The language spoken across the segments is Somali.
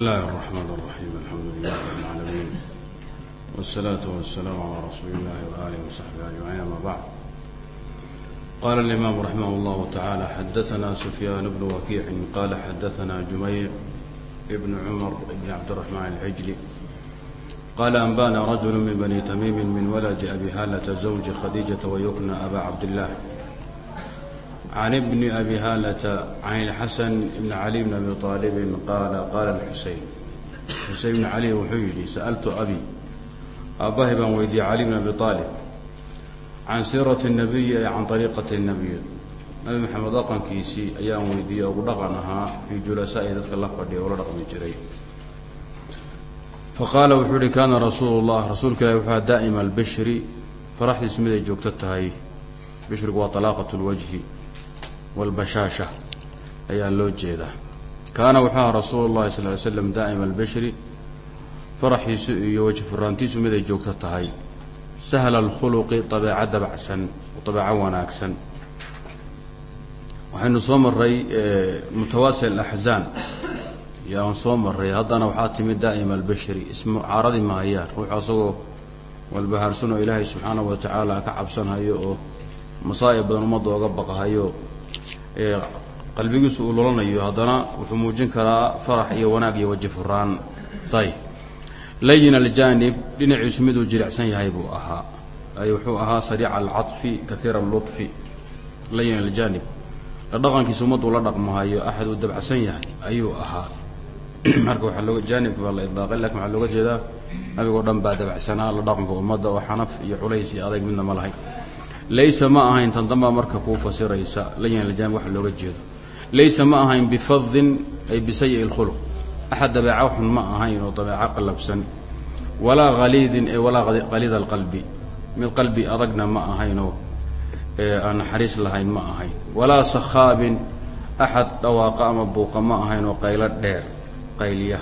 الله الرحمن الرحيم الحمد لله رب العالمين والصلاة والسلام على رسول الله وآله وصحبه أجمعين أما بعد قال الإمام رحمه الله تعالى حدثنا سفيان بن وكيع قال حدثنا جميع ابن عمر بن عبد الرحمن العجلي قال أنبانا رجل من بني تميم من ولد أبي هالة زوج خديجة ويكنى أبا عبد الله can bni abi halata can ilxasan bni cali bni abi aalibin qaala qaala lxusein xusein bni cali wuxuu yidhi sa'altu abi aabbahay baan weydiiyey cali bni abi aalib can siirati nabiyi ay can ariiqati nabiyi nabi maxamed dhaqankiisii ayaan weydiiyey ugu dhaqan ahaa fii julasaai dadka la fadhiya ula dhaqmi jiray faqaala wuxuu yihi kaana rasuulu llah rasuulka ilahi wuxua daa'ima albishri faraxdiisu mid ay joogto tahay bishrigu waa alaaqat lwajhi wاlbashaasha ayaa loo jeedaa. Kaana wuxuu aha rasuulu llahi sal ly slam daa'ima albishri faraxiisu iyo weji furaantiisu mid ay joogto tahay. Sahla alkhuluqi dabeeco dabacsan dabeeco wanaagsan. Waxaynu soo maray mutawaasi alaxzaan yaan soo maray haddana waxaa timid daa'ima albishri ismu caaradi mahayaan ruuxu asagoo walbahaarsan oo ilaahay subxaanahu wa tacaala ka cabsanhayo oo masaa'ib badan ummadda oga baqahayo qalbigiisu uu lolanayo haddana wuxuu muujin karaa farax iyo wanaag iyo waji furaan ayb layin aljaanib dhinaciisu miduu jilicsan yahay buu ahaa. Ay wuxuu ahaa sariica alcaطfi kaiira alluطfi layin aljaanib la dhaqankiisa ummadduu la dhaqmahayo axad uu dabacsan yahay ayuu ahaa. Marka waxaa looga jaanibka baa la idlaaqay laakiin waxaa looga jeedaa nabigoo dhan baa dabacsanaa la dhaqanka ummadda oo xanaf iyo culays iyo adayg midna ma lahayn laysa ma ahayn tan dambaa marka kuu fasiraysa layin aljaanib waxa looga jeedo laysa ma ahayn bifadin ay bisayi اlkhuluq axad dabeeco xun ma ahayn oo dabeeco qallabsan walaa haliidin ee walaa haliid alqalbi mid qalbi adagna ma ahaynoo aan naxariis lahayn ma ahayn walaa sakhaabin axad dhawaaqa ama buuqa ma ahayn oo qaylo dheer qayliya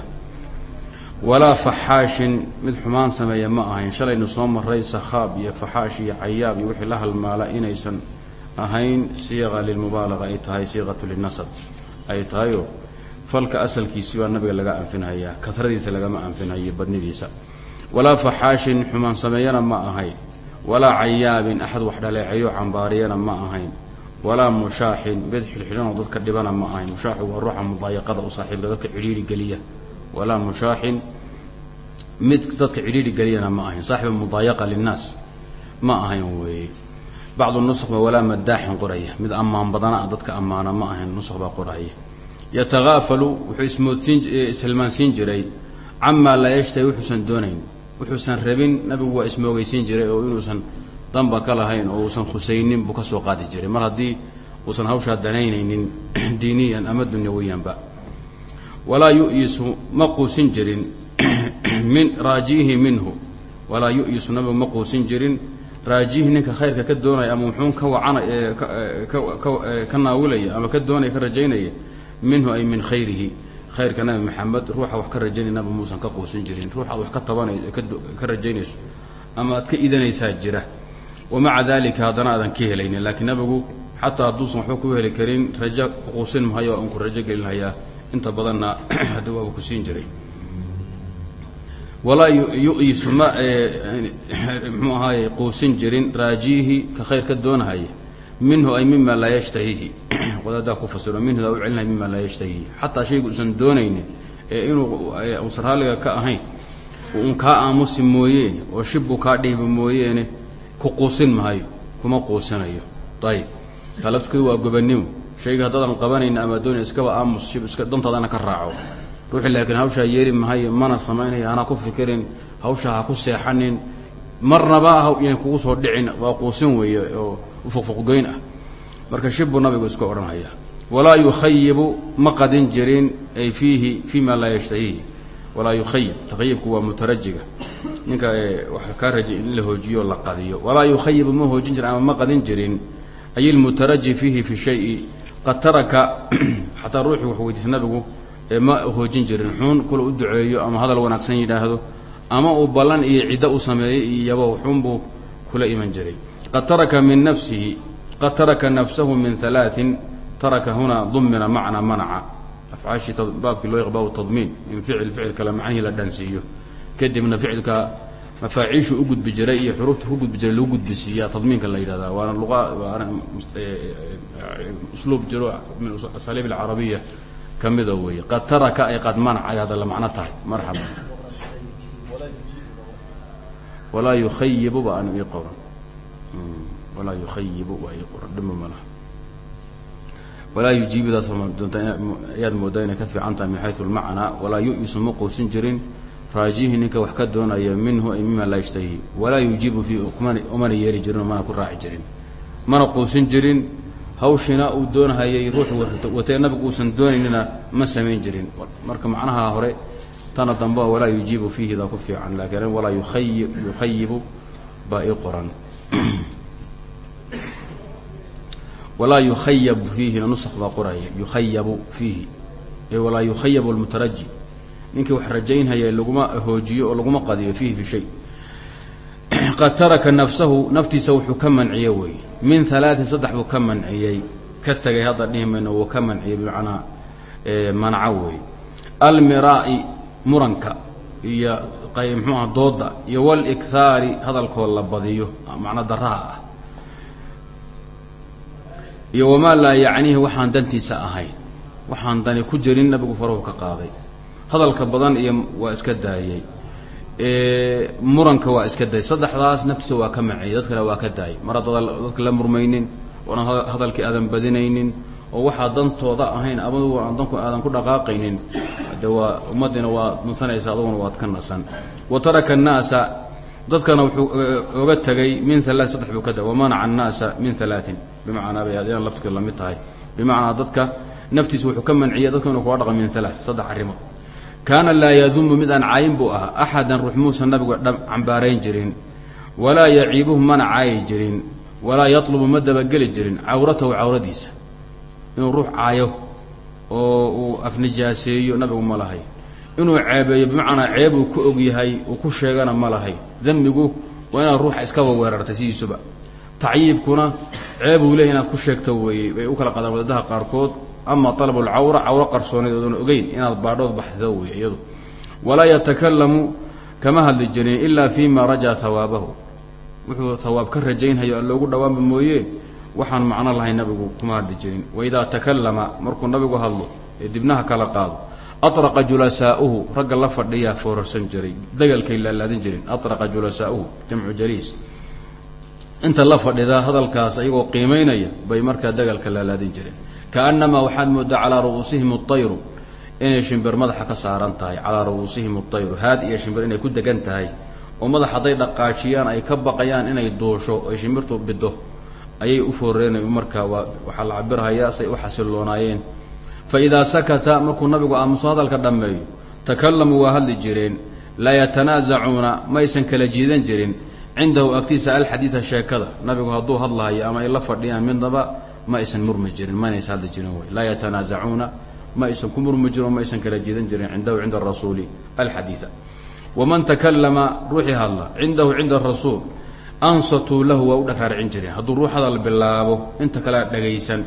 walaa faxaashin mid xumaan sameeya ma ahayn. Shalaynu soo maray sakhaab iyo faxaash iyo cayaab iyo wixii la halmaala inaysan ahayn siiqa lilmubaalaga ay tahay siiqatu linasab ay tahayoo falka asalkiisii baa nabiga laga anfinhayaa katradiisa lagama anfinhayo badnidiisa. Walaa faxaashin xumaan sameeyana ma ahayn. Walaa cayaabin axad wax dhaleeceeyo cambaariyana ma ahayn. Walaa mushaaxin mid xidhxidhanoo dadka dhibana ma ahayn. Mushaaxu waa ruuxa mudaayaqada u saaxiibka dadka cidhiiri geliya walaa mushaaxin mid dadka cidhiiri geliyana ma ahayn. Saaxiba mudaayaqa linnaas ma ahayn weeye bacdu nuskhba walaa madaaxin qoraya. Mid ammaan badana dadka ammaana ma ahayn nusakh baa qoraya. Yatagaafalu wuxuu ismoodsiin ishilmaansiin jiray camaa laa yashtahi wuxuusan doonayn. Wuxuusan rabin nabigu waa ismoogeysiin jiray oo inuusan danba ka lahayn oo uusan khusaynin buu ka soo qaadi jiray. Mar haddii uusan hawshaa danaynaynin diiniyan ama dunyawiyanba walaa yu'yisu ma quusin jirin min raajiihi minhu. Walaa yu'yisu nabigu ma quusin jirin. Raajihi ninka khayrka ka doonaya ama muxuun ka wacana ka naawilaya ama ka doonaya ka rajaynaya minhu ay min khayrihi. Khayrka nabi maxamed ruuxa wax ka rajaynaynaaba muusan ka quusin jirin. Ruux aad wax ka tabanay ka rajaynayso. Ama aad ka idanaysaa jira. Wamaca dalika haddana aadan ka helaynin. Laakiin nabigu xataa hadduusan waxba ku heli karin rajo ku quusin mahayo aan ku rajo gelinhayaa inta badanna haddi waaba ku siin jiray. Walaa yu'yisu ma mxuu ahaaye quusin jirin raajiihi ka khayr ka doonahaya minhu ay mima laa yashtahihi wadaaddaa ku fasiro minhudaa u celinaya mima laa yashtahihi xataa shaygu usan doonaynin ee inuu uusan raalliga ka ahayn un kaa aamusi mooyee oo shibbuu kaa dhiibi mooyeene ku quusin mahayo kuma quusinayo. Ayib taa laftigeedu waa gobanimo shayga haddaadan qabanayna ama doonay iskaba aamus shib iska dantaadana ka raaco. Ruuxi laakiin hawshaa yeeli mahayo mana samaynaya hanaa ku fikirin hawshaa ha ku seexanin. Marnaba yan kugu soo dhicin waa quusin weeye oo ufuqfuqgoyn ah. Marka shib buu nabigu iska odhanhaya walaa yukhayibu ma qadin jirin ay fiihi fii ma laa yashtahiihi walaa yukhayib takhayibku waa mutarajiga. Ninka wax kaa raja in la hoojiyo la qadiyo. Walaa yukhayibu ma hoojin jirin ama ma qadin jirin. Ay ilmutaraji fiihi fi shayi qad taraka xataa ruuxii wax weydiisa nabigu ma hoojin jirin xuun kula u duceeyo ama hadal wanaagsan yidhaahdo ama uu ballan iyo ciddo u sameeyo iyaba xuunbuu kula iman jiray. Qad taraka min nafsihi qad taraka nafsahu min halaaثin taraka huna dumina macna manaca. Afcaashii baabkii loo baabu tadmiin in ficil ficil kale macnihii la dhansiiyo. Kadibna ficilka mafaaciishu u gudbi jiray iyo xuruufta ku gudbi jiray lagu gudbisiiya tadmiinka la yidhahdaa. Waana luqa waana usluub jiro min asaliib alcarabiya kamida weeye. Qad taraka ay qad manacay hadda la macno tahay. Marxaba walaa yukhayibu ba aan ii qoran. Walaa yukhayibu waa ii qoran. Dhima malaha walaa yujiibidaas doonta ayaad moodaa inay ka fiican tahay min xayu lmacnaa walaa yu'misu ma quusin jirin raajihi ninka wax ka doonaya minhu ay mima laa yashtahi walaa yujiibu fi kumana umana yeeli jirin mana ku raaci jirin. Mana quusin jirin hawshina uu doonahayay ruux watee nabigu uusan doonaynina ma samayn jirin. Marka macnaha hore tana dambe walaa yujiibu fiihi daa ku fiican. Laakiin walaa yukhayibu baa ii qoran walaa yukhayabu fiihina nusq baa qoraya. Yukhayabu fiihi. Walaa yukhayabu lmutaraji ninkii wax rajaynhaya laguma hoojiyo oo laguma qadiyo fiihi fi shay. Qad taraka nafsahu naftiisa wuxuu ka manciye wey. Min halaatin saddex buu ka manciyey. Ka tegay hadda dhihi mayno wuu ka manciyey bimacnaa manaco wey. Almiraa'i muranka iyo mxuuaha dooda iyo walikhaari hadalkoo la badiyo macna daraha ah. Iyo wamaa laa yacniihi waxaan dantiisa ahayn. Waxaan dani ku jirin nabigu farahu ka qaaday hadalka badan iyo waa iska daayey. Muranka waa iska daayay saddexdaas naftiisa waa ka maciyey dad kale waa ka daayay mar hadda dadka la murmaynin oonan hadalkii aadan badinaynin oo waxaa dantooda ahayn amadugu aan danku aadan ku dhaqaaqaynin de waa ummaddiina waa nasanaysa aduguna waad ka nasan. Wa taraka annaasa dadkana wuxuu oga tegay min halaatin saddex buu ka da wamanaca annaasa min halaatin bimacnaa bay adina laftiga la mid tahay. Bimacnaa dadka naftiisa wuxuu ka manciyay dadka inuu kuga dhaqo min halaa saddex arrimood kaana laa yadumu mid aan caayin buu ahaa axadan ruux muusan nabigu cambaarayn jirin walaa yaciibuhu mana caayi jirin walaa yatlubu ma dabageli jirin cawratahu cawradiisa. Inuu ruux caayo oo uu afnijaaseeyo nabigu ma lahay. Inuu ceebeeyo bimacnaa ceeb uu ku og yahay uu ku sheegana ma lahay. Demigu waa inaad ruuxa iskaba weerartay sidiisuba. Tacyiibkuna ceeb uu leeyahy inaad ku sheegto weeye bay u kala qadaan wadadaha qaarkood ama alab lcawra cawro qarsooneed ogeyn inaad baadhood baxdo wey iyadu walaa yatakalamu kama hadli jirin ilaa fi ma rajaa hawaabahu wuxuu hawaab ka rajaynhayo alloogu dhawaanba mooye waxaan macno lahay nabigu kuma hadli jirin waidaa takallama markuu nabigu hadlo ee dibnaha kala qaado aطraqa julasaa'uhu ragga la fadhiyaa foorarsan jiray degalkay laalaadin jirin aطraqa julasaa'uhu jamcu jaliis inta la fadhida hadalkaas ayagoo qiimaynaya bay markaa degalka laalaadin jireen kaannamaa waxaad moodaa calaa ru'uusihim ayru inay shimbir madaxa ka saaran tahay calaa ru'uusihim ayru haad iyo shimbir inay ku degan tahay oo madax hadday dhaqaajiyaan ay ka baqayaan inay duusho ay shimbirtu bido ayay u fooreenay markaa waa waxaa la cabirahayaa say u xasiloonaayeen fa idaa sakata markuu nabigu aamuso hadalka dhammeeyo takalamuu waa hadli jireen laa yatanaasacuuna maysan kala jiidan jirin cindahu agtiisa alxadiida sheekada nabigu hadduu hadlahayo ama ay la fadhiyaan midnaba ma aysan murmi jirin manaysa hadli jirin wey laa yatanaasacuuna ma aysan ku murmi jirin ma aysan kala jiidan jirin cindahu cinda arasuuli alxadiida waman takalama ruuxii hadla cindahu cinda arasuul ansatuu lahu waa u dharaarcin jireen hadduu ruux hadal bilaabo inta kalea dhagaysan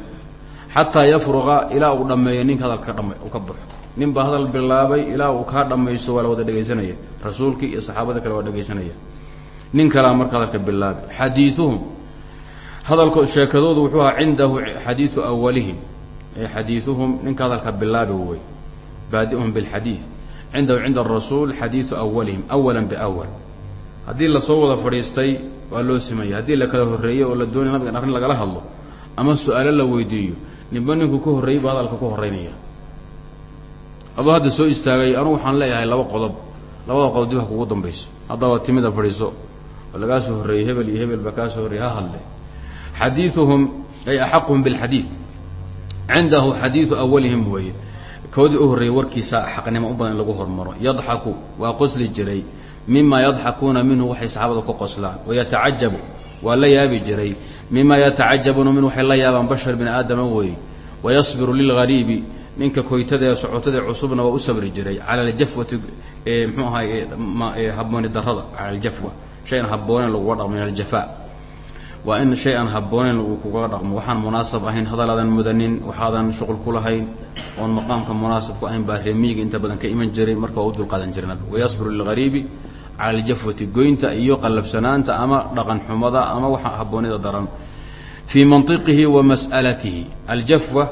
xataa yafruqa ilaa uu dhammeeyo ninka hadalka dham ka baxo. Nin baa hadal bilaabay ilaa uu kaa dhammaysto waa la wada dhegaysanaya rasuulkii iyo saxaabada kale waa dhegaysanaya nin kalea marka hadalka bilaabay. Xadiiuhum hadalko sheekadoodu wuxuu ahaa cindahu xadiiu awalihim xadiiuhum ninka hadalka bilaabi wey baadi'uhum bilxadiid cindahu cinda arasuul xadiiu awalihim awala biawal haddii la soo wada fadhiistay waa loo simaya haddii la kala horreeyey oo la doonaya nabigan arrin lagala hadlo ama su'aalo la weydiiyo ninba ninkuu ka horreeyey baa hadalka ku horreynaya. Adoo hadda soo istaagay anugu waxaan leeyahay laba qodob labada qodob dib ha kugu dambayso. Haddaba timida fadhiiso. Oo lagaa soo horreeyey hebel iyo hebel baa kaa soo horreeyey ha hadle xadiiuhum ay axaquhum bilxadiid cindahu xadiidu awalihim weeye koodii u horreeyey warkiisa xaqnimo u badan in lagu hormaro yadxaku waa qosli jiray mima yadxakuuna minhu waxay saxaabadu ka qoslaan wayatacajabu waa la yaabi jiray mima yatacajabuuna minhu waxay la yaabaan bashar bini aadama weeye wayasbiru lilgariibi ninka koytada ee socotada cusubna waa u sabri jiray cala aljafwati mxuu ahay habooni darada cala aljafwa shayan habooneen lagua dhaqmo min waa in shay aan habbooneyn uu kuga dhaqmo. Waxaan munaasab ahayn hadalaadan mudanin waxaadan shuqul ku oon maqaamka munaasab ku ahayn baa reemiyiga inta badan ka iman jiray marka waa u dulqaadan jiray nabigu. Wayasbiru lilgariibi cala aljafwati goynta iyo qallabsanaanta ama dhaqan xumada ama waxa habboonida daran. Fii mantiqihi wa mas'alatihi. Aljafwa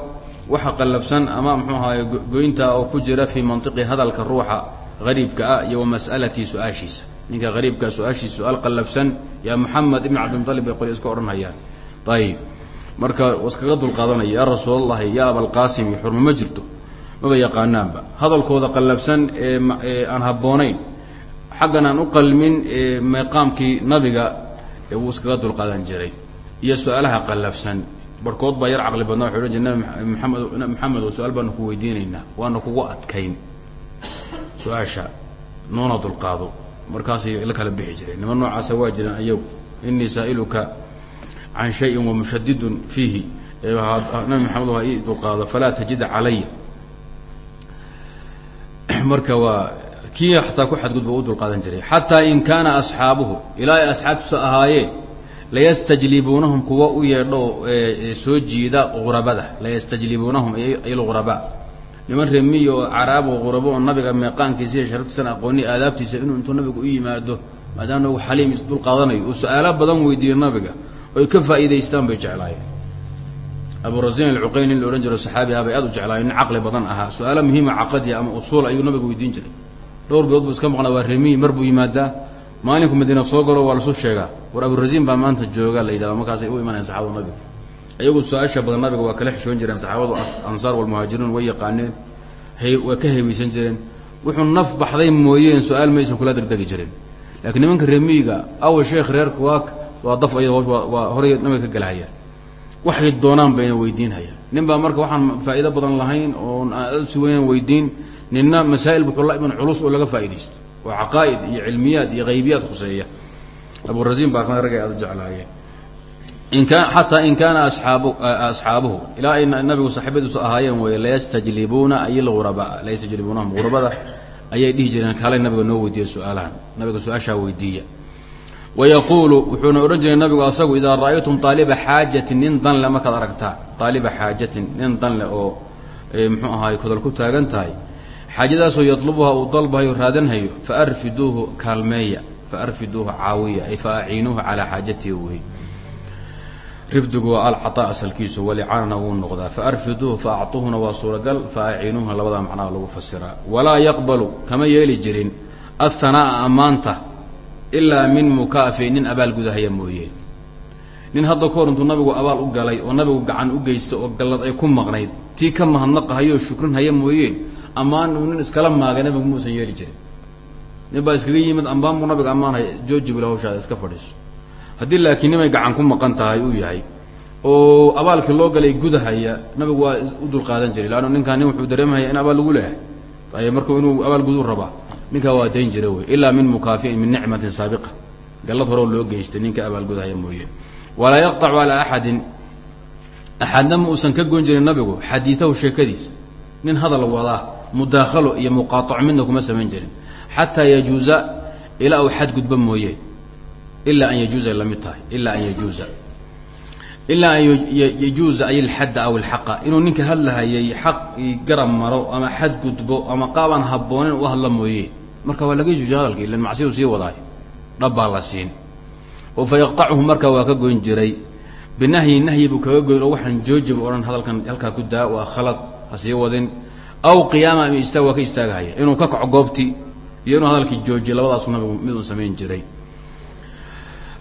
waxa qallabsan ama muxuu ahaay goynta oo ku jira fii mantiqihi hadalka ruuxa gariibka ah iyo wa mas'alatihi su'aashiisa ninka gariibkaa su'aashiisa su'aal qallabsan yaa maxamed ibn cabdilmutalib bay qoli iska odhanhayaan ayib marka iskaga dulqaadanaya yaa rasuulallahi yaa abalqaasim iyo xurmo ma jirto. Maba yaqaanaanba. Hadalkooda qallabsan ee aan habboonayn. Xaggan aan u qalmin meeqaamkii nabiga wuu iskaga dulqaadan jiray. Iyo su'aalaha qallafsan barhkood baa yar caqli badna waxay odhan jire nabi maxamed maxamed oo su'aal baanu ku weydiinaynaa. Waana kugu adkayn. Su'aasha noona dulqaado markaasay la kala bixi jireen niman noocaasa waa jireen ayagu inii saa'iluka can shayin wamushadidun fiihi. Nabi maxamed waa ii falaa tajida calaya. Marka waa kii xataa ku xadgudba u dulqaadan jiray. Xataa in kaana asxaabuhu ilaa ay asxaabtiisu ahaayeen layastajlibuunahum kuwa u yeedho soo jiida urabada layastajlibuunahum ilghurabaa niman remiy oo caraab oo qurabo oo nabiga meeqaankiisa iyo sharaftiisana aqooni aadaabtiisa inuu intuu nabigu u yimaado maadaama nabigu xaliim isdul qaadanayo uu su'aalo badan weydiiyo nabiga oy ka faa'iidaystaan bay jeclaayeen. Abu rasin alcuqayni nin la odhan jiro saxaabi ah bay aad u jeclaayeen nin caqli badan ahaa. Su'aalo muhiima caqadiya ama usuul ayuu nabiga weydiin jiray. Dhowr bilood buu iska maqnaa waa remiy mar buu yimaadaa. Maalinku madiina soo galo waa lasu sheegaa. War aburasiin baa maanta jooga la yidhahda markaasay u imanayaan saxabada nabiga iyagu su'aasha badan nabiga waa kala xishoon jireen saxaabadu ansaar walmuhaajiruun way yaqaaneen waa ka hayweysan jireen. Wuxuu naf baxday mooyeen su'aal maysan kula degdegi jirin. Laakiin nimanka remiyiga awa sheekh reerka waa waa daf ay waa horay nabiga ka galahayaan waxay doonaan bayna weydiinhayaan nin baa marka waxaan faa'iido badan lahayn oon si weynan weydiin ninna masaa'il wuxuu la iman culus oo laga faa'iidaysto. Oo caqaa'id iyo cilmiyaad iyo haybiyaad khuseeya. Aburasiin baa kana ragay aad u jeclaayeen xataa in kaana asxaabuhu. Ilaa ay nabigu saaxiibadiisu ahaayeen wey layastajlibuuna ay lurabaa layastajlibuunahum gurabada ayay dhihi jireen kaalay nabiga noo weydiiya su'aalahan nabiga su'aashaa weydiiya. Wayaquulu wuxuuna odhan jiray nabigu asagu idaa ra'aytum aaliba xaajatin nin danle markaad aragtaan aaliba xaajatin nin danle oo muxuu ahaay kodol ku taagan tahay. Xaajadaasoo yadlubuha uu dalbahayo raadanhayo faarfiduuhu kaalmeeya. Faarfiduuhu caawiya ay faaciinuuhu calaa xaajatihi wey rifdigu waa alcataa asalkiisu walicaanana wuu noqdaa. Faarfiduuhu faacطuhuna waa suuragal faaciinuuhuna labadaa macnaha lagu fasiraa. Walaa yaqbalu kama yeeli jirin ahanaa'a ammaanta ilaa min mukaafi nin abaalgudahaya mooye. Nin hadda kahor intuu nabigu abaal u galay oo nabigu gacan u geysta oo gallad ay ku maqnayd tii ka mahadnaqahayoo shukrinhaya mooyeen ammaan uu nin iskala maagay nabigu muusan yeeli jirin. Nin baa iskaga yimid ambaan buu nabiga ammaanhaya joojibila hawshaada iska fadhiiso haddii laakiin nimay gacan ku maqan tahay uu yahay oo abaalkii loo galay gudahaya nabigu waa u dulqaadan jiray. Laanna ninkaan nin wuxuu dareemhaya in abaal lagu leehay ay markuu inuu abaal gudu rabaa ninkaa waa dayn jira wey ilaa min mukaafiin min nicmatin saabiqa. Gallad horeo loo geystay ninka abaalgudahaya mooye. Walaa yaqطacu calaa axadin axadna ma uusan ka goyn jirin nabigu xadiiahu sheekadiisa nin hadal wadaa mudaakhalo iyo muqaaaco midna kuma samayn jirin. Xataa yajuuza ilaa uu xadgudba mooye ilaa an yajuuza la mid tahay ilaa an yajuuza ilaa an yajuuza ay alxadda aw alxaqa inuu ninka hadlahayay xaq garab maro ama xadgudbo ama qaabaan habboonin u hadla mooye marka waa laga juujiy hadalka ilan macsidu sii wadaay dhabbaa la siin oo fa marka waa ka goyn jiray binahyi nahyi buu kaga goyn oo waxaan joojiba odhan hadalkan halkaa ku daa waa khalad ha sii wadin aw qiyaama ama istaag waa ka istaagahaya inuu ka kaco goobtii iyo inuu hadalkii joojiyo labadaasu nabigu mid uu samayn jiray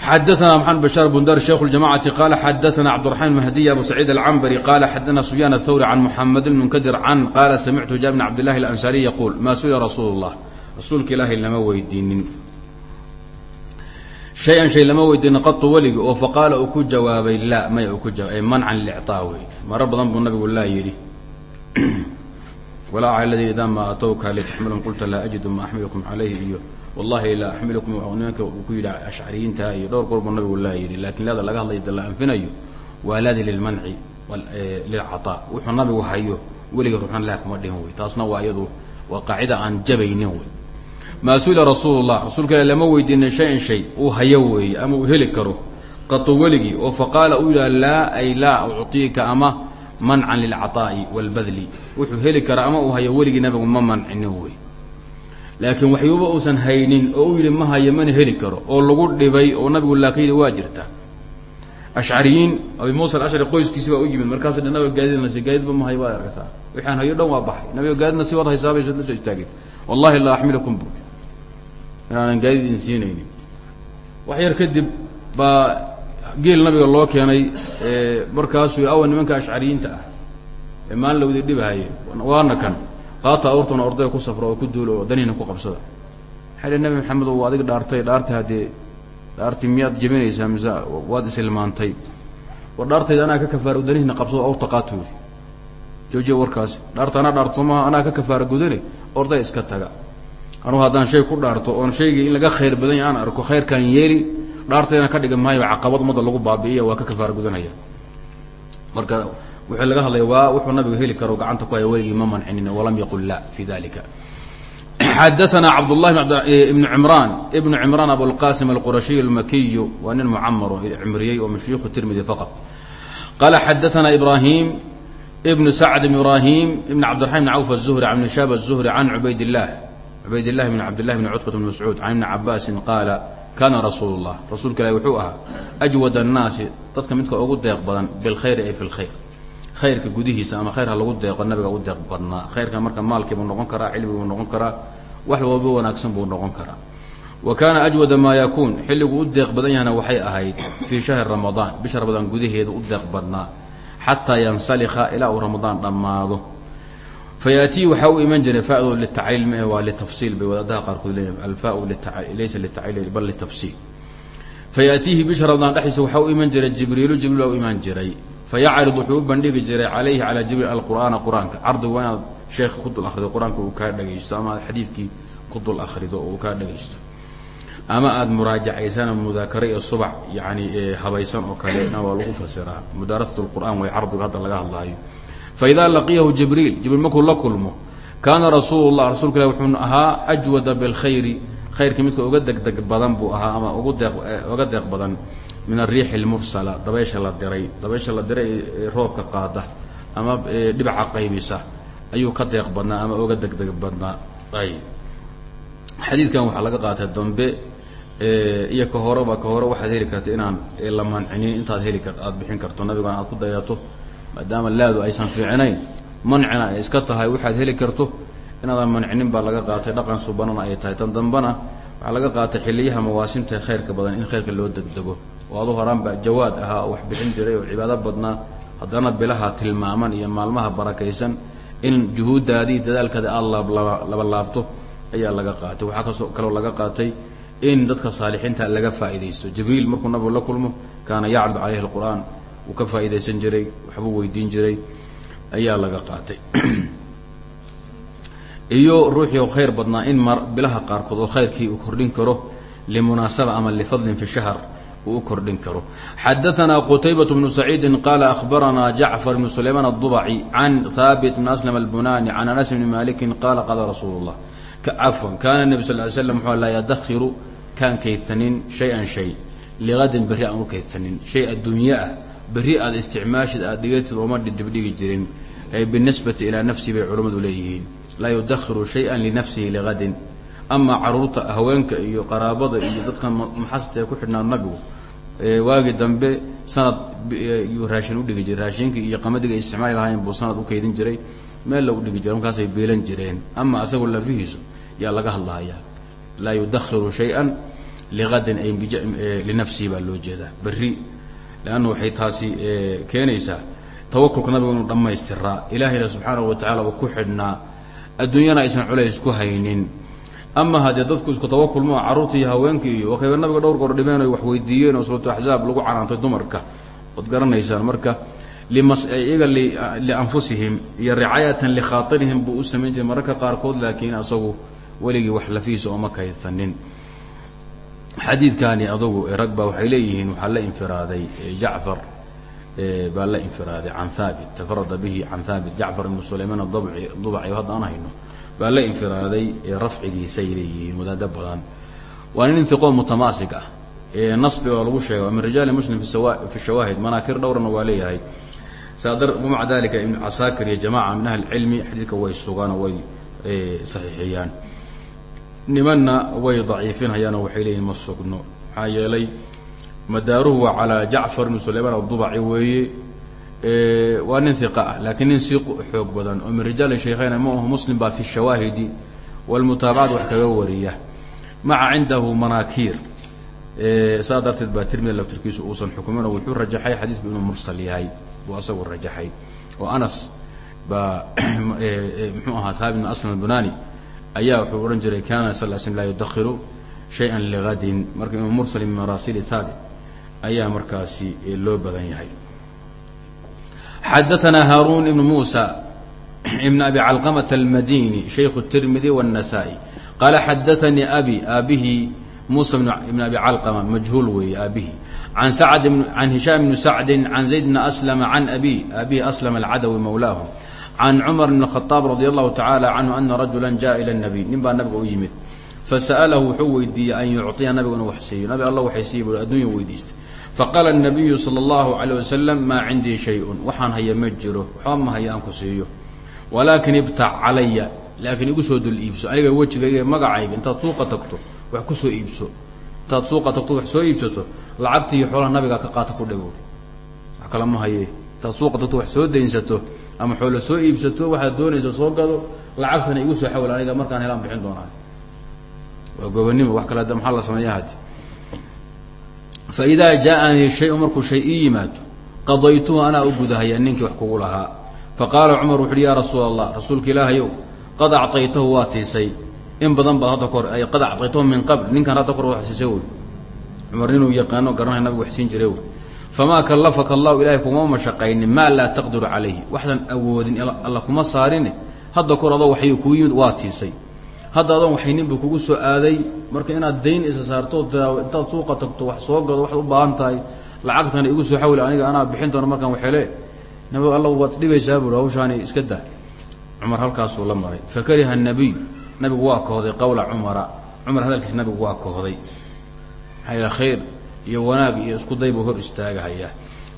xadaثna mحamed bشhاr bundar shekh الجamاعaةi qala xadaثna cبدالرحman مهdiي abu سacيid الcmbري qala xadaثna سفyاn الthwrي can mحamed المنkdir can qala samictu ja بn cabd الlahi الأnsarي yquul ma suئila rasuul الlah rasuulka ilaahay lama weydiinin shay-an shay lama weydiinin qatu weligi oo faqaala uu ku jawaabay la maya uu ku jawaabay mancan licطaa wey maro badan buu nabigu laa yidhi walaa cala ladii idaa maa atowka litaxmilhum qulta laa ajidu ma axmilukum calayhi iyo wallahi la axmilukum nimanka uu ku yidhi ashcariyiinta iyo dhowr goorbu nabigu laa yidhi laakiin leada laga hadlayda la anfinayo waa laadi lilmanci e, lilcataa wuxuu nabigu hayo weliga ruxan lah kuma dhihin wey taasna waa iyadu waa qaacida aan jabaynin wey maa su'ila rasuulullah rasuulka ila lama weydiinin shayan shay uu hayo weeye ama uu heli karo. Qato weligii oo faqaala uu yidhaha laa ay laa ucطiika ama mancan lilcataa'i walbadli wuxuu heli kara ama uu hayo weligii nabigu ma mancinin wey laakiin waxyuuba uusan haynin oo u yidhi ma hayo mana heli karo oo lagu dhibay oo nabigu laakayda waa jirta. Ashcariyiin abi muusa alashcari qoyskiisi baa u yimid markaasu dha nabiga gaadidnasi gaadidba ma hayo waad arkataa waxaan hayo dhan waa baxay. Nabiga gaadidna si wad haysaabay la soo istaageen. Wallahi laa axmilakum bu inaanan gaadid idin siinaynin. Wax yar kadib baa geel nabiga loo keenay markaasuu awa nimanka ashcariyiinta ah ee maalin lawadi dhibahaye waana kan qaata awrtana ordaya ku safra oo ku duula oo danihina ku qabsada. Maxay dhi nabi maxamed o adiga dhaartay dhaarta haddee dhaarti miyaad jebinaysaa mise waad isilmaantay. War dhaartayda anaa ka kafaara danihina qabsado awrta qaatuuri joojiya warkaasi dhaarta anaa dhaarto somaha anaa ka kafaara gudane orday iska taga. Anugu haddaan shay ku dhaarto oon shaygii in laga khayr badan yahay aan arko khayrkaan yeeli dhaartayna ka dhigi maayo caqabad ummadda lagu baabi'iya waa ka kafaara gudanaya. Marka wuxuu laga hadlaya waa wuxuu nabigu heli karo gacanta ku haya weligii ma mancinin walam yaqul la fi dalika xadaثna cabdالlahi ibn cimraan ibn cimraan abulqasim alqurashiy almakiyu waa nin mucamaro cimriyey oo mashyiku tirmidi faqط qala xadaثna ibrahim ibn sacd ibn ibrahim ibn cabdiraحman bn cawf الzuhri an ibn shab الzuhri can cubayd الlah cubayd الlahi bn cabd llahi bn cutbat bn mascuud can ibni cabaasin qaala kana rasuul الlah rasuulka ilahi wuxuu ahaa ajwad الnaasi dadka midka ugu deeq badan bilkhayri ay fi اlkhayr khayrka gudihiisa ama khayr ha lagu deeqo nabiga u deeq badnaa. Khayrka marka maalkii buu noqon karaa cilmigii buu noqon karaa wax walba wanaagsan buu noqon karaa. Wa kaana ajwada maa yakuun xilligu u deeq badan yahna waxay ahayd fii shahri ramadaan bisha ramadaan gudaheeda u deeq badnaa xataa yansalika ilaa uu ramadaan dhammaado. Fa yaatihi waxaa iman jiray fado litacliil ma waa litafsiil bay wadaadaha qaarkood leeyahay alfau laysa litacliil bal litafsiil fa bisha ramadaan dhexdiisa waxaa u iman jiray jibriilu jibriil baa u imaan jiray fayacrid wuxuu u bandhigi jiray calayhi calaa jibriil alqur'aana qur'aanka cardigu waa inaad sheekha ku dul akrido qur'aanka uu kaa dhagaysto ama aad xadiidkii ku dul akrido oo uu kaa dhagaysto ama aada muraajacaysaan mudaakare iyo subac yani habaysan oo kalena waa lagu fasiraa mudaarasat lqur'aan way cardigu hadda laga hadlaayo faidaa laqiyahu jibriil jibriil markuu la kulmo kaana rasuulu llah rasulka ilah wuxuu ahaa ajwada bilkhayri khayrka midka uga degdeg badan buu ahaa ama ugu deeq uga deeq badan min ariixi اlmursala dabaysha la diray dabaysha la diray ee roobka qaada ama dhibaca qaybisa ayuu ka deeq badnaa ama uga degdeg badnaa. Ay. Xadiidkan waxaa laga qaatay dambe iyo ka horeba ka hore waxaad heli karta inaan la mancinin intaad heli kar aada bixin karto nabigana aad ku dayato maadaama laadu aysan fiicnayn mancina ay iska tahay waxaad heli karto inaadan mancinin baa laga qaatay dhaqan subanana ay tahay. Tan dambena waxaa laga qaatay xiliyaha mawaasimta khayrka badan in khayrka loo degdego oo adu horaan ba jawaad ahaa oo wax bixin jiray oo cibaado badnaa. Haddana bilaha tilmaaman iyo maalmaha barakaysan in juhuuddaadii dadaalkaada aada laablaba laba laabto ayaa laga qaatay. Waxaa ka soo kaloo laga qaatay in dadka saalixiinta laga faa'iidaysto. Jibriil markuu nabigu la kulmo kaana yacrud calayhi alqur'aan wuu ka faa'iidaysan jiray waxbuu weydiin jiray ayaa laga qaatay. Iyo ruuxii oo khayr badnaa in mar bilaha qaarkood oo khayrkii uu kordhin karo limunaasaba ama lifadlin fi shahr uu u kordhin karo xadaanaa qutaybaة bnu saciidi qaala akhbaranaa jacfar bnu sulaymaan الضubci can haabit bn aslam albunani can anas bni maliki qaala qaala rasuul الlah cafwan kaana nebi sal ly slam wuxuu laa yadakhiru kaan kaydsanin shay-an shay ligadin berri aan u kaydsanin shay adduunye ah berri aada isticmaashid aada dhigatid ooma dibdhigi jirin ay binisbati ilaa nafsi bay culammadu leeyihiin laa yudakhiru shay-an linafsihi ligadin amaa caruurta haweenka iyo qaraabada iyo dadka maxasta ee ku xidhnaa nabigu waagii dambe sanad yuu raashin udhigi jiray. Raashinkii iyo qamadiga ay isticmaali lahayn buu sanad ukaydin jiray. Meel la udhigi jiray markaasay biilan jireen. Ama asagoo lafihiisu yaa laga hadlahayaa laa yudakhiru shay-an ligadin ay linafsihi baa loo jeedaa. Berri leanna waxay taasi keenaysaa tawakulka nabigu inuu dhammaystiraa ilaahayna subxaanahu watacala uu ku xidhnaa. Adduunyana aysan culays ku haynin ama haddee dadku isku tawakul maa carruurta iyo haweenka iyo wakayba nabiga dhowr goor dhibeen oy wax weydiiyeen oo suuratu axzaab lagu canaantay dumarka. Waad garanaysaan marka iyaga lianfusihim iyo ricaayatan likhaairihim buu u samayn jiray mararka qaarkood laakiin asagu weligii wax lafihiisa ooma kaydsanin. Xadiidkani adugu rag baa waxay leeyihiin waxaa la infiraaday jacfar baa la infiraaday can haabit tafarada bihi can haabit jacfar ibnu sulaymaan adabci dubci hadda aan hayno baa la infiraaday rafcigiisay leeyihiin wadaado badan. Waa nin intiqoon mutamaasig ah nasbi oo lagu sheega min rijaali muslim fi shawaahid manaakir dhowrana waa leeyahay. Maca dalika ibn casaakir iyo jamaca min ahli cilmi xadiidka way sugaan oo way saxiixiyaan. Nimanna way daciifinhayaan oo waxay leeyihiin ma sugno. Maxaa yeelay madaaruhu waa calaa jacfar ibn sulayman adubaci weeye waa nin hiqa ah laakiin nin sii xoog badan. Oo min rijaali shaykhayn ma aho muslim baa fi shawaahidi walmutaabacat wax kaga wariya. Maca cindahu manaakiir. Saa darteed baa tirmida laftirkiisu uusan xukumin oo wuxuu rajaxay xadiidku inuu mursal yahay. Buu asagu rajaxay. Oo anas baa muxuu ahaa thaabit bn aslam ayaa wuxuu odhan jiray kana sal l slm laa yudakiru shayئa ligadin marka inuu mursal min marasili thaabit ayaa markaasi loo badan yahay xadaثna haarun ibn musa ibn abi calqamة almadini shayku الtirmidi والnasaئي qaala xadaثanii abi aabihi musa ibn abi calqama majhuul weeye aabihi an sacd an hishaam bni sacdi can zayd bni aslama can abi abihi aslama alcadawi mawlaahu can cumar bn الkhطaab radi allahu taعala canhu ana rajula jaءa ilى الnabiy nin baa nabiga u yimid fasa'alahu wuxuu weydiiyey an yucطiya nabiga inuu wax siiyo nabi alla waxay siiye bu addunya weydiistay faqaala الnabiyu salى اllahu عalيه wasalam maa cindii shayءun waxaan haya ma jiro waxba ma haya aan ku siiyo walaakin ibtac calaya laakiin igu soo dul iibso aniga wejigayga magacayga intaad suuqa tagto wax kusoo iibso intaad suuqa tagto wax soo iibsato lacagta iyo xoolaha nabigaa ka qaata ku dhawow wax kale ma haye intaad suuqa tagto wax soo daynsato ama xoolo soo iibsato waxaad doonaysa soo gado lacagtana igu soo xawil aniga markaan helaan bixin doonaa waa gobonimo wax kale maxaa la sameeya hadi fa idaa jaaanii shayu markuu shay ii yimaado qadaytuhu anaa u gudahaya ninkii wax kugu lahaa faqaala cumar wuxu uhi yaa rasuula allah rasuulka ilaahayow qad acطaytahu waa tiisay in badan baad hadda kahor qad acطaytahu min qabl ninkan hadda kahor wax siisay wey cumar ninuu yaqaano garanay nabigu wax siin jiray wey famaa kallafaka allahu ilahay kuma mashaqaynin maa laa taqdiru calayhi waxdan awoodin alla kuma saarine hadda kahor adoo waxay kuu yimid waa tiisay hadda adoon waxaynin buu kugu soo aaday marka inaad dayn isa saarto intaad suuqa tagto wax soo gado waxaad u baahan tahay lacagtana igu soo xawil aniga anaa bixin doona markaan waxele nabigu alla waad isdhibaysaa buui hawshaani iska daa. Cumar halkaasuu la maray. Fakariha الnabiy nabigu waa kohday qawla cumara. Cumar hadalkiisa nabigu waa kohday maxaa yidha khayr iyo wanaag iyo isku day buu hor istaagahayaa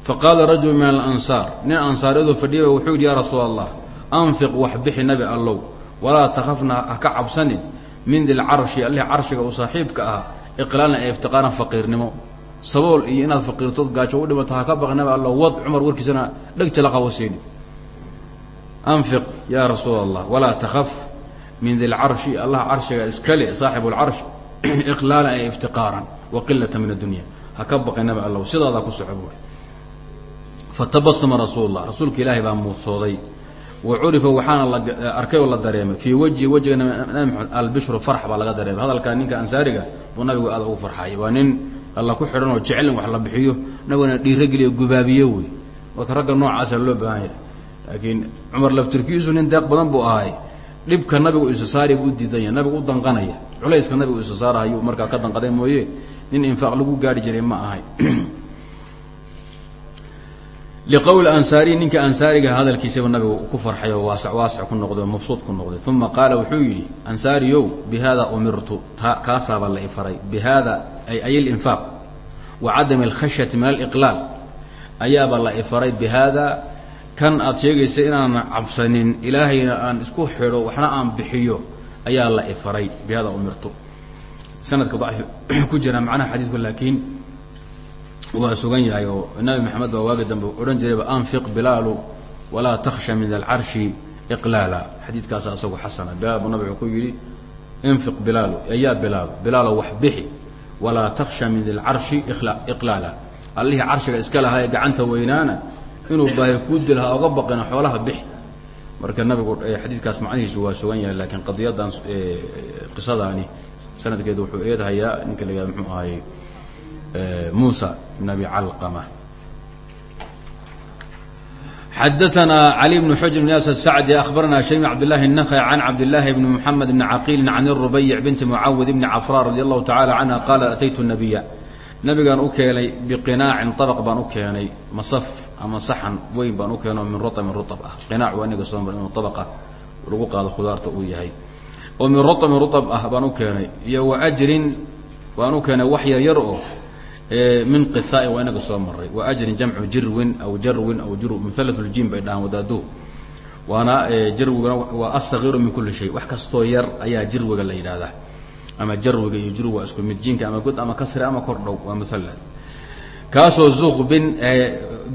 faqaala rajulu min alansaar nin ansaaryadoo fadhiyaba wuxuu yidhi yaa rasuula allah anfiq wax bixi nabi allow walaa takafna ha ka cabsanin min di lcarshi allih carshiga uu saaxiibka ahaa iqlaalan ee iftiqaaran faqiirnimo. Sabool iyo inaad faqiirtood gaajo u dhimato ha ka baqi nabi allo wad cumar warkiisana dheg jala qawasiini anfiq yaa rasuula allah walaa takaf min di lcarshi allah carshiga iskale lcarsh iqlaalan ee iftiqaaran. Wa qilata min addunya ha ka baqi nabi allow sidaadaa ku soco fatabasama rasuul rasuulka ilaahay baa muudsooday wa curifa waxaana la arkay oo la dareemay. Fii wejhi wejiga albishru farx baa laga dareemay. Hadalkaa ninka ansaariga buu nabigu aada ugu farxay waa nin alla ku xidhan oo jecel in wax la bixiyo nabigana dhiirogeliyo gubaabiyo wey. Marka ragga noocaasa loo baahan yahay. Laakiin cumar laftirkiisu nin deeq badan buu ahay dhibka nabigu isa saari buu u diidan yahay nabigu u danqanaya. Culayska nabigu isa saarahayuu markaa ka danqaday mooye. Nin infaaq lagu gaari jiray ma ahay liqowli ansaariy ninka ansaariga hadalkiisaba nabigu ku farxay oo waasa waasic ku noqday oo mabsuud ku noqday uma qaala wuxuu yidhi ansaariyow bihada umirtu ta kaasaabaa la ifaray bihada ay ay linfaaq wa cadami alkhashyati min aliqlaal ayaabaa la ifaray bihada kan aad sheegaysa inaanan cabsanin ilaahayna aan isku xidho waxna aan bixiyo ayaa la ifaray bihada umirtu sanadka dacfi ku jira macnaha xadiidku laakiin waa sugan yahay oo nabi maxamed baa waagi dambe odhan jirayba anfiq bilaalu walaa taksha min alcarshi iqlaala. Xadiidkaasa isagu xasana. Bilaal buu nabigu ku yidhi infiq bilaalu ayaa bilaal bilaalo wax bixi walaa taksha min alcarshi iqlaala. Allihii carshiga iska lahaa ee gacanta weynaana inuu baahi kuu dil ha oga baqina xoolaha bixi. Marka nabigu xadiidkaas macnihiisu waa sugan yahay laakiin qadiyadan qisadaani sanadkeedu wuxuu eedhayaa ninka la yihahdo muxuu ahaayey musa bn abi calqama xadaanaa cali bn xujr bn yas sacdi akhbarana shaym cabdillahi الnakhay can cabdillaahi bni moxamed bni caqiilin can irubayc binti mucawid bni cafra radi allahu tacala canha qaala ataytu nabiya nabigaan u keenay biqinaacin abq baan u keenay masaf ama saxan weyn baan u keeno min ruamin ruab ah qinaac waa inaga soomar inuu abqa lagu qaado khudaarta uu yahay oo min ruamin ruab ah baan u keenay iyo wa ajrin waan u keenay wax yaryar oo min qithaain waa inaga soo maray wa ajrin jamcu jirwin aw jarwin aw jur muhalat ljim bay dhahaan wadaaduhu waana jarwigana waa asagiiru min kuli shay. Wax kastoo yar ayaa jirwiga la yidhahdaa ama jarwiga iyo jurw waa isku mid. Jinka ama god ama kasri ama kor waa muhalla kaasoo zuqbin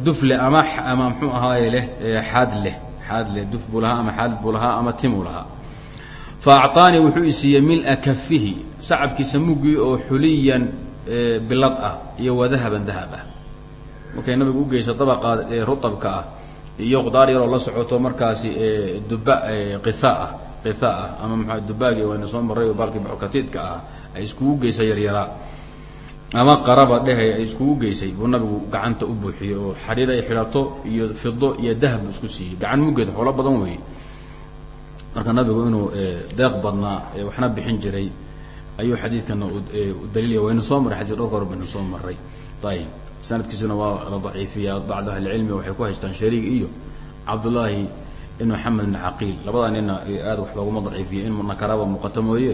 dufle ama ama mxuu ahaaye leh xaad leh. Xaad leh duf buu lahaa ama xaad buu lahaa ama timuu lahaa. Fa acطaanii wuxuu isiiyey mila kafihi sacabkiisa muggii oo xuliyan bilad ah iyo wadahaban dahab ah. Markay nabigu ugeysa dabaqa rutabka ah iyo qudaar yaroo la socoto markaasi duba qitha ah qitha ah ama maa dubaagi wayna soo maray oo baalkii buxurkatiidka ah ay iskugu geysa yaryaraa ama qaraba dhehe ay iskugu geysay buu nabigu gacanta u buuxiyey oo xariir ay xidhato iyo fido iyo dahab buu isku siiyey. Gacan muggeed xoolo badan weeye. Marka nabigu inuu deeq badnaa waxna bixin jiray ayuu xadiidkana daliilya waynu soo maray xadis dhowrka hor baynu soo maray ayib sanadkiisuna waa la daciifiya bacd ahlicilmi waxay ku haystaan shariig iyo cabdullaahi ibn maxamed ibn caqiil labada nina aad wax looguma daciifiya in nakaraba muuqato mooye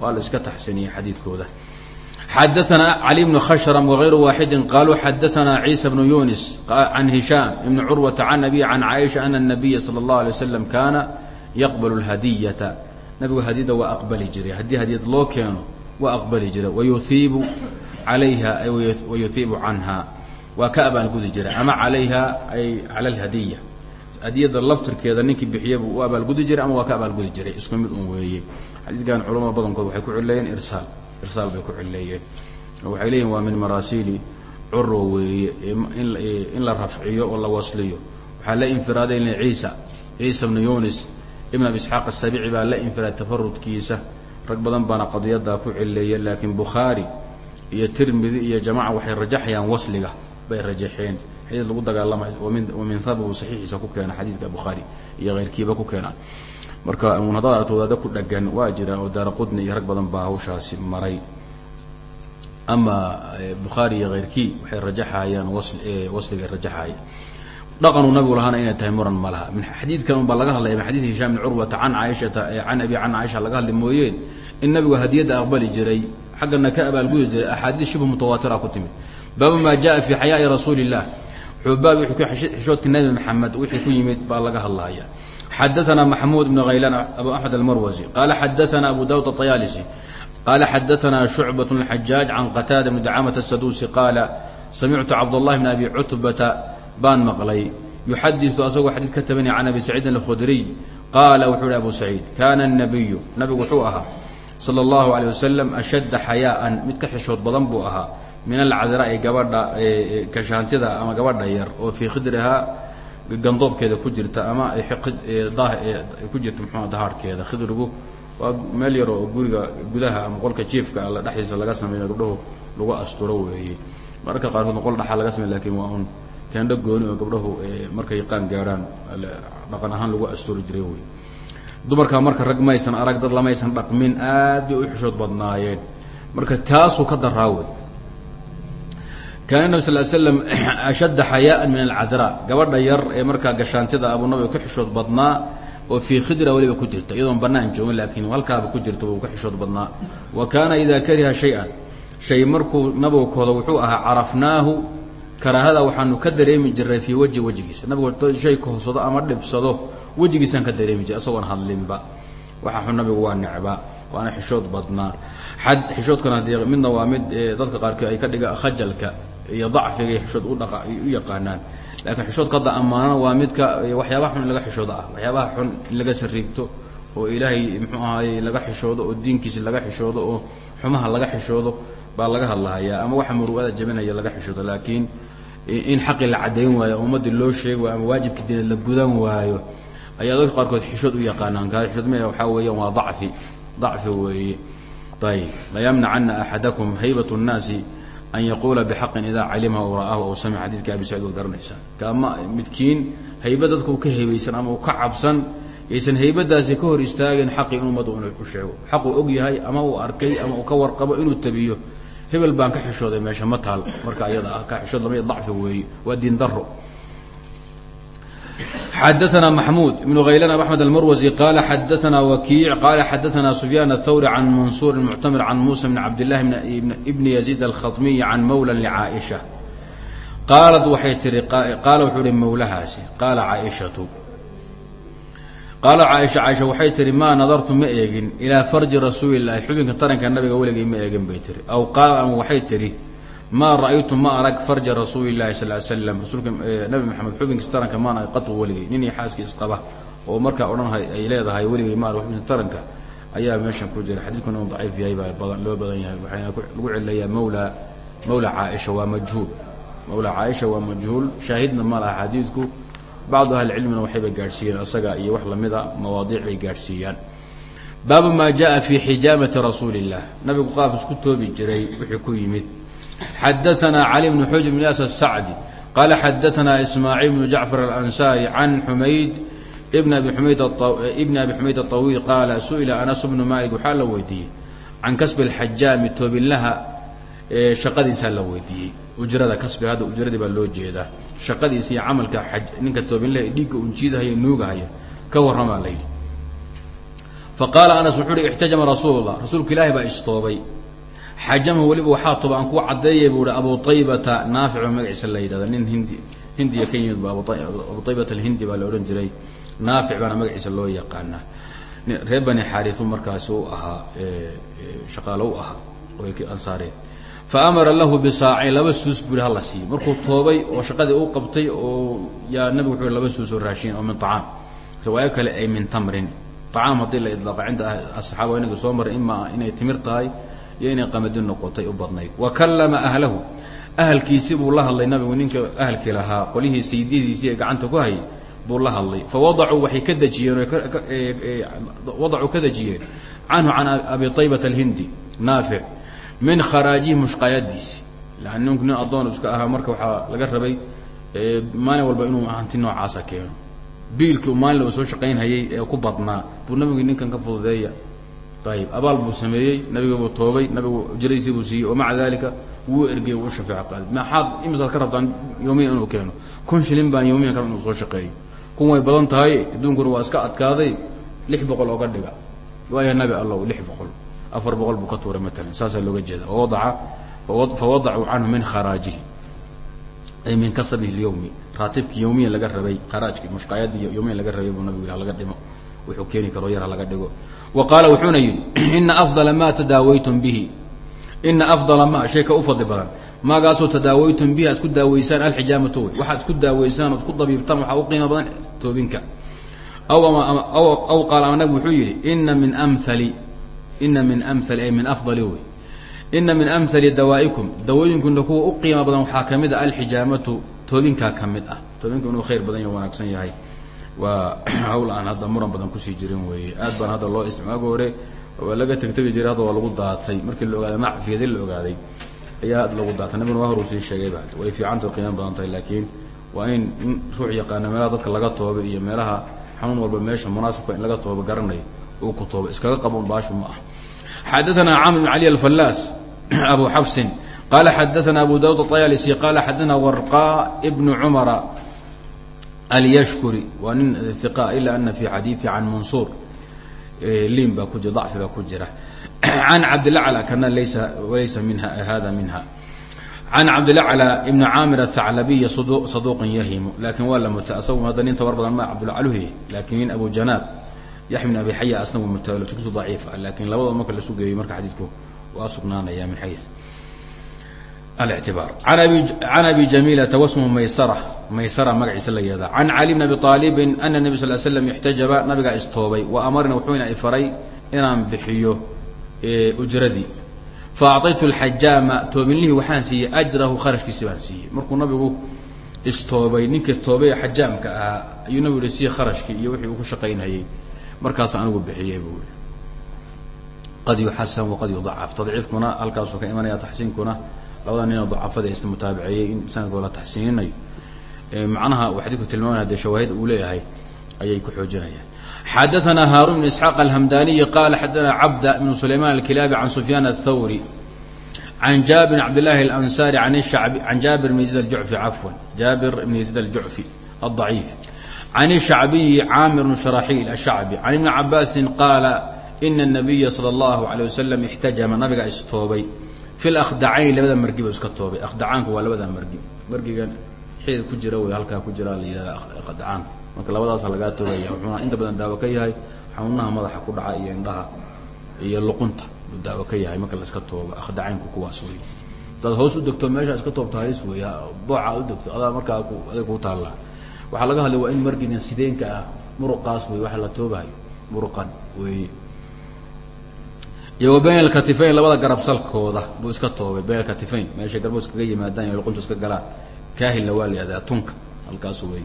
waa la iska taxsiniyey xadiidkooda xadaثna cali bn khashrm wغayru waaxidi qaluu xadaثna ciisa bnu yunis can hishaam ibn curwata can abi can caaisha ana الnabiya salى الlahu alay waslam kaana yaqbal اlhadiyata nabigu hadiyada waa aqbali jiray. Haddii hadiyad loo keeno waa aqbali jiray. Wayuhiibu alayha wayuhiibu canha. Waa ka abaalgudi jiray. Ama alayha ay calى اlhadiya hadiyada laftirkeeda ninkii bixiya buu u abaalgudi jiray ama waa ka abaalgudi jiray? Isku mid un weeye. Xadiidkan culamada badankood waxay ku cileeyeen irsaal. Irsaal bay ku cileeyeen waxay leeyihiin waa min maraasili curwa weeye. In la rafciyo oo la wasliyo. Waxaa la infiraaday ciisa ciisa bnu yunis ibn abi isxaaq asabici baa la infiraad tafarudkiisa rag badan baana qadiyadaa ku cileeya laakiin bukhaari iyo tirmidi iyo jamaca waxay rajaxayaan wasliga bay rajaxeen. Xadiid lagu dagaalamay wa min hababu saxiixiisa ku keena xadiidka bukhaari iyo keyrkiiba ku keenaan marka un haddaad aragto wadaado ku dhagan waa jira oo daara iyo rag badan baa hawshaasi maray. Ama bukhaari iyo keyrkii waxay rajaxayaan was wasligay rajaxaya dhaqanuu nabigu lahaana inay tahay muran ma laha. Xadiidkan unbaa laga hadlaya min xadiid hishaam bn curwata can caaishata can abi can caaisha laga hadli mooyeen in nabigu hadiyadda aqbali jiray xaggana ka abaalgudi jiray axaadiis shibhu mutawaatira ku timid. Baaba maa jaa fii xayaa'i rasuuli illaah xubaab xishoodka nabi maxamed wixii ku yimid baa laga hadlaaya. Xadaanaa maxamuud ibn khaylaan abu axmed almarwasi qaala xadaanaa abu daawud atayaalisi qaala xadaanaa shucbat xajaaj can qataada bni dacaamat asaduusi qaala samictu cabd llahi bn abi cutbata baan maqlay. Yuxadisu asagoo xadiid ka tabinaya can abi saciidin alkhudriy qaala wuxuu hi abu saciid kaana anabiyu nabigu wuxuu ahaa sala allahu alayh wasalam ashadda xayaaan mid ka xishood badan buu ahaa. Min alcadraa gabadha kashaantida ama gabadha yar oo fii khidrihaa gandoobkeeda ku jirta ama ku jirta mxua dahaarhkeeda khidrigu waa meel yar oo guriga gudaha ama qolka jiefka ah dhexdiisa laga sameeyo gabdhahu lagu asturo weeye mararka qaarkoodna qol dhaxaa laga sameey laakiin waa un teendho gooni oo gabdhahu markay qaan gaadhaan dhaqan ahaan lagu asturi jiray wey. Dumarkaa marka rag maysan arag dad lamaysan dhaqmin aad bay u xishood badnaayeen. Marka taasuu ka daraa wey kaana nabi sal slam ashadda xayaaan min alcadraa gabadha yar ee markaa gashaantida abuu ka xishood badnaa oo fii khidra weliba ku jirta iyadoon banaan joogin laakiin halkaaba ku jirta uu ka xishood badnaa. Wa kaana idaa kariha shay-an shay markuu nabigu koodo wuxuu ahaa carafnaahu karaahada waxaanu ka dareemi jiray fii wejhi wejigiisa nabigu shay kohsado ama dhibsado wejigiisaan ka dareemi jiray isagoon hadlinba. Waxa xun nabigu waa necba waana xishood badnaa. Xishoodkana haddii midna waa mid dadka qaarkood ay ka dhiga khajalka iyo dacfiga iyo xishood udhaqa u yaqaanaan. Laakiin xishoodka hadda ammaanana waa midka waxyaabaha xun in laga xishoodo ah. Waxyaabaha xun in laga sariigto oo ilaahay muxuu ahaayey laga xishoodo oo diinkiisa laga xishoodo oo xumaha laga xishoodo baa laga hadlahayaa ama waxa muru'ada jabinaya laga xishoodo. Laakiin in xaqii la caddayn waayo ummaddii loo sheegi ama waajibkii dineed la gudan waayo ayaa dadka qaarkood xishood u yaqaanaan. Xishood me waxaa weeyaan waa dacfi dacfi weeye. Ayib layamnacana axadakum haybat الnaasi an yaquula bxaqin idaa calimaha o ra'aahu aw samica xadidka abi sacid waad garanaysaan kaama midkiin hayba dadka uu ka hebaysan ama uu ka cabsan yaysan haybadaasi ka hor istaagin xaqii in ummaddu inuu u sheego. Xaquu og yahay ama uu arkay ama uu ka warqabo inuu tabiyo hebel baan ka xishooday meesha ma taal marka ayada ah ka xishood lama dacfi weeye waa diin daro xadaثna maxmuud ibn haylan abu axmed almarwasi qaala xadaثna wakiic qaala xadaثna sufyaan aلthawri can mansuur muctamir can muusa bn cabdillahi bni yaziid alkhaطmiy can mawla lcaaisha qaalad waxay tihi qaala wuxuu ihi mawlahaasi qaala caaishatu qaala caaisha caaisha waxay tihi maa nadartu ma eegin. Ilaa farji rasuuli llahi xubinka taranka nabiga weligay ma eegin bay tihi aw qaala ama waxay tihi maa ra'aytu ma arag farja rasuuli llahi sal ly slam rasuulka nabi maxamed xubinkiisa taranka maan arag qatu weligay nin iyo xaaskii isqaba oo markaa odhan ay leedahay weligay ma arag xubinka taranka ayaa meeshan ku jira. Xadiidkuna uu daciif yahay baa badan loo badan yahay. Waxayna lagu celilayaa mawla mawla caaisha waa majhuul. Mawla caaisha waa majhuul. Shaahidna ma laha xadiidku bacdu ahlicilmina waxayba gaadhsiiyeen isaga iyo wax lamida mawaadiic bay gaadhsiiyaan baabu maa jaa fi xijaamati rasuuli illah nabigu qaab isku toobi jiray wixii ku yimid xadaثna cali bn xujr bn as الsacdi qala xadaثna ismaaciil bn jacfar alansaari can xumayd bn abi xumayd ibn abi xumayd aطawiil qaala su'ila anas bnu malik waxaa la weydiiyey can kasbi اlxajaami toobilaha shaqadiisaa la weydiiyey ujrada kasbi hadda ujradii baa loo jeedaa. Shaqadiisa iyo camalka ninka toobinlaha dhiigga unjiidahaya nuugahaya ka warramaa la yidhi faqaala anas wuxuu uhi ixtajama rasuul lah rasuulka ilaahi baa istoobay. Xajamahu weliba waxaa toba aan ku caddeeyay buu hi abu naafic oo magaciisa la yidhahda. Nin hindi hindiya ka yimid aybat alhindi baa la odhan jiray. Naafic baana magaciisa loo yaqaanaa. Reer bani xaariu markaasi u ahaa shaqaalo u ahaa ansaareed fa amara lahu bisaacin laba suus buri hala siiyo markuu toobay oo shaqadii u qabtay oo yaa nabigu wuxuu laba suus oo raashin oo min acaam riwaayo kale ay min tamrin acaam haddii la idlaaqa cinda asaxaaba inaga soo maray imaa inay timir tahay iyo inay qamadi noqotay u badnayd wa kallama ahlahu ahalkiisi buu la hadlay nabigu ninka ahalkii lahaa qolihii sayidadiisii ee gacanta ku hayay buu la hadlay fa waxay ka dejiyeen wadacuu ka dejiyeen canhu can abi aybata alhindi naafic min kharaajihi mushqaayadiisi. Lan ninku iska ahaa marka waxaa laga rabay maalin walba inuu hanti noocaasa keeno. Biilkii maalin laba soo shaqaynhayay ee ku badnaa buu nabigu ninkan ka fududeeya ayib abaal buu sameeyey nabiga buu toobay nabigu ujradiisii buu siiyey wamaca dalika wuu ergey wuu shafeec qaaday maxaad imisaad ka rabtaan yoomiyan inuu keeno? Kun shilin baan yoomiyan ka inuu soo shaqeeyo kun way badan tahay adduunkuna waa iska adkaaday lix boqol ooga dhiga. Waaya nabi allow lix boqol afar boqol buu ka tuuray matalan saasaa looga jeeda wadaca fawadacuu canhu min kharaajihi ay min kasabihi lyawmi raatibkii yawmiyan laga rabay kharaajkii mushqaayadii yawmiyan laga rabay buu nabigu yidhi laga dhimo. Wuxuu keeni karo yar laga dhigo. Wa qaala wuxuuna yidhi ina afdala ma tadaawaytum bihi. Ina afdala ma shayka u fadli badan. Maagaasoo tadaawaytum bihi aad ku daaweysaan alxijaamatu wey waxaad ku daaweysaan ood ku dabiibtaan waxaa u qiimo badan toobinka aw aw qaala ama nabigu wuxuu yidhi ina min amhali ina min amhali ay min afdali wey ina min amhali dawaa'ikum. Dawooyinkuna kuwa u qiimo badan waxaa ka mid a alxijaamatu toobinkaa ka mid ah. Toobinka inuu khayr badan ya wanaagsan yahay. Waa hawl aan hadda muran badan ku sii jirin weeye aad baan hadda loo istimaaga hore waa laga tegtegi jiray hadda waa lagu daatay. Markii la ogaaday nacfigeedi la ogaaday ayaa aad lagu daatay. Nabiguna waa horuu sii sheegayba way fiicanta qiimo badan tahay laakiin waa in ruux yaqaana meelaha dadka laga tooba iyo meelaha xanuun walba meesha munaasibka in laga tooba garanayo uu ku toobo. Iskaga qaboon baashu ma ah xadaana camr bn cali alfallaas abu xafsin qaala xadaana abu daawud aطayaalisi qaala xadaana warqa bnu cumara alyashkuri. Waa nin iqa ila ana fi xadiidi can mansuur. E, liin baa ku jira dacfi baa ku jira. Can cabdilacla kana laysa laysa minha hada minha. Can cabdilacla ibni caamir athaclabiy saduuqan yahimu. Lakin waa la muta asaguna hadda nin tabar badan ma cabdilacluhi laakin nin abu janaab yaxya bin abi xaya asna waa mutkisu daciif ah lakin labadoo marka la sugeeyey marka xadiidku waa sugnaanaya min xay ااعtibaar an abi can abi jamilata wasmhu maysara maysara magaciisa la yihahda can cali bn abi aalibin ana nebi sal l slam ixtajaba nabigaa istoobay wa amarna wuxuuna ifaray inaan bixiyo ujradii faacطaytu اlxajaama toobinlihii waxaan siiyey ajrahu kharashkiisi baan siiyey markuu nabigu istoobay ninkii toobay xajaamka ahaa ayuu nabigu yihi sii kharashkii iyo wixii uu ku shaqaynhayey markaas anigu bixiyey bu i qad yuxasan waqad yudacaf tadciifkuna halkaasuu ka imanaya taxsiinkuna labada ninoo dacafada is mutaabiceeyey in sanadkoo la taxsiininayo macnaha uu tilmaamaya dee shawaahid uu leeyahay ayay ku xoojinayaan. Xadaanaa haarun bn isxaaq alhamdaniyi qaala xadaanaa cabda bn sulayman alkilaabi can sufyaan athawri can jaabir bn cabdillaahi alansaari an jaabir bn yaziid aljucfi cafwan jaabir bn yaziid aljucfi aldaciif can shacbiyi caamir bn sharaxiil ashacbi can ibni cabaasin qaala ina الnabiya salى اllahu alيه wasalam ixtajama nabiga istoobay fi lakhdacayn labada margi bu iska toobay akhdacaanku waa labada margi margigan xidid ku jira wey halkaa ku jira la yihahda akhdacaanku marka labadaasa lagaa toogaya wuxuuna inta badan daawo ka yahay xanuunaha madaxa ku dhaca iyo indhaha iyo luqunta buu daawo ka yahay marka la iska toobo akhdacaynku kuwaas wey hadaad hoos u degto meesha iska toobta halis wey booca u degto adaa markaa ku aday kuu taallaa waxaa laga hadlay waa in margigan sideenka ah muruqaas wey waxa la toobahayo muruqan wey. Iyo wa bayn alkatifayn labada garab salkooda buu iska toobay. Bayn alkatifayn meeshay garbo iskaga yimaadaan iyo luquntu iska galaan. Kaahilna waa la yihahdaa tunka halkaasu wey.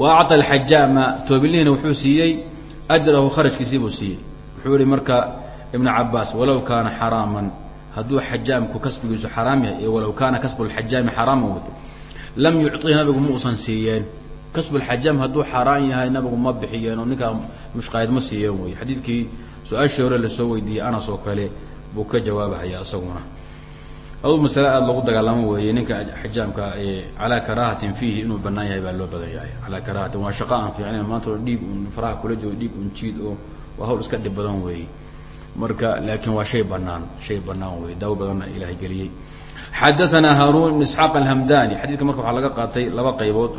Wa acطa alxajaama toobilihina wuxuu siiyey ajrahu kharajkiisii buu siiyey. Wuxuu yihi marka ibnu cabaas walow kaana xaraaman. Hadduu xajaamku kasbigiisu xaraam yahay iyo walow kaana kasbu lxajaami xaraaman wey. Lam yucطihi nabigu ma usan siiyeen kasbulxajaam hadduu xaaraan yahay nabigu ma bixiyeen oo ninkaa mushqaayad ma siiyeen wey xadiidkii su'aashii hore la soo weydiiyey anas oo kale buu ka jawaabahaya isaguna adu masale aada lagu dagaalamo weeye ninka xajaamka calaa karaahatin fiihi inuu banaan yahay baa loo badan yahay. Calaa karaahatin waa shaqa aan fiicnayn maanta dhiig un faraha kula jiro dhiig un jiid oo waa hawl iska dhib badan weeye. Marka laakiin waa shay banaan shay banaan wey daawo badanna ilahay geliyey xadaanaa haarun ibn isxaaq alhamdani xadiidka marka waxaa laga qaatay laba qaybood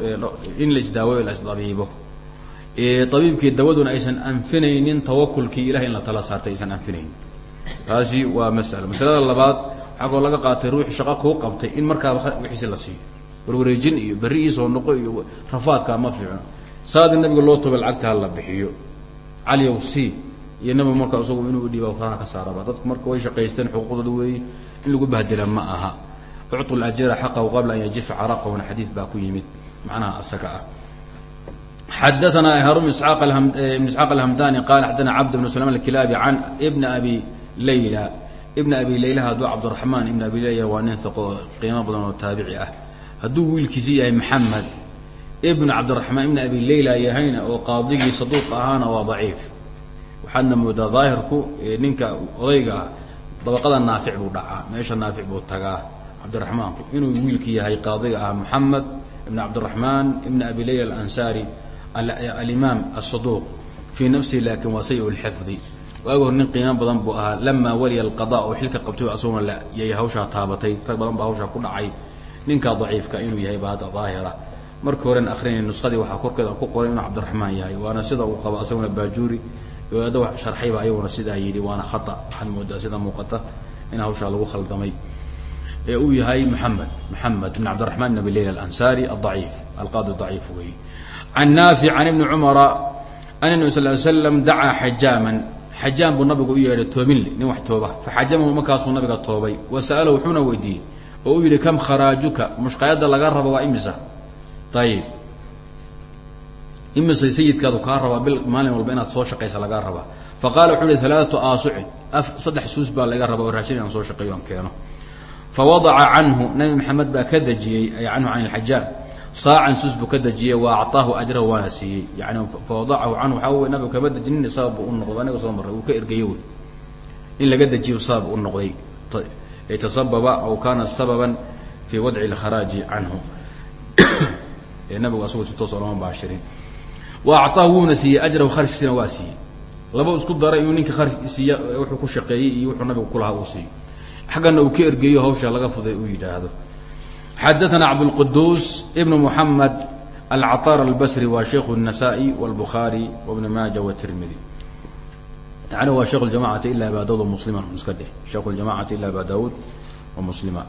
in la isdaawayo la isdabiibo abiibkii dawaduna aysan anfinaynin tawakulkii ilahay in la tala saartay aysan anfinaynin taasi waa masalo masalada labaad waxaa kaloo laga qaatay ruuxi shaqo kuu qabtay in markaaba wixiisi la siiyo warwareejin iyo berri iisoo noqo iyo rafaadkaa ma fiicno saadi nabiga loo toba lacagta ha la bixiyo caliyow c iyo nabigu marka isagu inuu dhiiba faraha ka saaraba. Dadku marka way shaqaysteen xuquuqdooda weeye in lagu bahdila ma aha. Ucطu lajira xaqahu qabla an yajifa caraqahuna xadiid baa ku yimid. Macnaha asaga ah. Xadaana haarun ibn isxaaq alhamdani qala xadana cabd bn slm alkilaabi can bna abi layla. Ibna abi layla hadduu cabdiraxmaan ibna abi layla waa nin iqo qiimo badan oo taabici ah. Hadduu wiilkiisi yahay maxamed ibn cabdiraxmaan ibna abi layla yahayna oo qaadigii saduuq ahaana waa daciif waxaadna moodaa daahirku ninka odayga dabaqada naafic buu dhacaa meesha naafic buu tagaa. Cabdiraxmaanku inuu wiilki yahay qaadiga ah moxamed ibn cabdiraxmaan ibna abi layla alansaari alimaam asaduuq fii nafsihi laakin waa sayi lxifdi waagi hor nin qiimo badan buu ahaa lamaa waliya alqada oo xilka qabtay asaguna yay hawshaa taabatay rag badan baa hawshaa ku dhacay. Ninkaa daciifka inuu yahay ba hadda daahira. Markii horen akrinay nusqadii waxaa korkeeda ku qoray inuu cabdiraxmaan yahay waana sida uu qabo asaguna baajuuri ada sharxayba ayaguna sidaa yidhi waana khata. Waxaad moodaa sida muuqata in hawshaa lagu khaldamay. Ee uu yahay maxamed maxamed ibn cabdiraxmaan ibn abi layla alansaari adaciif alqaadi daciif weeye can naafic can ibni cumara ana nabi sal slam dacaa xajaaman. Xajaam buu nabigu u yeedhay toobinle nin wax tooba. Faxajamahu markaasuu nabiga toobay. Wa wuxuuna weydiiyey. Oo u yidhi kam kharaajuka mushqayadda laga rabo waa imisa. Ayib imise sayidkaadu kaa rabaa bil maalin walba inaad soo shaqaysa lagaa rabaa. Fa wuxuu ihi alaaatu aasucin saddex suus baa laga rabaa oo raashin inaan soo shaqeeyo aan keeno. Fa wadaca canhu nabi maxamed baa ka dejiyey canhu can ilxajaam saacan suus buu ka dejiyey wa acطaahu ajrahu waana siiyey. Yani fawadacahu canhu waxaa wey nabigu kama dejinin sabab u noqday anaga soo marray uu ka ergayo wey. In laga dejiyo sabab u noqday. Tasababa aw kana sababan fi wadci اlkharaaji canhu. Ee nabigu asagu si toos olama baashirin wa acطaahu wuuna siiyey ajrahu kharajkiisina waa siiyey laba isku daray inuu ninka kharaj siiya wuxuu ku shaqeeyey iyo wuxuu nabigu kulahaa uu siiyo xaggana uu ka ergeeyo hawsha laga fuday uu yidhaahdo xadaثna cabdالqudus ibn mحamed alcaطar albasri waa sheikh النasائي wاlbukhaarي wbn maaja wالtirmidi yani waa sheikh اjamacati ila aba daud muslima iska dheh sheikh اljamacati ila aba daud وmuslima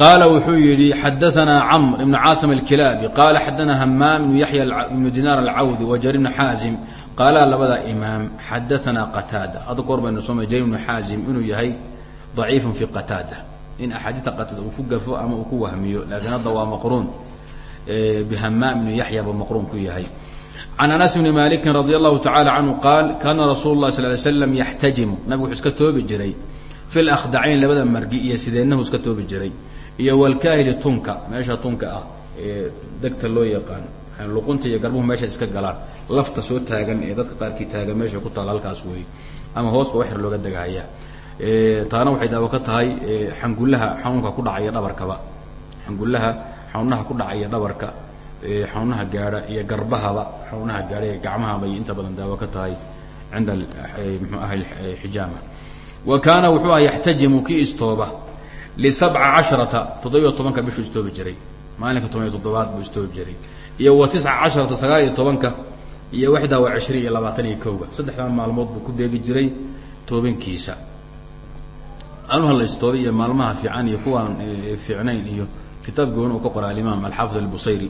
qaala wuxuu yidhi xadaanaa camr ibnu caasim alkilaabi qaala xadaanaa hamaam ibnu yaxya ibnu dinaar alcawdi wa ibnu xaasim qaala labadaa imaam xadaanaa qataada ad goor baynu soo jarir ibnu xaasim inuu yahay daciifun fii qataada in axaadiia qataada uu ku gafo ama uu ku wahmiyo laakiin hadda waa maqruun bihamaam ibnu yaxya buu maqruun ku yahay can anas bni maalikin radi allahu tacaala canhu qaal kaana rasuulu lah sal ly slam yaxtajimu nabigu wuxuu iska toobi jiray fi lakdacayn labada margi iyo sideennahu iska toobi jiray iyo walkaahili tunka meesha tunka ah ee degta loo yaqaan luqunta iyo garbuhu meesha iska galaan lafta soo taagan ee dadka qaarkii taagan meesha ku taal halkaas wey ama hoosba waxyar looga degahaya. Taana waxay daawo ka tahay xangullaha xanuunka ku dhacaya dhabarkaba. Xangullaha xanuunaha ku dhacaya dhabarka xanuunaha gaadha iyo garbahaba xanuunaha gaadha iyo gacmahaba ay inta badan daawo ka tahay cinda mxuu ahay xijaama. Wa kaana wuxuu aha yaxtajimu kii istooba lisabca casharata toddobiyo tobanka bishuu istoobi jiray maalinka toban iyo toddobaad buu istoobi jiray iyo wa tisca casharata sagaal iyo tobanka iyo waxdaa wa cishriin iyo labaatan iyo kowga saddexdan maalmood buu ku beegi jiray toobankiisa anuha la istoobay iyo maalmaha fiican iyo kuwaan fiicnayn iyo kitaab gooni uu ka qora alimaam alxaafid albusayri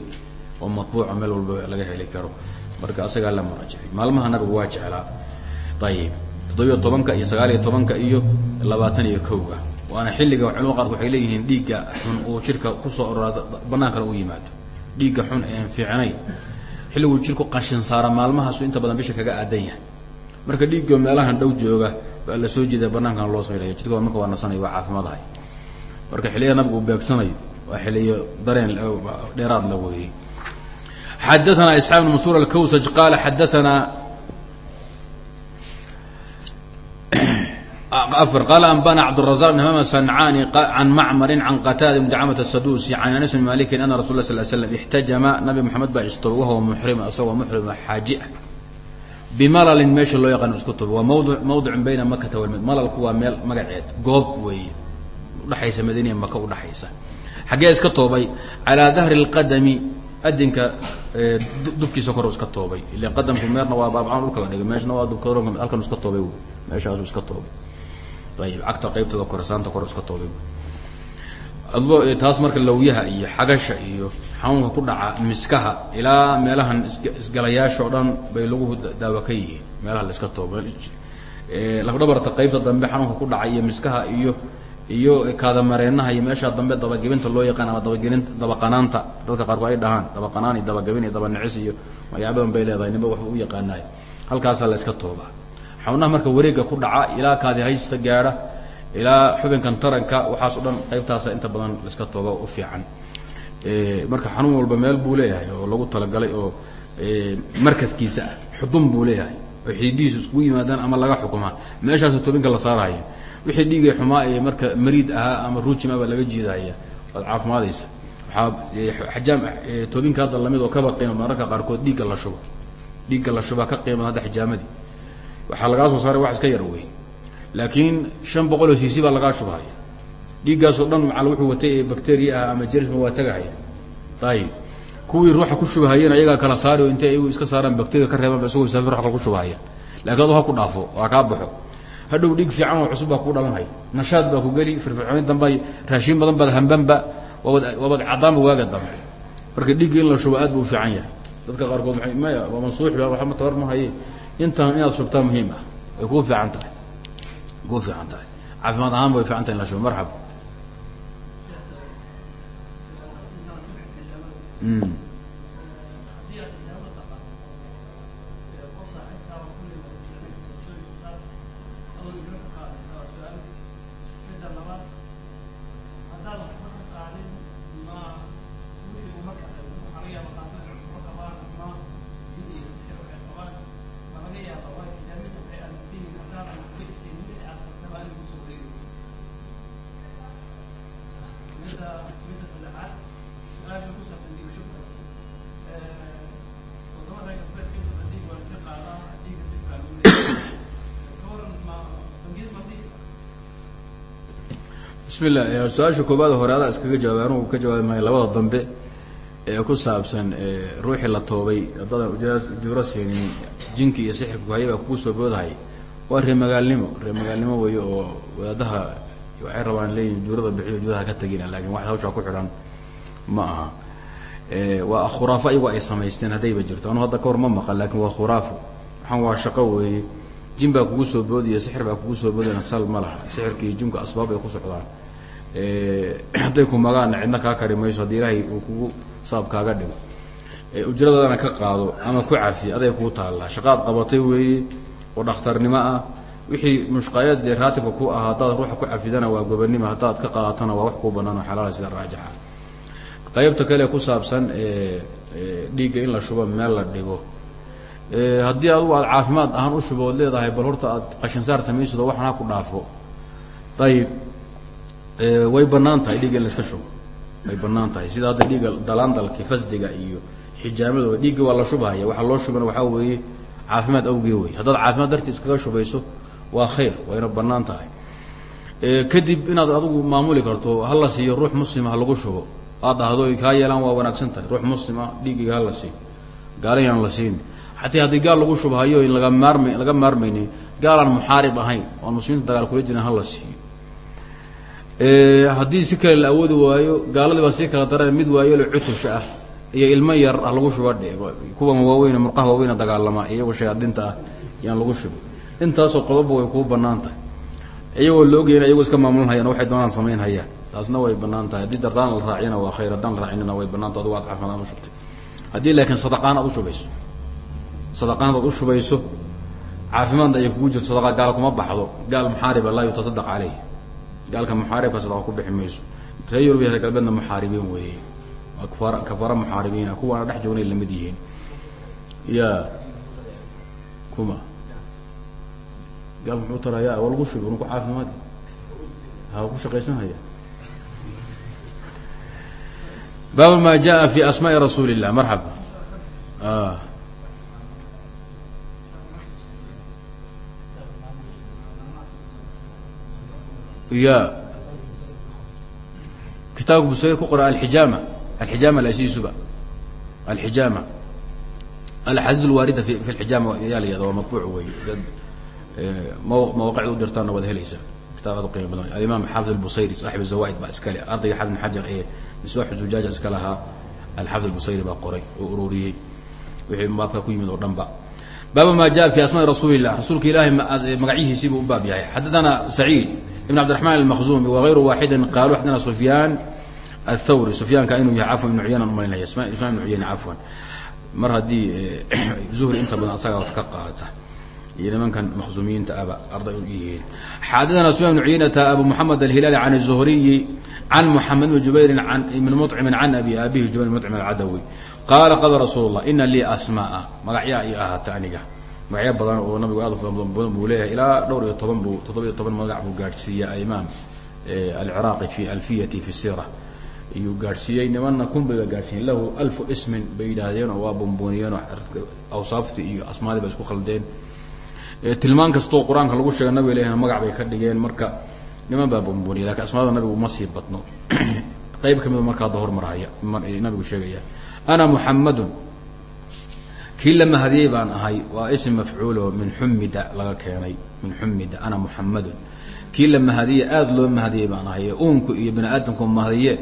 oo matbuuca meel walba laga heli karo marka asagaa la muraajicay maalmaha nabigu waa jeclaa ayib toddobiyo tobanka iyo sagaal iyo tobanka iyo labaatan iyo kowga waana xilliga culimada qaarku waxay leeyihiin dhiigga xun uu jirka ku soo ororaado banaan kale u yimaado. Dhiigga xun ee aan fiicnayn. Xilligu jirku qashin saara maalmahaasu inta badan bisha kaga aadan yahay. Marka dhiiggo meelahan dhow jooga baa la soo jeeda banaankan loo saydhaya. Jirka marka waa nasanaya waa caafimaadahay marka xilliga nabigu uu beegsanayo waa xilliyo dareen dheeraad la weeyey xadaana isxaaq bn mansuur alkawsaj qaala xadaanaa afar qaala ambana cabdurazaq bn hamaam asancaani can macmarin can qataada bn dacamata saduusi can anas bn malikin ana rasul sal slam ixtajama nabi moxamed baa istubay muxrima isagoo muxrima xaaji ah bimalalin meesha loo yaqaano isku tubay waa mawd mawdicun bayna makata walmed malalku waa meel magaceed goob weeye udhaxaysa madiinaya maka udhaxaysa xaggee iska toobay calaa dahri lqadami adinka dubkiisa kor iska toobay ila qadamku meerna waa baabcaan dhulka la dhigay meeshna waa dubka halkan iska toobay meeshaasu iska toobay ayib cagta qaybtooda koresaanta kor iska toobay adbo taas marka lawyaha iyo xagasha iyo xanuunka ku dhaca miskaha ilaa meelahan isgalayaasha o dhan bay lagu daawa ka yihiin meelaha la iska toobo lafdhabarta qaybta dambe xanuunka ku dhaca iyo miskaha iyo iyo kaadamareenaha iyo meesha dambe dabagebinta loo yaqaan ama dabagelin dabaqanaanta dadka qaarku ay dhahaan dabaqanaan iyo dabagabin iyo dabanicis iyo magacyabadan bay leedahay ninba waxba u yaqaanaay halkaasaa la iska toobaa xanuunaha marka wareega ku dhaca ilaa kaadi haysta gaadha ilaa xubinkan taranka waxaas o dhan qaybtaasa inta badan laiska tooba u fiican. Marka xanuun walba meel buu leeyahay oo lagu talagalay oo markaskiisa ah xudun buu leeyahay. Oo xididihiisu iskugu yimaadaan ama laga xukumaa meeshaasa toobinka la saarahaya wixii dhiigay xumaa ee marka mariid ahaa ama ruujima laga jiidahaya waad caafimaadaysa. Waxaa xajaam toobinka hadda la mid oo kaba qiima mararka qaarkood dhiigga la shubo. Dhiigga la shubaa ka qiiman hadda xijaamadii waxaa lagaa soo saaray wax iska yar wey laakiin shan boqol oo cc baa lagaa shubahaya dhiiggaasoo dhan macal wuxuu watay ee bacteria ah ama jerisma waa tagahaya ayib kuwii ruuxa ku shubahayeen ayagaa kala saari oo intay iska saaraan bacteria ka reeban ba isagoo saafi ruxa kala ku shubahaya. Lakin adu ha ku dhaafo waa kaa baxo. Hadhow dhiig fiican oo cusub baa kuu dhalanhaya nashaad baa ku geli firfircooni damba raashiin badan baad hambanba waabad waabad caddaanba waaga dambe. Marka dhiigga in la shubo aad buu ufiican yahay. Dadka qaarkood maay maya waa mansuux ba waxba tabar ma haye intaan inaad shubtaa muhiim ah. Way kuu fiican tahay ku fiican tahay caafimaad ahaan ba way fiican tahay in la shubo. Marxaba bismi llah su'aasha koobaad hore adaa iskaga jawaabay anugu ka jawaabi maayo labada dambe ee ku saabsan ruuxii la toobay. Haddadan ujuuras haynin jinki iyo sixirka kuhaya baa kugu soo boodahay. Waa ree magaalnimo ree magaalnimo weeye oo wadaadaha waxay rabaan leeyihiin juurada bixiyo juurada ka tagina laakiin wax hawshaa ku xidhan ma aha. Waa khuraafo ayagu ay samaysteen haddayba jirto. Anu hadda kahor ma maqan laakiin waa khuraafo waxaan waa shaqo weeye. Jin baa kugu soo boodaya sixir baa kugu soo boodayna sal ma laha. Sixirka iyo jinku asbaab ay ku socdaan hadday ku cidna kaa kari haddii ilaahay uu kugu saab kaaga dhigo. Ujradadana ka qaado ama ku cafiyo aday kuu taallaa shaqaad qabatay weeye oo dhakhtarnimo ah. Wixii mushqayaad dee raatibka ku ah haddaad ruuxa ku cafidana waa gobanimo haddaad ka qaadatana waa wax kuu banaan oo xalaala sida raajixa qaybta kale ku saabsan dhiigga in la shubo meel la dhigo. Haddii adugu aad caafimaad ahaan u shubo ood leedahay bal horta aad qashinsaar samaysido waxan ha ku dhaafo. Ayib way bannaan tahay dhiigga in la iska shubo. Way bannaan tahay. Sida hadda dhiigga dalaandalki fasdiga iyo xijaamada dhiigga waa la shubhaya waxaa loo shubana waxaa weeye caafimaad awgee wey haddaad caafimaad dartii iskaga shubayso waa khayr. Wayna bannaan tahay. Kadib inaad adigu maamuli karto hala siiyo ruux muslima ha lagu shubo. Aad dhahdo kaa yeelaan waa wanaagsan tahay. Ruux muslima dhiigiga hala siiyo gaalayaan la siin. Xataa haddii gaal lagu shubhayo in laga maarma laga maarmayni gaalaan muxaarib ahayn oon muslimiinta dagaal kula jiran hala siiyo haddii si kale la awoodi waayo gaaladii baa sii kala dareen mid waayelo cutusha ah iyo ilmo yar ah lagu shuba dhe kuwan waaweyn murqaha waaweyna dagaalama iyagoo shayaadiinta ah yaan lagu shuba intaasoo qodoba way kuu bannaan tahay. Iyagoo la ogayana iyagoo iska maamulinhayaan waxay doonaan samayn taasna way bannaan tahay. Haddii dardaan la raaciyana waa khayr. Haddaan la raacinina way banaanta adigu aad caafimaad u shubtay. Haddii laakiin sadaqaan aad ushubayso sadaqaan aad ushubayso caafimaadna ay kugu jirto sadaqa gaal kuma baxdo. Gaal muxaariba laa yutasadaq caleyh gaalka muxaaribka sadaqa ku bixi mayso. Iyo reer galbeedna muxaaribiin weeye. Kafaar kafaara muxaaribiina kuwaana dhex joognay la mid yihiin. Ya kuma. Gaal muxuu taraya waa lagu shubi ku caafimaadi ha ku shaqaysanhaya baab ma jaa fi asmaai rasuuli الlah marxaba ya kitaabka busayr ku qora alxijaama alxijaama alasiisuba alxijaama alaxaadiid alwaarida fi lxijaama yaa la yahda waa matbuuc wey dad mawaqicda u dirtaana waad helaysaa kitaab aad u qiimo badan. Alimaam xaafid albusayri saaxib zawaaid baa iskale ardayga xaafid ibn xajar ee misbaaxu zujaaja iska lahaa. Alxaafid albusayri baa qoray oo ururiyey wixii baabka ku yimid oo dhan ba. Baaba ma jaa fi asmaai rasuuli illah rasuulka ilaahay magacyihiisiibuu u baab yahay. Xaddaana saciid ibn cabdiraxman almakhzumi wagayru waaxidin qaalu xadana sufyaan athawri sufyaanka inuu yahay cafwan ibnu cuyayna umalinaya ismaan ibnu cuyayna cafwan mar haddii zuhri inta badan asagaa wax ka qaata iyo nimankan makhzumiyiinta aba arday u yihiin xaadadana sufyan bnu cuyaynata abu moxamed alhilaali can الzuhriyi can moxamed bni jubayrin an ibni muطcimin can abi aabihi jubayr muطcim alcadawi qaala qala rasuul الlah ina lii asmaaa magacyaa i ahaata aniga magacyo badan oo nabigu aad badan buu leeyahay. Ilaa dhowr iyo toban buu toddoba iyo toban magac buu gaadhsiiya imaam alciraaqi fi alfiyati fi sira iyuu gaadhsiiyey nimanna kunbayba gaadhsiiyen lahu alfu ismin bay yidhaahdeen oo waa bumbuuniyeen oo iyo asmaadii ba isku khaldeen. Tilmaan kastoo qur'aanka lagu sheega nabiga lehna magac bay ka dhigeen. Marka niman baa bumbuuniya laakiin asmaada nabigu ma sii badno. Qayb ka mido markaa dahormarhaya nabigu sheegaya ana muxamadun kii la mahadiyey baan ahay waa ism mafcuulo min xumida laga keenay min xumida ana muxamadun kii la mahadiye aada loo mahadiyey baan ahay uunku iyo bani aadamku mahadiye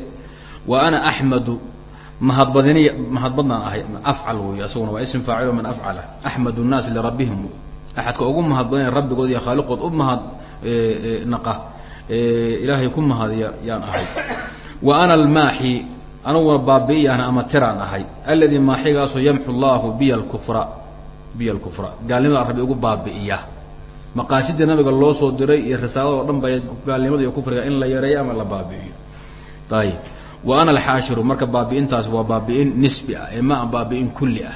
wa ana axmadu mahadbadiniy mahadbadnaan ahay afcal wey isaguna waa ism faacilo min afcala. Axmadu nnaasi lirabbihim axadka ugu mahad badan rabbigood iyo khaaliqood u mahad naqa ilaahay ku mahadiya yaan ahay. Wa ana almaaxi aniguna baabi'iyahna ama tiraan ahay. Alladii maaxigaasoo yamxu llahu biya lkufra biya lkufra gaalnimada rabbi ugu baabi'iya. Maqaasidii nabiga loo soo diray iyo risaalada o dhan ba gaalnimada iyo kufriga in la yareeyo ama la baabi'iyo. Ayib wa ana alxaashiru marka baabi'intaas waa baabi'in nisbi ah ee ma baabi'in kulli ah.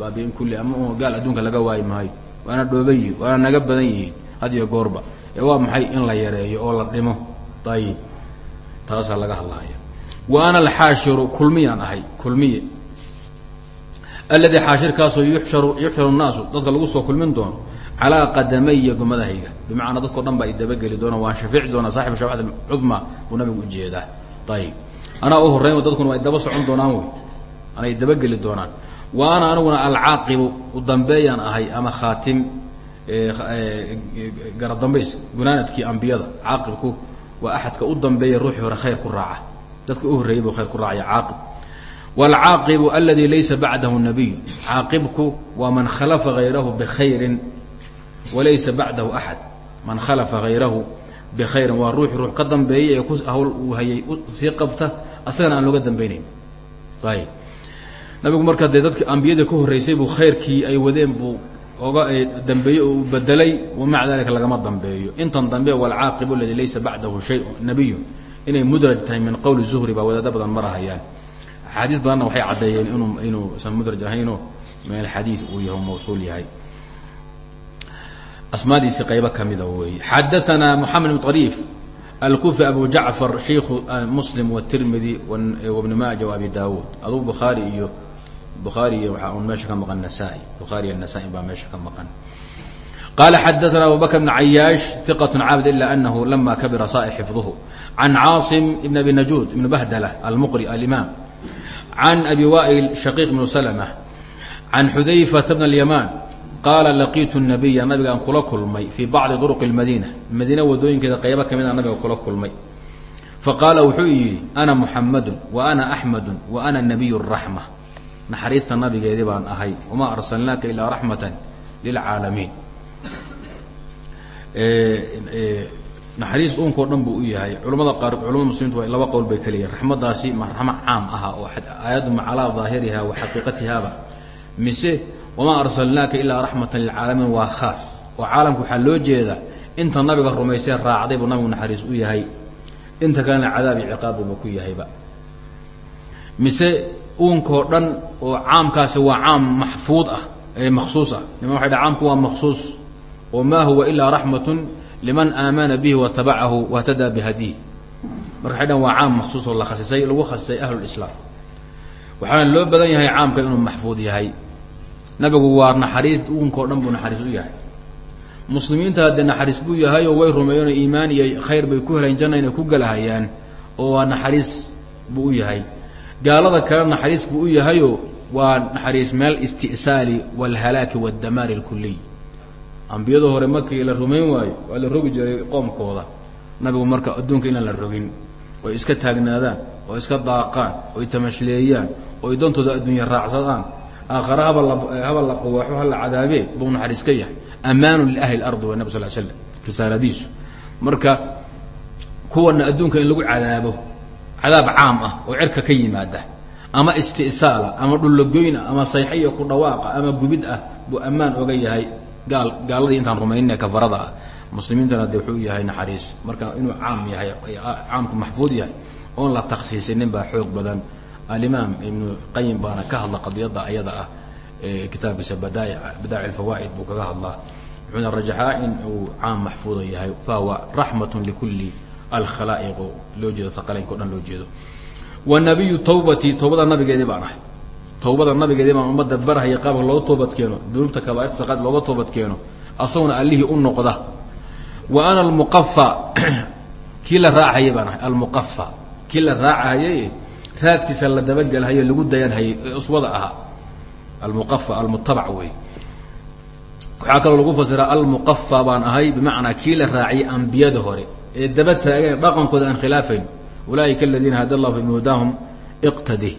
Baabi'in kulli ah ma gaal adduunka laga waayi maayo. Waana dhooban yihiin waana naga badan yihiin had iyo goorba. Ee waa maxay in la yareeyo oo la dhimo? Ayib taasaa laga hadlahaya wa ana alxaashiru kulmiyaan ahay kulmiye. Alladii xaashirkaasoo yuxsharu yuxsharu nnaasu dadka lagu soo kulmin doono calaa qadamaya gomadahayga bimacnaa dadkao dhan baa idabageli doona waan shafiici doonaa saaxibu shafacati cudma buu nabigu u jeedaa ayib anaa u horreyn dadkuna waa idaba socon doonaan wey. Anay idabageli doonaan. Wa ana aniguna alcaaqibu udambeeyaan ahay ama khaatim garadambays gunaanadkii ambiyada caaqibku waa axadka u dambeeya ruuxii hore khayr ku raaca dadka u horreeyay buu khayr ku raacaya caaqib. Waalcaaqibu aladi laysa bacdahu nabiy. Caaqibku waa man khalafa hayrahu bikhayrin walaysa bacdahu axad man khalafa hayrahu bikhayrin waa ruuxii ruux ka dambeeyay ee ku hawl uu hayay sii qabta asagana aan looga dambeynayn ayib nabigu marka dee dadki ambiyadii ka horreysay buu khayrkii ay wadeen buu oga dambeeyey oo uu bedelay wamaca dalika lagama dambeeyo. Intan dambe walcaaqibu aladi laysa bacdahu shay nabiyun inay mudraj tahay min qowli zuhri baa wadaado badan marahayaan. Axaadiis badanna waxay caddeeyeen inuu inuusan mudraj ahayno min alxadiid uu yahay mawsuul yahay. Asmaadiisi qaybo kamida weeye. Xadaanaa moxamed bn ariif alkufi abu jacfar sheiku muslim wtirmidi wbn maaja waabi daawuud. Aduu bukhaari iyo bukhaari iyo waxaa un meesha ka maqan nasaa-i. Bukhaari nasaa-i baa meesha ka maqan qala xadaana abubakr bn cayaash iqat caabid ila anahu lama kabira sa xifduhu can caasim ibn abi najuud ibn bahdla almuqri alimaam can abi wail shaqiiq bnu slma can xudayfata bn اlyamaan qaala laqiitu nabiya nabigaan kula kulmay fii bacdi duruqi اlmadiina madiina wadooyinkeeda qaybo ka mid a nabiga kula kulmay faqaala wuxuu yidhi ana muxamadu wa ana axmadu wa ana nabiy raxma naxariista nabigeedii baan ahay wamaa arsalnaaka ilaa raxmata lilcaalamiin naxariis uunkao dhan buu u yahay. Culamada qaar culamada muslimiintu waa laba qowl bay ka raxmadaasi ma raxmo caam aha oo aayaddu calaa daahiriha wa xaqiiqatihaaba. Mise wamaa arsalnaaka ilaa raxmatan lilcaalamiin waa khaas. Oo caalamka waxaa loo jeeda inta nabiga rumaysee raacday buu nabigu naxariis u yahay. Inta kalena cadaab iyo ciqaab buuba ku yahayba. Mise uunkao dhan oo caamkaasi waa caam maxfuud ah ee maksuus ah. Nima waxay dha caamku waa maksuus wma huwa ilaa raxmatun liman aamana bihi watabacahu wahtadaa bihadih marka waxay dhan waa caam maksuus oo la khasisay lagu khasisay ahlulislaam waxaana loo badan yahay caamka inuu maxfuud yahay. Nabigu waa naxariis uunkao dhan buu naxariis u yahay. Muslimiinta haddee naxariis buu yahay oo way rumeeyeen oo iimaan iyo khayr bay ku helayn janna inay ku galahayaan oo waa naxariis buu u yahay. Gaalada kale naxariis buu u yahayoo waa naxariis meel isti'saali waalhalaaki waddamaari ambiyada hore markii la rumayn waayo waa la rogi jiray qoomkooda. Nabigu marka adduunka inaan la rogin oy iska taagnaadaan oo iska daaqaan oy tamashleeyaan oy dantooda adduunya raacsadaan. Aakhare haba la quwaaxo ha la cadaabee buu naxariis ka yahay. Amaanu liahli lardi wa nabi sal slam risaaladiisu marka kuwana adduunka in lagu cadaabo cadaab caam ah oo cerka ka yimaada ama isti'saala ama dhullagoyn ah ama sayxa iyo ku dhawaaqa ama gubid ah buu ammaan oga yahay gaal gaaladii intaan rumaynin kafarada ah muslimiintana de wuxuu yahay naxariis. Marka inuu caam yahay caamku maxfuud yahay oon la taksiisinin baa xoog badan. Alimaam ibnu qayim baana ka hadla qadiyadda ayada ah kitaabkiisa badaa'ic badaa'ic alfawaa'id buu kaga hadlaa. Wuxuuna rajaxaa in uu caam maxfuuda yahay fahuwa raxmatun likulli alkhalaa'iqu. Loo jeedo taqalaynka o dhan loo jeedo. Wa nabiyu tawbati tawbada nabigeedii baan ahay tawbada nabigeedii baan ummadda barhaya qaabka loo toobad keeno dunuubta kabaairta saqaad looga toobad keeno asaguna allihii u noqda wa ana almuqafa kii la raacayay baan ahay almuqafa kii la raacahayay raadkiisa la dabagelhayo lagu dayanhayay ee uswada ahaa almuqafa almutabac wey waxaa kaloo lagu fasiraa almuqafa baan ahay bimacnaa kii la raaciyay ambiyada hore ee daba taagan dhaqankooda aan khilaafayn ulaaika aladiina hada allahu fi hudaahum iqtadi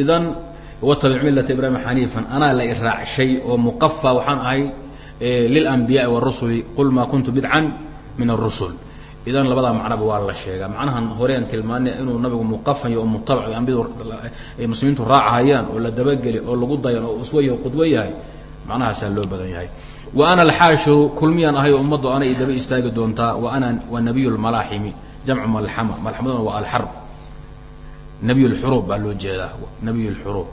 idan watabic milata ibraahima xaniifan anaa la iraacshay oo muqafa waxaan ahay lilanbiyaai warusuli qul maa kuntu bidcan min arusul idan labadaa macnaba waa la sheegaa macnahan horean tilmaanay inuu nabigu muqafan iyo oo mutabac ambiyadu muslimiintu raacahayaan oo la dabageli oo lagu dayan oo uswaya o qudwo yahay macnahaasaa loo badan yahay wa ana alxaashiru kulmiyaan ahay oo ummaddu anay daba istaagi doontaa wa ana wa nabiy lmalaaximi jamcu malxama malxamaduna waa alxarb nabiy lxuruub baa loo jeedaa nabiy lxuruub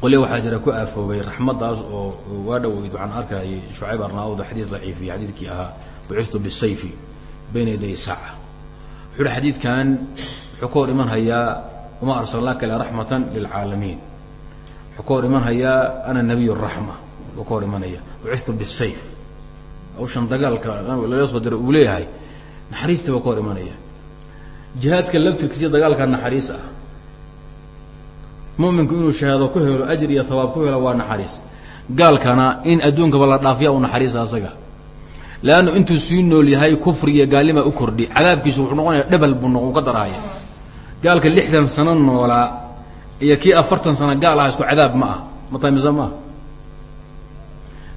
qolya waxaa jira ku aafoobay raxmadaas oo waa dhaweyd. Waxaan arkayay shucayb arnaauda xadiis daciifiya xadiidkii ahaa bucitu bisayfi bayna yaday saaca. Wuxuu uhi xadiidkan wuxuu ka hor iman hayaa wama arsalnaaka ilaa raxmatan lilcaalamiin. Wuxuu ka hor iman hayaa ana nabiy raxma buu ka hor imanaya bucitu bisayf hawshan dagaalka lala soo diray uu leeyahay naxariista buu ka hor imanaya jihaadka laftirkiisiyo dagaalka naxariis ah muminku inuu shahaado ku helo ajir iyo hawaab ku helo waa naxariis. Gaalkana in adduunkaba la dhaafiya u naxariisa asaga. Leannu intuu sii nool yahay kufri iyo gaalnima u kordhi. Cadaabkiisu wuxuu noqonaya dhebel buu noqon ka darahaya gaalka lixdan sano noolaa iyo kii afartan sano gaal aha isku cadaab ma ah. Matamiso maaha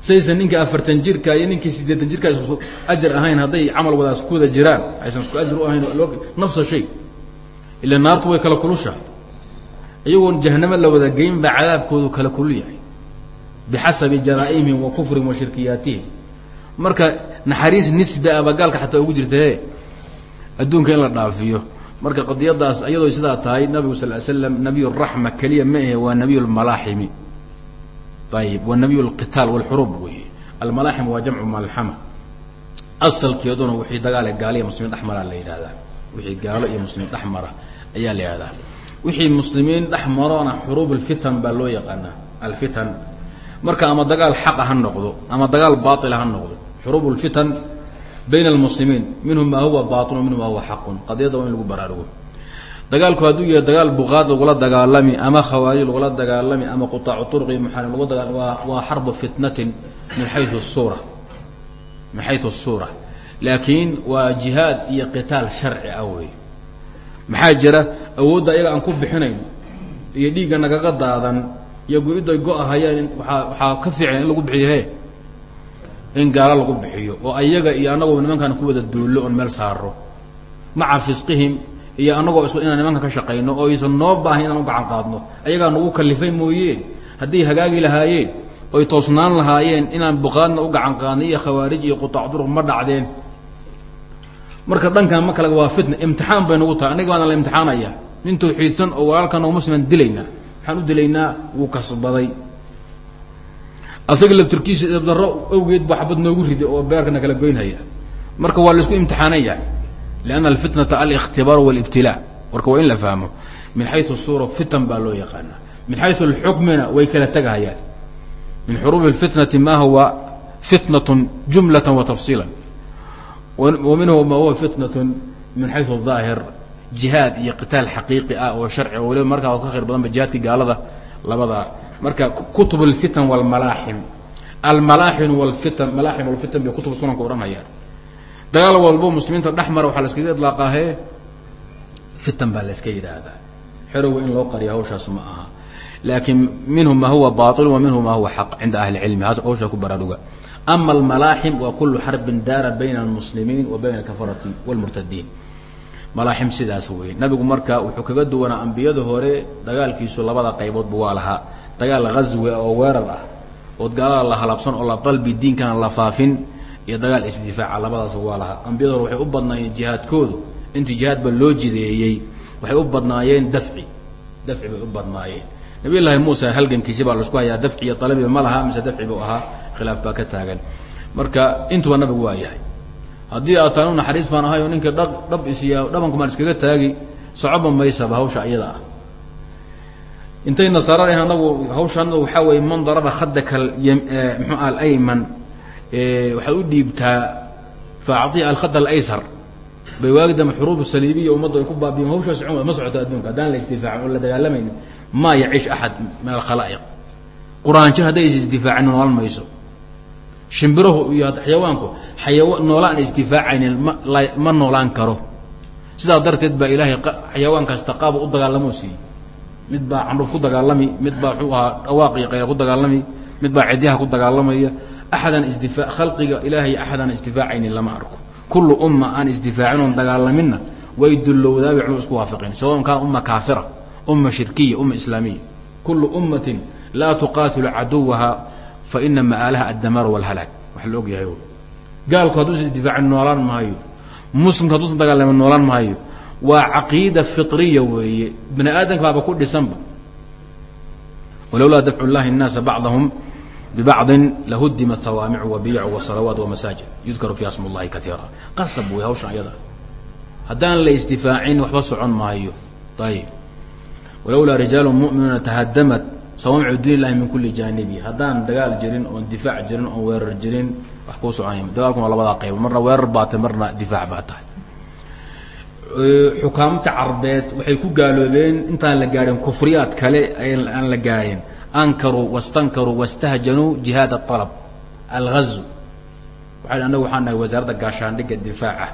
saysan ninka afartan jirka iyo ninkii siddeetan jirka isku ajar ahayn hadday camal wadaas ku wada jiraan aysan isku ajir u ahayn nafsa shay. Ila naartu way kala kulusha iyagoon jahanamo la wada geyn cadaabkoodu kala kulu yahay. bixasabi janaaimihim wa kufrihim wa shirkiyaatihim marka naxariis nisbi aba gaalka xataa ugu jirta adduunka in la dhaafiyo. Marka qadiyadaas iyadoo sidaa tahay nabigu sal l slam nabiy raxma keliya ma ahe waa nabiy lmalaaximi ayib waa nabiy lqitaal walxuruub wey almalaaxim waa jamcu malxama asalkeeduna wixii dagaale gaalo iyo muslimiin dhexmaraa la yidhahdaa wixii gaalo iyo muslimiin dhexmara ayaa la yihahdaa wixii muslimiin dhex maroona xuruub alfitan baa loo yaqaanaa alfitan. Marka ama dagaal xaqa ha noqdo ama dagaal baaila ha noqdo xuruub lfitan bayna almuslimiin minhum maa huwa baail minhum maa huwa xaqun. Qadiyadda waa in lagu baraarugo dagaalku hadduu yahay dagaal buqaad lagula dagaalami ama khawaarij lagula dagaalami ama qutaacu turqi muxarim lagu daga waa xarbu fitnatin min xayu suura min xayu suura. Laakiin waa jihaad iyo qitaal sharci ah wey maxaa jira? Awoodda iyaga aan ku bixinayn iyo dhiigga nagaga daadan iyo go-idday go-ahayeen waaa waxaa ka fiican in lagu bixiyo he in gaalo lagu bixiyo oo ayaga iyo annagoo nimankaan ku wada duullo oon meel saaro maca fisqihim iyo annagoo isku inaan nimanka ka shaqayno oo aysan noo baahan inaan u gacan qaadno. Ayagaa nagu kalifay mooye. Hadday hagaagi lahaayeen oy toosnaan lahaayeen inaan buqaadna u gacan qaadno iyo khawaarij iyo qutaac duruq ma dhacdeen marka dhankan ma kale waa fitna. Imtixaan bay nagu tahay. Annaga baana la imtixaanaya nin tawxiidsan oo walaalkan oo musliman dilaynaa. Waxaan u dilaynaa wuu kasbaday. Asaga laftirkiisa idabdarro awgeed baa xabad noogu riday oo beerkana kala goynhaya marka waa la isku imtixaanan yahay lianna alfitnata aliktibaaru walibtilaa marka waa in la fahmo min xayu suura fitan baa loo yaqaanaa. Min xayu alxukmina way kala tegahayaan min xuruubi اlfitnati ma huwa fitnat jumlata wa tafsiila waminhu ma huwa fitnatu min xayu aahir jihaad iyo qitaal xaqiiqi ah oo sharci oo waliba markaa ka khayr badanba jihaadkii gaalada labadaa marka kutub اlfitan wاlmalaaxim almalaaxin wlfitan malaaxim wlfitan bay kutub sunanku odhanayaan dagaal walbo muslimiinta dhex mara waxaa la iskaga idlaaqaahe fitan baa la iska yidhaahdaa. Xerowga in loo qariya hawshaas ma aha. Laakiin minhu ma huwa bail wa minhu ma huwa xaq cinda ahli cilmi. Hawshaa ku baraaruga ama almalaaxim waa kulu xarbin daara bayna almuslimiin wa bayna alkafarati wاlmurtadiin malaaxim sidaas wey nabigu marka wuxuu kaga duwanaa ambiyada hore dagaalkiisu labada qayboodba waa lahaa dagaal ghazwe oo weerar ah ood gaalada la halabsan oo la dalbi diinkana la faafin iyo dagaal isdifaaca labadaasba waa lahaa ambiyada hore waxay u badnaayeen jihaadkoodu intii jihaadba loo jideeyey waxay u badnaayeen dafci dafci bay u badnaayeen nabiy llaahi muusa halgankiisi baa la isku hayaa dafci iyo dalabiba ma laha mise dafci buu ahaa khilaaf baa ka taagan. Marka intuba nabigu waa yahay. Haddii aad taanu naxariis baan ahay oo ninka dha dhab isiya dhabanku maan iskaga taagi socoba maysaba hawsha iyada ah. Intay nasaara dhaheen anagu hawshaan waxaa weeye man daraba khadaka mxu alayman waxaad u dhiibtaa faacطiha alkhad alaysar. Bay waagi dambe xuruub saliibiya ummaddu ay ku baabiyen hawshaa socon ma socoto adduunka haddaan la isdifaacin oo la dagaalamaynin maa yaciish axad min alkhalaa'iq. Quraanjir hadday is isdifaacin noolan mayso shimbirahu iyo xayawaanku xayawa noolaan isdifaacaynin ma ma noolaan karo. Sidaa darteed baa ilaahay xayawaan kasta qaaba u dagaalamoo siiyey. Mid baa candhuf ku dagaalami mid baa muxuu ahaa dhawaaq iyo qayr ku dagaalami mid baa cidyaha ku dagaalamaya. Axadaan isdifa khalqiga ilaahay axadaan isdifaacaynin lama arko. Kullu umma aan isdifaacin oon dagaalaminna way dullowdaa bay culum isku waafaqeen. Sawaon kaana umma kaafira umma shirkiya umma islaamiya. Kullu ummatin laa tuqaatilu caduwaha fa ina ma'aalaha addamaaru walhalaag wax la og yahay gaalku hadduusan isdifaacin noolaan maayo muslimku hadduusan dagaalamin noolaan maayo waa caqiida fiطriya weeye bani aadamka baaba ku dhisanba walowlaa dafcu llahi الnaasa bacdahum bibacdin lahudimat sawaamicu wabiyacu wasalawaat wamasaajid yudkaru fiiha sm اllahi kaiira qasab wey hawshan ayada haddaan la isdifaacin waxba socon maayo ayib walowlaa rijaalu muminuuna tahadamat sawaamicu diin illahi min kuli jaanibi. Haddaan dagaal jirin oon difaac jirin oon weerar jirin wax kuu soconaya dagaalkuna labadaa qayb marna weerar baa tahay marna difaac baa tahay. Xukaamta carbeed waxay ku gaaloobeen intaan la gaadhin kufriyaad kale aan la gaadhin ankaruu wastankaruu wastahjanuu jihaad alab algazu waxay anagu waxaan nahay wasaaradda gaashaandhigga difaaca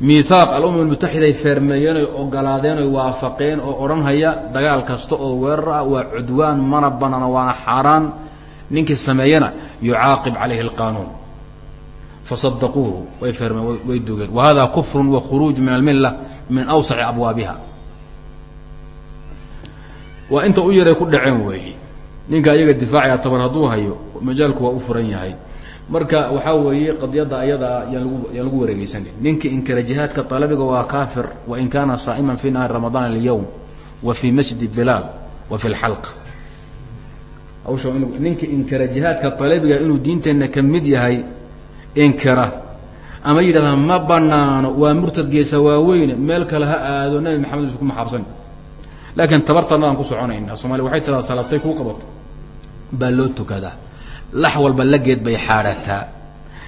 miihaaq alumma almutaxida ay feermeeyeen oy ogolaadeen oy waafaqeen oo odhanhaya dagaal kasta oo weerar ah waa cudwaan mana banana waana xaaraan. Ninkii sameeyana yucaaqib calayhi alqaanuun. Fasadaquuhu way feermeen way dugeen wa hada wa khuruuj min almilla min awsaci abwaabiha. Waa inta u yaray ku dhaceen weeye ninka iyaga difaacaya tabar hadduu hayo majaalku waa u furan yahay marka waxaa weeye qadiyadda ayadaa yaan lagu yaan lagu wareegeysanin ninka inkara jihaadka talabiga waa kaafir wain kaana saa'iman fi nahaari ramadaan alyawm wa fi masjidi bilaal wa fi lxalqa hawsha ninka inkara jihaadka talabiga inuu diinteenna ka mid yahay inkira ama yidhahdaa ma banaano waa murtad geesa waaweyne meel kale ha aado nabi maxamed isku maxaabsan. Laakiin tabartanadaan ku soconayna somalia waxay tiraa salaatay kuu qabato baa loo tukadaa lax walba lageed bay xaadhataa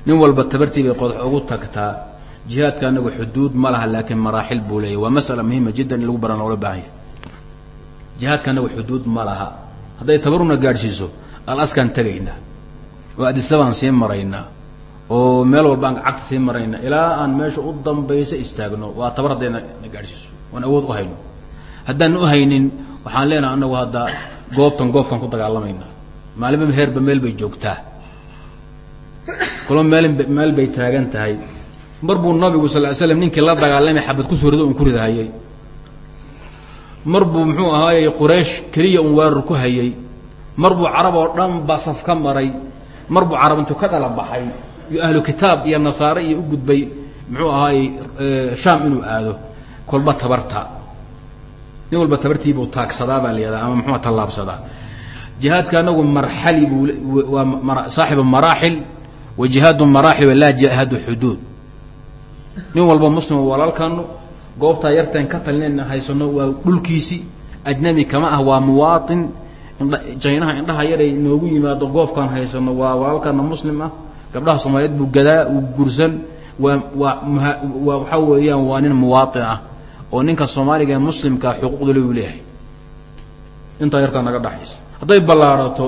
nin walba tabartii bay qodax ugu tagtaa. jihaadka anagu xuduud ma laha laakiin maraaxil buu leeyahy waa masala muhima jiddan in lagu baran loola baahanya jihaadka anagu xuduud ma laha. hadday tabaruna gaadhsiiso alaskaan tegaynaa oo adisabaan sii maraynaa. oo meel walba aan cagta sii marayna ilaa aan meesha u dambaysa istaagno waa tabar hadday na gaadhsiiso. Waan awood u hayno. Haddaan u haynin waxaan leenaha anagu hadda goobtan goobkan ku dagaalamayna maalinba heerba meel bay joogtaa. Kulo meel meel bay taagan tahay. Mar buu nabigu sal ly slam ninkii la dagaalamay xabad ku suurado un ku ridahayay. Mar buu muxuu ahaayey quraysh keliya un weerar ku hayay. Mar buu carab oo dhan ba saf ka maray. Mar buu carab intuu ka dhala baxay. Iyo ahlu kitaab iyo nasaare iyo u gudbay. Muxuu ahaayey shaam inuu aado. Kolba tabarta. Nin walba tabartiibuu taagsadaa baa la yihahdaa ama muxua tallaabsadaa jihaadka anagu marxali buu waa saaxibu maraaxil wa jihaadu maraaxil walaa jihaadu xuduud. Nin walba muslim walaalkanu goobtaa yarteen ka talinayna haysano waa dhulkiisi ajnabi kama ah waa muwaatin indha jaynaha indhaha yaray noogu yimaado goobkaan haysano waa walaalkana muslim ah gabdhaha soomaaliyeed buu gadaa uu gursan waa waa weeyaan waa nin muwaatin ah oo ninka soomaaliga ee xuquuqdule uu leeyahay. Intaa yartaa naga dhaxaysa hadday ballaarato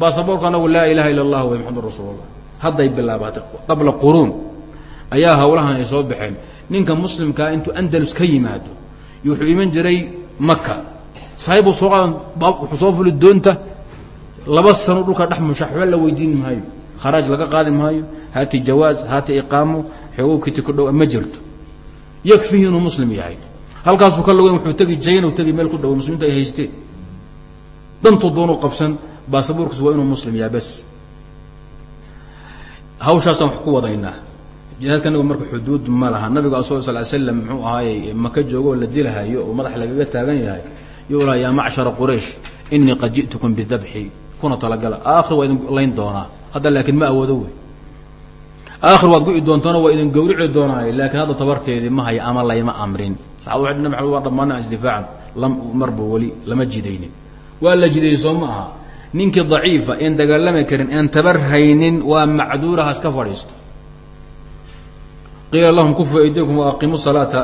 baasaboorku anagu laa ilaha illa allah way maxamad rasuulullah. Hadday bilaabatay qabla quruun ayaa hawlahan ay soo baxeen. Ninka muslimkaa intuu andalus ka yimaado wuxuu iman jiray maka saahibbuu soo qaadan wuxuu soo fuli doonta laba sano dhulka dhex musha waxba la weydiin maayo. Kharaaj laga qaadi maayo haati jawaaz haati iqaamo xoogow kiti ku dhow ma jirto. Yakfihi inuu muslim yahay. Halkaasuu ka logeyn wuxuu tegi jaynu tegi meel ku dhow muslimiintu ay haysteen dantuu doonu qabsan baasaboorkiis waa inuu muslim yahay bas hawshaasaan wax ku wadaynaa. Jihaadka anagu marka xuduud ma laha. Nabigu asal sal slam muxuu ahaayey maka joogo oo la dilahayo oo madax lagaga taagan yahay. Yuu laha yaa macshara quraysh inii qad ji'tukum bidabxi. Kuna talagala. Aakhir waa idin layn doonaa. Hadda laakiin ma awoodo wey. Aakhir waad gu'i doontaano waa idin gawrici doonaay laakiin hadda tabarteedii ma haya ama layma amrin. Saxaabada waxay maxamed waa dhammaana isdifaacan lam marba weli lama jidaynin waa la jidayey soo ma aha. Ninkii daciifa een dagaalami karin een tabar haynin waa macduuraha iska fadhiisto. Qiila lahum kufu aydikum waaqimu salaata.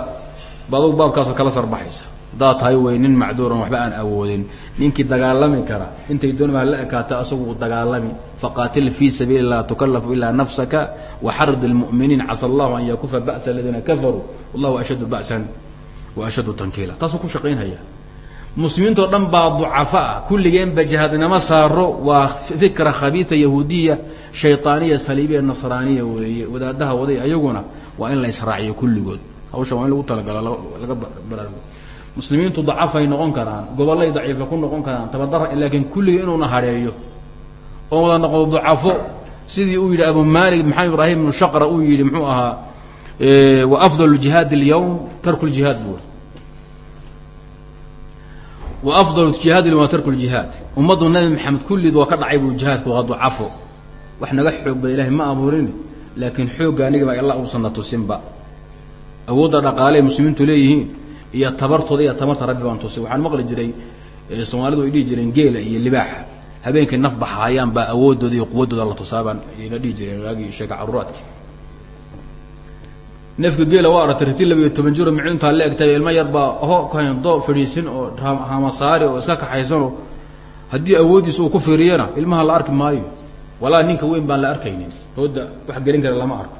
Baadug baabkaasa kala sarbaxaysa. Haddaad tahay wey nin macduuran waxba aan awoodin. Ninkii dagaalami kara intay doonaba hala ekaata asagu dagaalami. Faqaatil fii sabiili lah tukallafu ilaa nafsaka waxarid lmu'miniin casa allahu an yakufa ba'sa aladiina kafaruu. Wallahu ashaddu ba'san wa ashaddu tankiila. Taasuu ku shaqaynhaya muslimiintoo dhan baa ducafa ah. Kulligeenba jihaadnimo saaro waa fikra khabiisa yahuudiya shayطaaniya saliibiya nasraaniya weeye. Wadaadaha waday ayaguna waa in la israaciyo kulligood. Hawsha waa in lagu talagalo laga baraarugo muslimiintu dacafay noqon karaan gobollay daciifa ku noqon karaan tabadara laakiin kulligii inuuna hadheeyo oo wada noqdo ducafo sidii uu yidhi abu malik maxamed ibraahim ibnu shaqra uu yidhi muxuu ahaa wa afdal jihaad اlyawm tarku ljihaad buu wa afdal jihaadi waa tarku ljihaad ummaddu nabi maxamed kulliid waa ka dhacay buu jihaadku waa ducafo. Wax naga xoog bada ilahay ma abuurin laakiin xoogga anigaba alla uusana tusinba. Awoodda dhaqaale muslimiintu leeyihiin iyo tabartooda iyo tabarta rabbi baan tusin waxaan maqli jiray soomaalidu ay dhihi jireen geela iyo libaaxa habeenkay naf baxaayaan baa awooddooda iyo quwaddooda la tusaabaan ayna dhihi jireen waagii sheeka caruraadki neefka geela waa aragtay riti labiyo toban jiro miclintaa la egtay ilmo yar baa ho fadhiisin oo hamasaari oo iska kaxaysanoo haddii awooddiisa uu ku fiiriyana ilmaha la arki maayo. Walaa ninka weyn baan la arkaynin. Hooda wax gelin kara lama arko.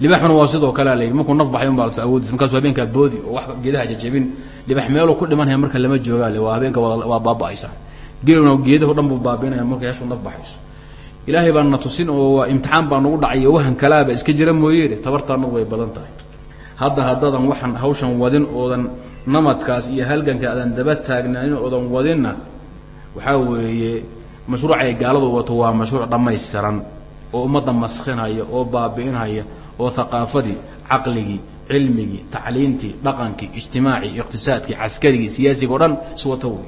Libaxuna waa sidoo kalea la yidhi markuu naf baxay un baa lata awooddiisa markaasu habeenkaa boodi oo wax geedaha jajabin libax meeluu ku dhimanaya marka lama joogaa le waa habeenka waa baaba-aysa. Geeluna geedaho dhan buu baabiinaya hashuu naf baxayso ilaahay baa na tusin oo waa imtixaan baa nagu dhacay wahan kalaaba iska jira mooyeene tabartaanagu way badan tahay. Hadda haddaadan waxaan hawshan wadin oodan namadkaas iyo halganka aadan daba taagnaanin oodan wadinna waxaa weeye mashruucay gaaladu wato waa mashruuc dhammaystiran oo ummadda maskhinhaya oo baabi'inhaya oo haqaafadii caqligii cilmigii tacliintii dhaqankii ijtimaacii iqtisaadkii caskarigii siyaasiga o dhan iswato wey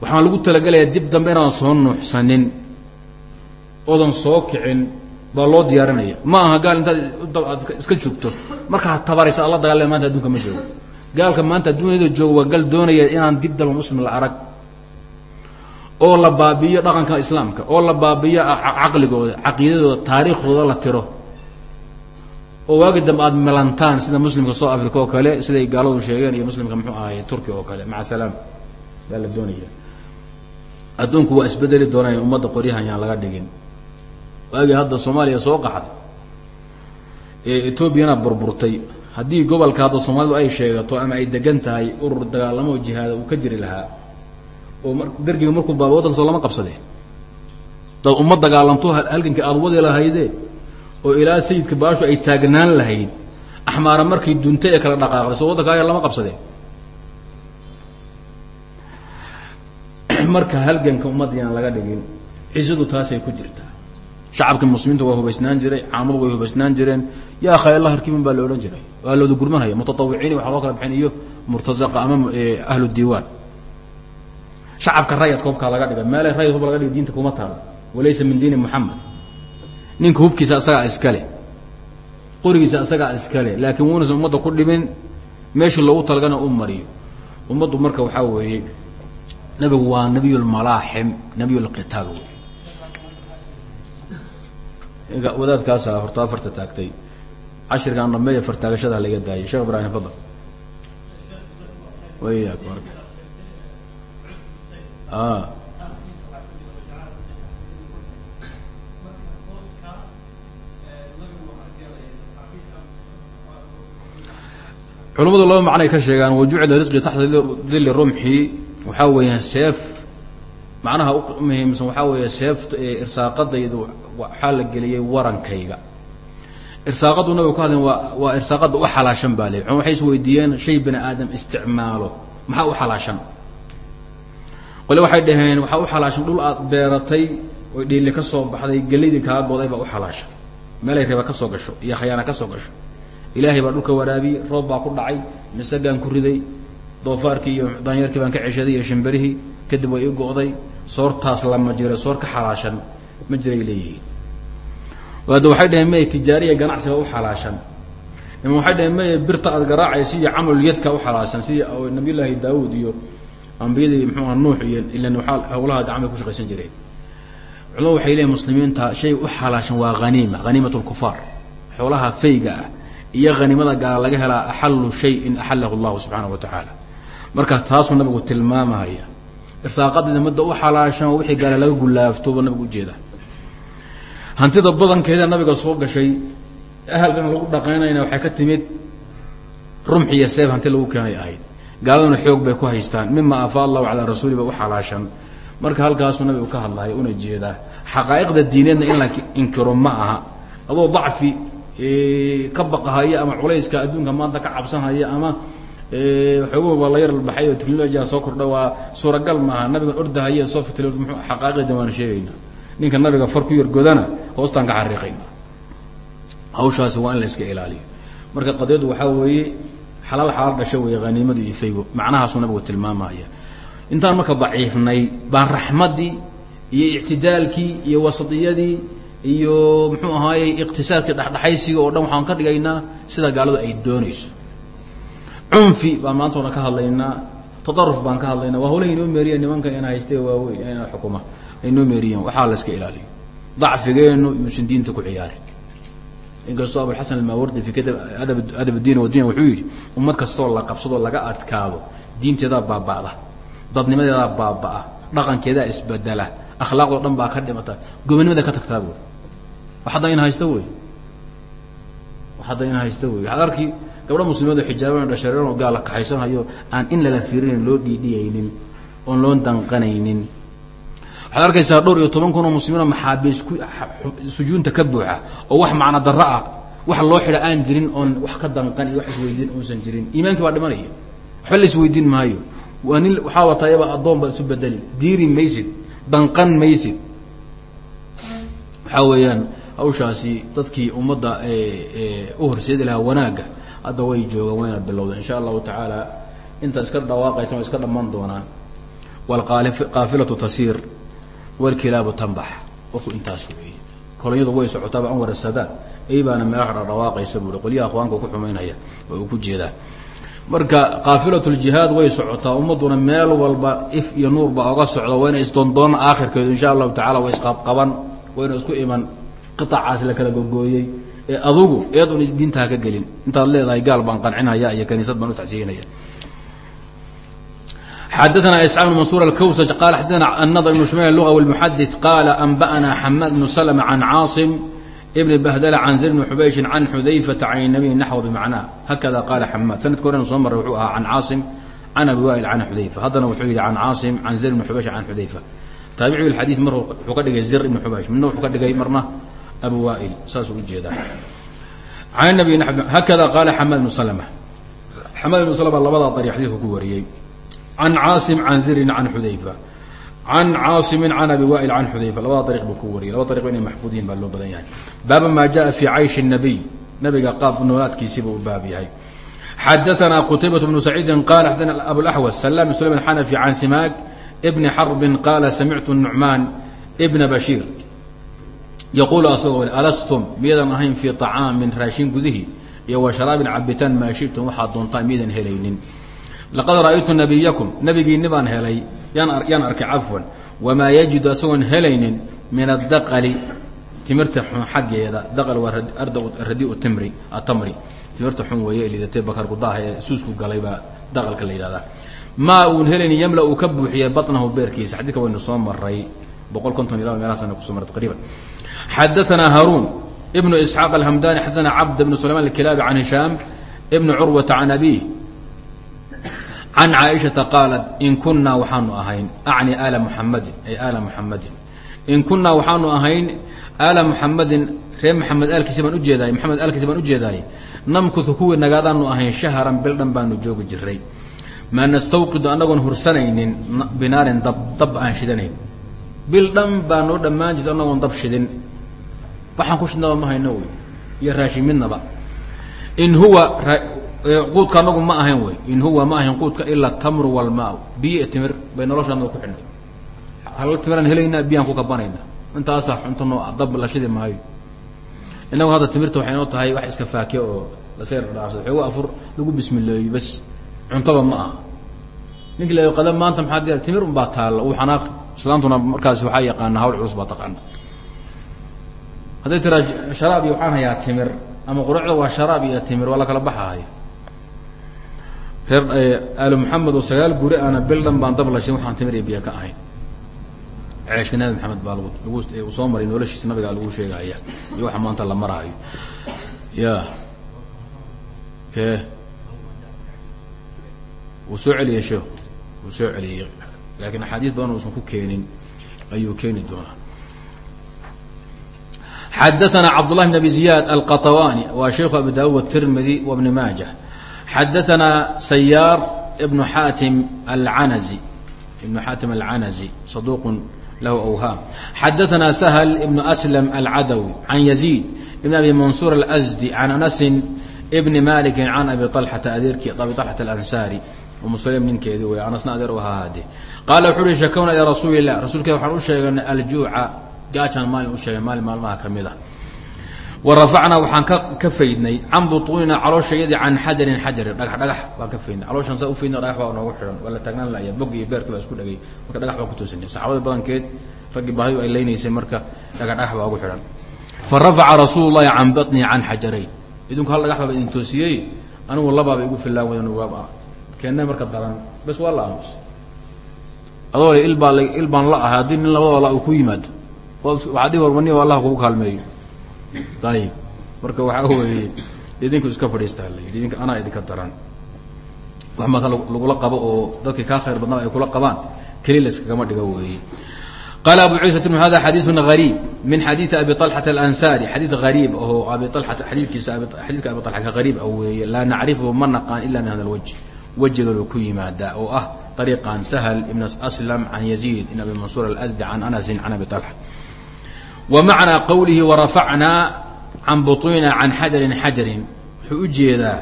waxaan lagu talagelayaa dib dambe inaadan soo nuuxsanin oodan soo kicin baa loo diyaarinaya. Ma aha gaal intaad aad iska joogto markaa tabaraysa alla dagaalama maanta adduunka ma joogo. Gaalka maanta adduunyada jooga waa gal doonaya inaan dib dalba muslim la arag. Oo la baabi'iyo dhaqanka islaamka oo la baabi'iyo caqligooda caqiidadooda taariikhdooda la tiro. Oo waagi dambe aada melantaan sida muslimka south africa oo kale siday gaaladu sheegeen iyo muslimka muxuu ahay turkiya oo kale. Maca salaam. Baa la doonaya. Adduunku waa isbedeli doonaya ummadda qoryahan yaan laga dhigin waagii hadda soomaaliya soo qaxday ee etoobiyana burburtay. Haddii gobolka hadda soomaalidu ay sheegato ama ay degan tahay urur dagaalamo jihaada uu ka jiri lahaa oo m dergiga markuu baaba waddanka soo lama qabsadee? Dad uma dagaalamto halgankii aada wadi lahaydee? Oo ilaa sayidka baashu ay taagnaan lahayd axmaara markay duntay ee kala dhaqaaqday soo waddanka aya lama qabsadee? Marka halganka ummaddiiaan laga dhigin xisadu taasay ku jirtaa shacabkii muslimiinta waa hubaysnaan jiray caamadu way hubaysnaan jireen. Yaa khayalla harkimin baa la odhan jiray. Waa looda gurmanhaya mutatawiciin waxa loo kala bixin iyo murtazaqa ama ahlu diiwaan. Shacabka rayadka hubkaa laga dhiga meele rayad hub laga dhiga diinta kuma taalo walaysa min diini moxamed ninka hubkiisa asagaa iskale qorigiisa asagaa iskale laakiin wuunaysan ummadda ku dhimin meeshii loogu talagana u mariyo. Ummaddu marka waxaa weeye nabigu waa nabiy lmalaaxim nabiy lqitaal wey wadaadkaasa horta afarta taagtay. Cashirkaan dhameeya fartaagashada laga daayay. Sheekh ibraahim fadal. Marka a culamadu laba macnay ka sheegaan. Wajucila risqi taxta dili rumxi waxaa weeya seef. Macnaha umuhiimsan waxaa weeye seef irsaaqadaydu waxaa la geliyey warankayga. Irsaaqadu nabiga ku hadlen waa waa irsaaqada u xalaashan baa le waxay is weydiiyeen shay bani aadam isticmaalo. Maxaa u xalaashan? Qole waxay dhaheen waxaa u xalaashan dhul aad beeratay oy dhiili ka soo baxday gelaydii kaa goday baa u xalaashan. Meelay reeba ka soo gasho iyo khayaana ka soo gasho. Ilaahay baa dhulka waraabiyey roob baa ku dhacay misagaan ku riday doofaarkii iyo daanyarkii baan ka ceshaday iyo shimberihii kadib way i go'day soortaas lama jiro soor ka xalaashan ma jiray leeyihiin. Waada waxay dhaheen maya tijaariya ganacsiga u xalaashan. Ima waxay dhaheen maya birta aad garaacaysa iyo camalyadka u xalaashan sidii nabiyullaahi daawud iyo ambiyadii mxuuha nuux iyo ilan waaa hawlaha gacmay ku shaqaysan jireen. Culamadu waxay leeyihiin muslimiinta shay u xalaashan waa haniima haniimat lkufaar xoolaha fayga ah iyo haniimada gaala laga helaa axalu shayin axalahu llahu subxaanahu wa tacaala. Marka taasuu nabigu tilmaamaya irsaaqadida midda u xalaashan wixii gaala laga gulaaftoba nabigu ujeeda hantida badankeeda nabiga soo gashay ahalkan lagu dhaqaynayna waxay ka timid rumxi iyo seef hanti lagu keenay ahayd. Gaaladuna xoog bay ku haystaan. Mima afaa allahu calaa rasuuli u xalaashan. Marka halkaasuu nabigu ka hadlaya una jeedaa xaqaa'iqda diineedna in la inkiro ma aha. Adoo dacfi ka baqahaya ama culayska adduunka maanta ka cabsanhaya ama xooguba la yar baxay oo technolojiga soo kordha waa suuragal maaha. Nabigan ordahaye soo fitl m xaqaaiqda waan sheegayna ninka nabiga far ku yargodana hoostaan ka xariiqayna hawshaasi waa in la iska ilaaliyo. Marka qadiyaddu waxaa weeye xalaal xalaal dhasho weeye haniimadu iyo faygo macnahaasuu nabigu tilmaamaya. Intaan marka daciifnay baan raxmaddii iyo ictidaalkii iyo wasadiyadii iyo muxuu ahaayey iqtisaadka dhexdhexaysiga oo dhan waxaan ka dhigaynaa sida gaaladu ay doonayso. Cunfi baan maanta ona ka hadlaynaa tadaruf baan ka hadlaynaa. Waa hawlaha inoo meeriya nimanka ina haystee waaweyn ina xukuma aynoo meeriyeen waxaa la iska ilaaliyo. Dacfigeenu yuusan diinta ku ciyaarin. Inkastoo abulxasan almaawardi fi kitab adab adab wadunya wuxuu yidhi ummad kastoo la qabsadoo laga adkaado diinteedaa baaba'da dadnimadeedaa baaba'a dhaqankeedaa isbedela akhlaaqdoo dhan baa ka dhimata gobonimada ka tagtaa buy wax hadda in haysta wey wax hadda in haysta wey waxaad arki gabdho muslimiin oo xijaaban dhashareeran gaala kaxaysanhayo aan in lala fiirinayn loo dhiidhiyaynin oon loo danqanaynin waxaad arkaysaa dhowr iyo toban kun oo muslimiinoo maxaabiis ku sujuunta ka buuxa oo wax macno darro ah wax loo xidha aan jirin oon wax ka danqan iyo wax isweydiin uusan jirin. Iimaankii baa dhimanaya. Waxba la isweydiin maayo. Waa nin waxaa watayaba addoon baa isu bedeli. Diiri maysid danqan maysid. Waxaa weeyaan hawshaasi dadkii ummadda u horseedi lahaa wanaagga hadda way joogaan wayna bilowda in sha allahu tacaala inta iska dhawaaqaysan waa iska dhammaan doonaan waalqaafilatu tasiir walkilaabu tanbax warku intaas weeye. Kolonyadu way socotaaba anwar sadaad ay baana meelaha dhadhawaaqaysa buui qolyaha akhwaanka ku xumaynaya oo uu ku jeedaa. Marka kaafilat ljihaad way socotaa ummadduna meel walba if iyo nuur baa oga socda wayna isdoondoona aakhirkeedu insha allahu tacala way isqabqaban wayna isku iman. Qiطacaas la kala gogooyey ee adugu eed un diinta ha ka gelin. Intaad leedahay gaal baan qancinhaya iyo kaniisad baan utacsiinaya xadaثna isxaaq بn mansur alkwsaj qal xadana الnadr ibn shumayl luga wاlmuxadث qala anba'na xamaad bnu slm can caaصim ibn bahdla can zir bn xubayshi can xudayfata can الnabiy naxw bmacnaa hakada qala xamaad sanadka horena soo maray wuxuu ahaa can caasim can abi wail can xudayfa haddana wuxuu yihi can caasim can zir bn xubaysh can xudayfa taabici xadiid mar wuxuu ka dhigay zir ibn xubaysh midna wuxuu ka dhigay marna abu wail saasuu ujeedaa an nabi hakada qaala xamaad bnu slma xamaad ibnu slma labadaa dariiq xadiidku ku wariyey can caasim can zirin can xudayfa can caasimin can abi wail can xudayfa labada dariiq buu ku wariyay labada dariq inay maxfuudiin baa loo badan yahay baaba maa jaءa fi cayshi الnabiy nabiga qaab noolaadkiisiiba u baab yahay xadaثna qtaybaة bnu saciidi qala xadana abulaxwas salam sulaym xanafi can simaak bni xarbin qaala samictu nucmaan bna bashiir yaquulu asagoo alastum miyadan ahayn fii طacaamin raashin gudihii iyo wa sharaabin cabitaan maa shitum waxaad doontaan miyadan helaynin laqad ra'aytu nabiyakum nabigiinni baan helay yaan arkay cafwan wamaa yajidu isagoon helaynin min adaqali timirta xun xaggeeda daqal waa radi timri atamri timirta xun weeye lidatee bakarkudaaha ee suusku galay baa daqalka la yidhahdaa maa uun helaynin yamla uu ka buuxiyey batnahu beerkiisa xadidka waynu soo maray boqol konton iyo laba meelahaas aynu maray taqriiban xadaanaa haruun ibnu isxaaq alhamdani xadaana cabd bnu sulayman alkilaabi can hishaam ibnu curwata can abiih can caaishata qaalat in kunaa waxaanu ahayn acni ala muxamadin ay ala muxamadin in kunaa waxaanu ahayn ala muxamadin reer maxamed aalkiisi baan ujeedaay maxamed aalkiisi baan ujeedaay namkutu kuwii nagaadaanu ahayn shahran bil dhan baanu joogi jiray maa nastawqidu annagoon hursanaynin binaarin dab dab aan shidanayn bil dhan baa dhammaan jirta annagoon dab shidin waxaan ku shidnaba ma hayno wey iyo raashin in huwa quudka anagu ma ahayn wey. In huwa ma ahayn quudka ilaa tamru walmaa biyo timir bay noloshaanada ku xidhnay. Hal timiraan helaynaa biyaan ku kabanayna intaasaa cunto noo dab la maayo. Inagu hadda timirta waxay noo tahay wax iska faake oo laska yardhacsado xoogo afur lagu bismileeyo bas. Cuntaba ma aha. Ninki la qada maanta maxaa diya timir un baa taalla. Uu xanaaq islaamtuna markaas waxaa yaqaana hawl culus baa taqaana. Hadday tiraa sharaab iyo waxaan hayaa timir. Ama qurucda waa sharaab iyo timir waa la kala baxahay reer eh, aali maxamed oo sagaal guri ana bildhan baan dab lashin waxaan timir iyo biyo ka ahayn. Ceeshka nabi maxamed baa lagu soo maray noloshiisa nabigaa lagu sheegaya. Iyo waxa maanta la maraayo. Ya. E wuu soo celiyey sheekh wuu soo celiyey. Laakiin axaadiis badan uusan ku keenin ayuu keeni doonaa. Xadaana cabd llahi bn abi ziyad alqatawani waa sheikhu abi daud tirmidi wa maaja xadaanaa sayaar ibnu xaatim alcanasi ibnu xaatim alcanasi saduuqun lahu awhaam xadaanaa sahl ibnu aslam alcadawi can yaziid ibn abi mansuur alsdi can anasin bni maliki can abi alxata adeerkii abi alxata alansaari oo muslim ninkeedi wey anasna adeer u ahaade qaala wuxu uhi shakawna ilaa rasuuli lah rasuulka waxaan u sheeganay aljuuca gaajaan maalin u sheegay maalin maalmaha ka mid a wa rafacnaa waxaan ka ka faydnay can butuunina calooshayadii can xajarin xajarin. Dhagax dhagax baan ka faydnay. Calooshaan saa ufaydna dhagax baa noogu xidhan waa la taagnaan laya bog iyo beerki baa isku dhagay. Marka dhagax baan ku toosinay saxaabada badankeed raggii baahidu ay leynaysay marka dhagax dhagax baa ugu xidhan fa rafaca rasuulu llahi can batnii can xajarayn. Idinku hal dhagax baaba idin toosiyey anigu labaaba igu fillaan wadan waaba keena marka daran bes waa la aamus. Adoo il baa il baan la ahay haddii nin labadoo la uu ku yimaado waxaa dhi warmani allah kugu kaalmeeyo ayib marka waxaa weeye idinku iska fadhiistaa la yidhi. Idinka anaa idinka daran. Wax marka lagula qabo oo dadka kaa khayr badnaba ay kula qabaan keli la iskagama dhigo weeye qaala abu ciisa m hada xadiiu ariib min xadiii abi alxata alansaari. Xadii ariib aho abi aata adiikiisa xadiidka abi alxa ka ariib a ah weeye laa nacrifuhu ma naqaan ila min hada lwaj wejigan uu ku yimaadaa oo ah ariiqan sahl ibn aslam can yaziid ibn abi mansuur alsdi can anasin can abi alxa wa macnaa qowlihi warafacnaa can buطuina can xajarin xajarin wuxuu u jeedaa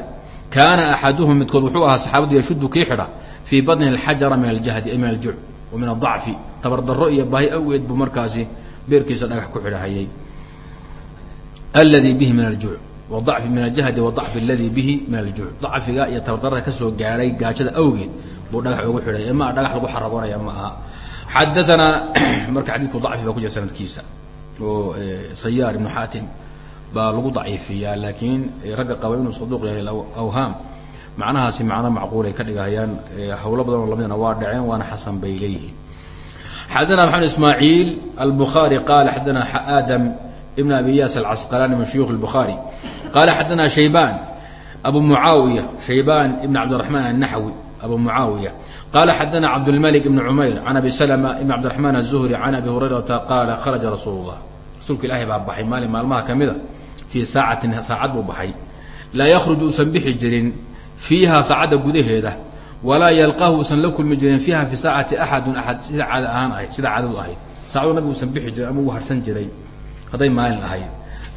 kaana axaduhum midkood wuxuu ahaa saxaabadu yashuddu kii xidha fii badnihi alxajara min aljahdi min aljuc wa min adacfi tabardarro iyo baahi awgeed buu markaasi beerkiisa dhagax ku xidhahayay alladii bihi min aljuuc wadafi min aljahdi wadacfi aladii bihi min aljuuc dacfiga iyo tabardarada ka soo gaadhay gaajada awgeed buu dhagax ugu xidhay ma dhagax lagu xaragoonaya ma aha xadaanaa marka xadiidku dacfi baa ku jira sanadkiisa oo sayaar ibnu xaatim baa lagu daciifiyaa laakiin ragga qaba inuu saduuq yahay awhaam macnahaasi macno macquul ay ka dhigahayaan hawlo badan oo lamidna waa dhaceen waana xasan bay leeyihiin. Xadana maxamed ismaaciil albukaari qaala xadana aadam ibn abi yaas alcasqalaani min shuyuukh اlbukhaari qaala xadana shaybaan abu mucaawiya shaybaan ibn cabdiraxmaan annaxwi abu muaawiya qaala xadana cabdlmalik ibn cumayr can abi slma ibn cabdiamaan aلzuhri can abi hurayrata qaala kharaja rasuul اlah rasuulka ilaahay baa baxay maalin maalmaha ka mida fii saacatin saacad buu baxay laa yakruj uusan bixi jirin fiiha saacadda gudaheeda walaa yalqaahu usan la kulmi jirin fiiha fi saacati axadun aad sida caada ahaan ahayd sida caadadu ahayd saacadu nabigu usan bixi jirin ama uu harsan jiray hadday maalin ahayd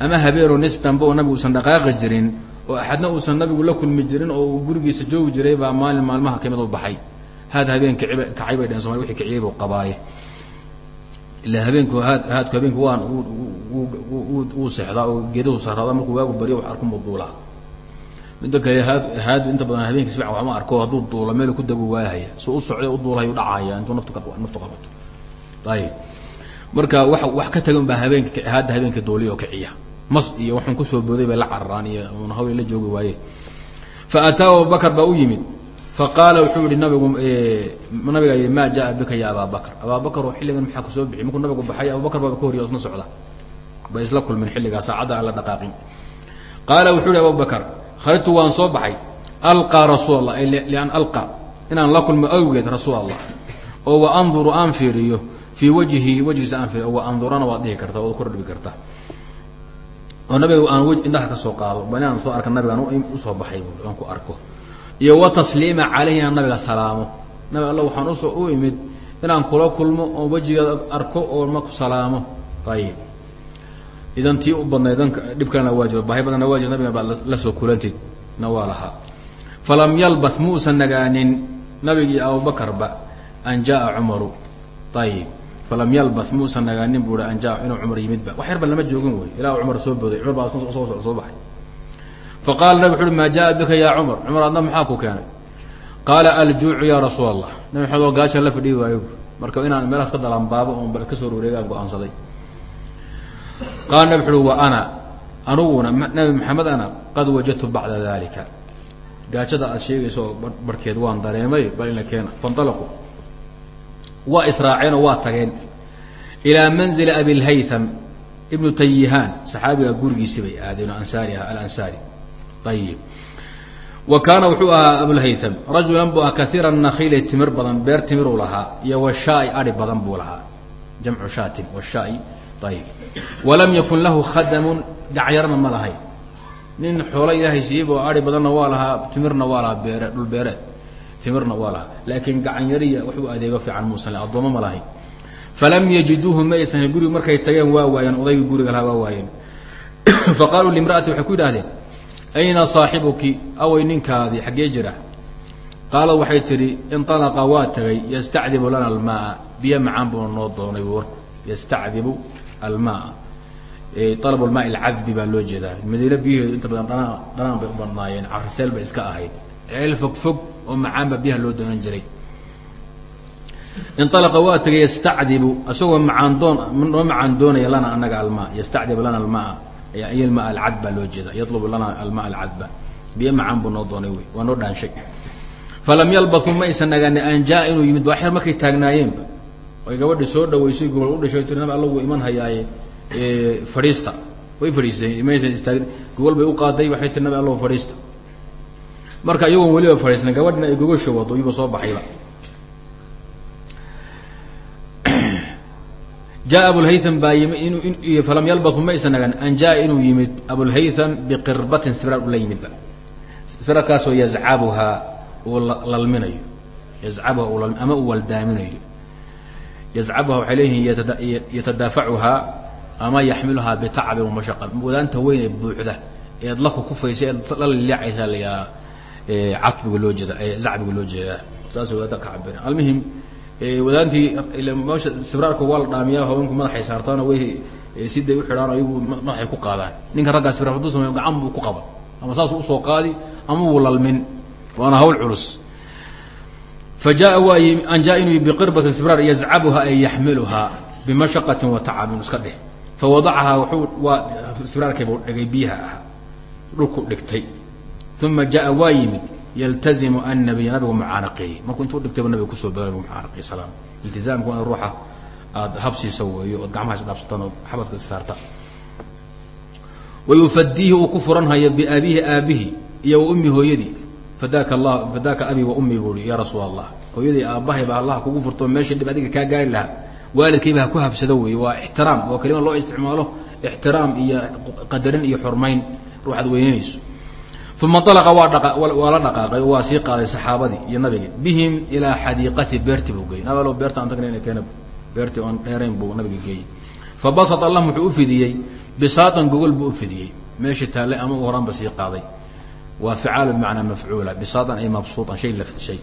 ama habeenoo nisdanba oo nabigu usan dhaqaaqi jirin oo axadna uusan nabigu la kulmi jirin oo uu gurigiisa joogi jiray baa maalin maalmaha ka mid u baxay. Haad habeen kicib kacay bay dhehen somali wixii kiciyey buu qabaaye. Ila habeenku haad haadku habeenku waan uu seexdaa oo geedahu saraadaa markuu waagu baryo wax arku muduulaa midda kale haad inta badan habeenkii sifican waxma arko hadduu duulo meel ku dagu waayahaya soo u socday u duulahayu dhacaya intuu naftu naftu qabato ayib marka wa wax ka tagan baa habeenka haadda habeenka duuliya oo kiciya mas iyo waxun ku soo booday bay la cararaan iyo un hawli la joogi waaye fa ataahu abubakar baa u yimid. Faqaala wuxuu yihi nabigu nabigaa yihi maa jaa bika ya abaa bakr oo xilligan maxaa ku soo bixi markuu nabigu baxay abubakar baaba ka horiya isna socda. Bay isla kulmeen xilligaa saacadda aan la dhaqaaqin. Qaala wuxuu yihi abubakar kharajtu waan soo baxay. Alqaa rasuul allah lian alqa inaan la kulmo awgeed rasuul allah oo wa anduru aan fiiriyo. Fii wajhi wejgiisa aan fiiriyo. Wa andurana waad dhihi karta waad kordhibi karta oo nabiga aan w indhaha ka soo qaado bal inaan soo arka nabigaan u soo baxay aan ku arko. Iyo wa tasliima calayhi inaan nabiga salaamo. Nabi alla waxaan u soo u imid inaan kula kulmo oo wejigaada arko oo maku salaamo. Ayib idan tii u badnayd danka dhib waa jiro. Baahi badanna waa jiro nabiga baad la soo kulantid na waa lahaa falam yalbath muusan nagaanin. Nabigii abubakarba an jaa cumaru. Ayib falam yalbath muusan nagaanin buu an jaa inuu cumar yimidba. Wax yarba lama joogin wey. Ilaa cumar soo booday cumar baa soo soo baxay. Faqala nabig wuxu uhi maa jaa bika ya cumar? Cumar adna maxaa ku keenay? Qaala aljuucu ya rasuul allah nabi maxamed oo gaashan la fadhiyi waayo. Marka inaan meelahaas ka dalanbaabo oon bal ka soo roreegaan go'aansaday qaala nabi wuxu uhi wa ana aniguna nabi maxamed ana qad wajadtu bacda dalika gaajada aad sheegayso oo waan dareemay bal ina keena. Fainalaquu waa israaceen oo waa tageen. Ilaa manzili abilhaytham ibnu tayihaan saxaabiga gurigiisi bay aadeen oo ansaari ah alansaari. Ayib wa kaana wuxuu ahaa abulhaytham rajulan buu ah kaiira nakiili timir badan beer timiruu lahaa iyo washaai ari badan buu lahaa. Jamcu shaatin washaai ayib walam yakun lahu khadamun gacyarna ma lahayn. Nin xoolo ilaahay siiyeyb oo ari badanna waa lahaa timirna waa lahaa beere dhul beereed timirna waa lahaa. Laakiin gacanyariya waxuu adeego fiican muusan le addoommo ma lahayn. Falam yajiduuhu ma aysan guriga markay tageen waa waayeen odaygii guriga lahaa waa waayeen fa qaaluu limra'ati waxay ku yidhahdeen ayna saaxibuki? Away ninkaadii xaggee jira. Qaala waxay tidhi inalaqa waa tagay yastacdibu lana almaaa. Biyo macaan buuna noo doonay warku. Yastacdibu almaa alab lmaa alcadbi baa loo jeedaa. Madiine biyaheedu inta badan dhanaan bay u badnaayeen carseel bay iska ahayd. Ceel fog fog oo macaan baa biyaha loo doonan jiray. Inalaqa waa tagay yastacdibu isagoo macaan doon noo macaan doonaya lana anaga almaa yastacdibu lana almaa ay almaa alcad baa loo jeeda yatlubu lana almaa alcadba. Biyo macaan buu noo doonay wey waa noo dhaanshay. Falam yalbathuu ma aysan nagaani an jaa inuu yimid waa xer markay taagnaayeenba ay gabadhi soo dhaweysay gobol u dhashay tir nab alla wuu iman hayaaye fadhiista way fadhiisay maysan istaagin gogol bay u qaaday waxay tir nabi alla fadhiista marka iyagoon weliba fadhiisna gabadhina ay gogosha wado iyuba soo baxayba. Jaa abulhaytham baa yimi yalbathu ma aysan nagan an jaa inuu yimid abulhaytham biqirbatin sibiraar ula yimidba sibirarkaasoo yazcabuhaa uu lalminayo. Yazcabuha ama uu waldaaminayo yazcabuha waxay leeyihiin yatadaafacuhaa ama yaxmiluhaa bitacbin wamashaqa wadaanta weyn ee buuxda eed la kukufaysa eed la liliacaysaa cadbiga loo jeeda zacbiga loo jeedaa saas wadaada ka cabira almuhim wadaantii meesha sibraarka waa la dhaamiyaa haweenku madaxay saartaana way siday u xidhaan ayagu madaxay ku qaadaan. Ninka raggaas firaaq haduu sameyo gacan buu ku qaban ama saas u soo qaadi ama wuu lalmin. Waana hawl culus. Fa jaa waa yimi an jaa inuu biqirbatin sibraar yazcabuha ay yaxmiluhaa bimashaqatin wa tacabin iska dheh. Fa wadacahaa wuxuu waa sibraarkiibuu dhigay biyaha ahaa. Dhulku dhigtay uma jaa waa yimid yaltazimu annabiy nabigu mucaanaqeeyey markuu intuu dhigtayba nabiga ku soo nabigu mucaanaqeey salaam iltizaamku waa ruuxa aada habsiisa weeyo ood gacmaha isdhaafsataan oo xabadka issaarta wayufadiihi uu ku furanhayo biabihi aabihi iyo wa ummi hooyadii fadaaka allah fadaaka abi wa ummi buu i ya rasuul allah hooyadii aabbahay baa allah kugu furto meesha dhib adiga kaa gaari lahaa waalidkayba ha ku habsado weeye waa ixtiraam oo kelima loo isticmaalo ixtiraam iyo qadarin iyo xurmayn ruuxaad weynanayso uma alaqa waa la dhaqaaqay waa sii qaaday saxaabadii iyo nabiga bihim ilaa xadiiqati beerti buu geeyey. Nabalo beerta aan tagna keena beerti oon dheerayn buu nabiga geeyey. Fabasat allah wuxuu u fidiyey. Bisaatan gogol buu u fidiyey. Meesha taallay ama u horaanba sii qaaday. Waa ficaalu bimacnaa mafcuula. Bisaatan ay mabsuutan shay laftishay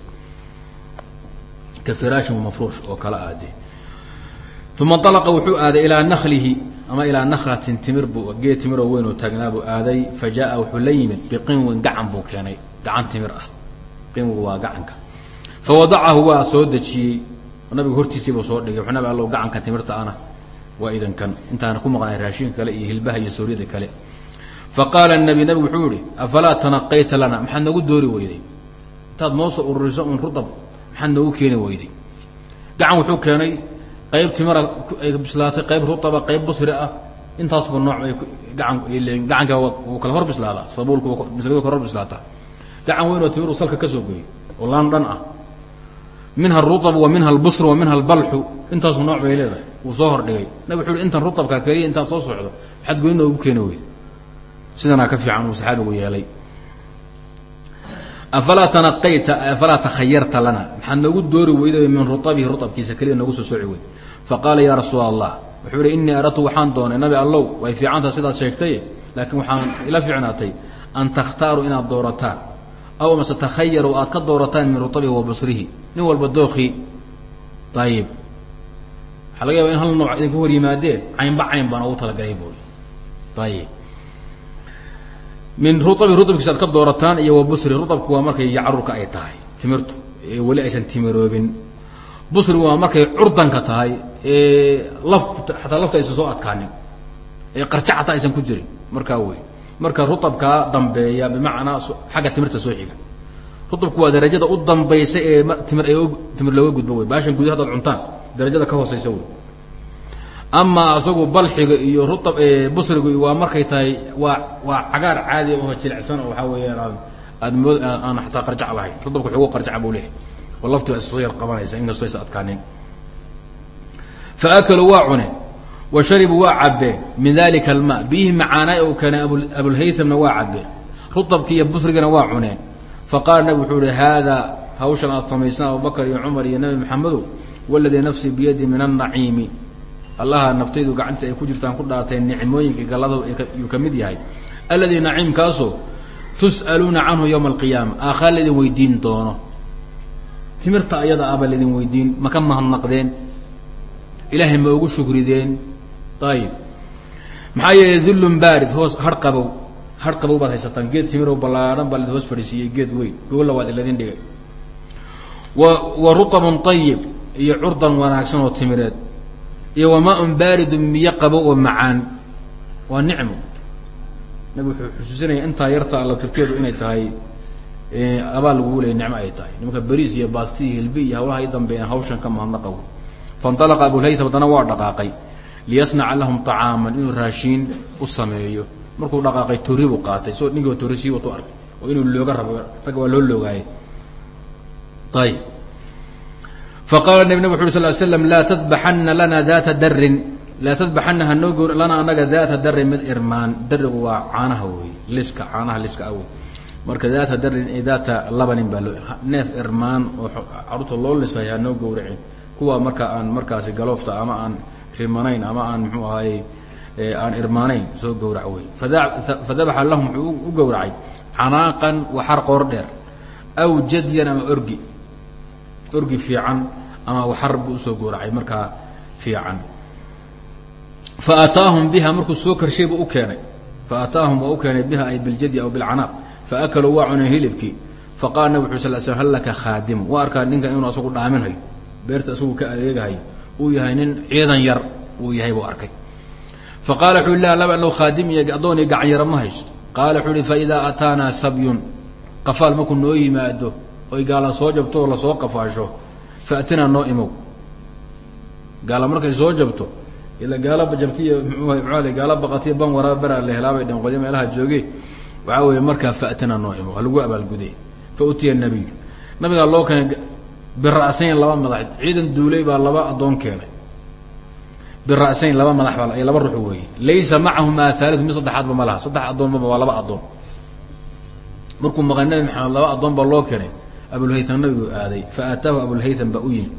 ka firaashin mafruush oo kala aade uma alaqa wuxuu aaday ilaa naklihi ama ilaa naklatin timir buu geed timiroo weyn oo taagnaa buu aaday fa jaa wuxuu la yimid biqinwin gacan buu keenay gacan timir ah. Qinwigu waa gacanka. Fa wadacahu waa soo dejiyey. Nabigu hortiisiibuu soo dhigay. Wuxuu nabi allow gacanka timirta ana waa idankan intaana ku maqnay raashinka kale iyo hilbaha iyo sooryada kale. Fa qaala nabi nabigu wuxuu yihi afalaa tanaqayta lana? Maxaad noogu doori weyday? Intaad noo soo ururiso un rudab maxaad noogu keeni weyday? Gacan wuxuu keenay qayb timira ay bislaatay qayb rutaba qayb busri ah. Intaasba nooc ay gaan gacanka kala hor bislaadaa sabuulku masladu kala hor bislaataa gacan weyn oo timiru salka ka soo goyey oo laan dhan ah. Minha arutab wa minha albusru albalxu intaasu nooc bay leedahay wuu soo hordhigay nabig wuxu uhi intan rutabka keliya intaad soo socdo maxaad goyn noogu keeni weyd. Sidanaa ka fiican uu saxaabigu yeelay. Afalaa tanaqayta afalaa takhayarta lana maxaad noogu doori weyday min ruabihi ruabkiisa keliya noogu soo sooci weyd faqaala ya rasuul allah wuxuu ihi inii aradtu waxaan doonay nabi allow way fiicantaha sidaad sheegtay laakiin waxaan ila fiicnaatay an takhtaaru inaad doorataan aw mase takhayaru aad ka doorataan min ruabihi wa busrihi nin walba dookii ayib waxaa laga yaba in hal nooc idinka hor yimaadee caynba cayn baan ugu talagalay buui ayib min ruabi ruabkiisa aad ka doorataan iyo wa busri ruabku waa markay yacarurka ay tahay timirtu weli aysan timiroobin busrigu waa markay curdanka tahay laf xataa lafta aysan soo adkaanin ee qarja xataa aysan ku jirin. Markaa wey marka ruabkaa dambeeya bimacnaa xagga timirta soo xiga. Ruabku waa darajada u dambaysa ee timir ay timir looga gudbo wey. Baashan gudaha hadaad cuntaan darajada ka hooseysa wey. Amaa asagu balxiga iyo ruab busrigu waa markay tahay waa waa cagaar caadi oo jilicsan oo waxaa weeyaan aad aad mood aan xataa qarjac lahayn. Ruabka xoogo qarjaca buu leehay oo lafti baa issoo yar qabanaysa inkastoo aysa adkaanin fa akaluu waa cuneen wa sharibuu waa cabbeen min dalika alma biyihii macaanaay oo keenay abulhaythamna waa cabbeen ruabki iyo busrigana waa cuneen faqaala nabig wuxuu ihi haadaa hawshan aad samaysaan abubakar iyo cumar iyo nabi maxamedow waladii nafsii biyadi min annaciimi allaha naftaydu gacantiisa ay ku jirtaan ku dhaatay nicmooyinka gallada yuu ka mid yahay alladii naciimkaasoo tus'aluuna canhu yowma alqiyaama aakhaa laydin weydiin doono timirta ayada aba laydin weydiin ma ka mahadnaqdeen ilaahay ma ugu shukrideen. Ayib maxaa yeelay dullun baarid hoos har qabow har qabow baad haysataan geed timirow ballaadhan baa laidin hoos fadhiisiiyey geed weyn gogolla waad iladin dhigay. Wa wa rutabun ayib iyo curdan wanaagsan oo timireed iyo wamaa-un baaridun miyo qabo oo macaan waa nicmo. Nabig wuxuu xusuusinaya intaa yarta alla inay tahay abaal lagugu leeyay nicmo ay tahay. Nimanka beriis iyo baasti iyo hilbi iyo hawlaha i dambeeyaan hawshan ka mahadnaqaw faintalaqa abulhaytham haddana waa dhaqaaqay. Liyasnaca lahum طacaaman inuu raashiin u sameeyo. Markuu dhaqaaqay tori buu qaatay. Soo ninkiiba tori sii watu arkay. Oo inuu looga rabo ragga waa loo loogaayay ayib faqala nab nabg wuxu ur sal slam laa tadbaxana lana daata darin laa tadbaxana hanoo gowr lana anaga daata darin mid irmaan. Darigu waa caanaha wey liska caanaha liska awey marka daata darin iyo daata labanin baa loo neef irmaan oo carruurta loo lisay hanoo gowracin. Kuwa marka aan markaasi galoofta ama aan rimanayn ama aan mxuu ahaye aan irmaanayn soo gowrac wey fadabaxa lahum wuxuu u gowracay canaaqan waxar qoor dheer aw jadyan ama orgi orgi fiican ama waxar buu u soo gowracay markaa fiican. Fa ataahum biha markuu soo karshay buu u keenay. Fa ataahum waa u keenay biha ay biljadi aw bilcanaaq fa akaluu waa cuneen hilibkii faqala nabig uu sal sl hal laka khaadimu waa arkaa ninkan inuu asagu dhaaminhayo beerta isagu ka adeegahayo uu yahay nin ciidan yar uu yahay buu arkay fa qaala wuxu lah laba low khaadim iyo gacan yara ma haysto qaala wuxuu uhi faidaa ataanaa sabyun qafaal markuu noo yimaado oy gaala soo jabto oo la soo qafaasho faatinaa noo imow gaala markay soo jabto ila gaala jabtiy mxuuha gaala baqatiy ban waraa beraa la helaabay dhan qolyo meelaha jooge waxaa weeye markaa faatinaa noo imow halagu abaalguday fa utiya nabiy nabigaa loo keenay bira'sayn laba madax ciidan duulay baa laba addoon keenay. Bira'sayn laba madax baa laba ruux weeye. Laysa macahumaa haaliu mid saddexaadba ma laha. Saddex addoonbaba waa laba addoon. Markuu maqay nabi maxamed laba addoon baa loo keenay. Abulhaytan nabigu aaday. Fa aataahu abulhaytan baa u yimi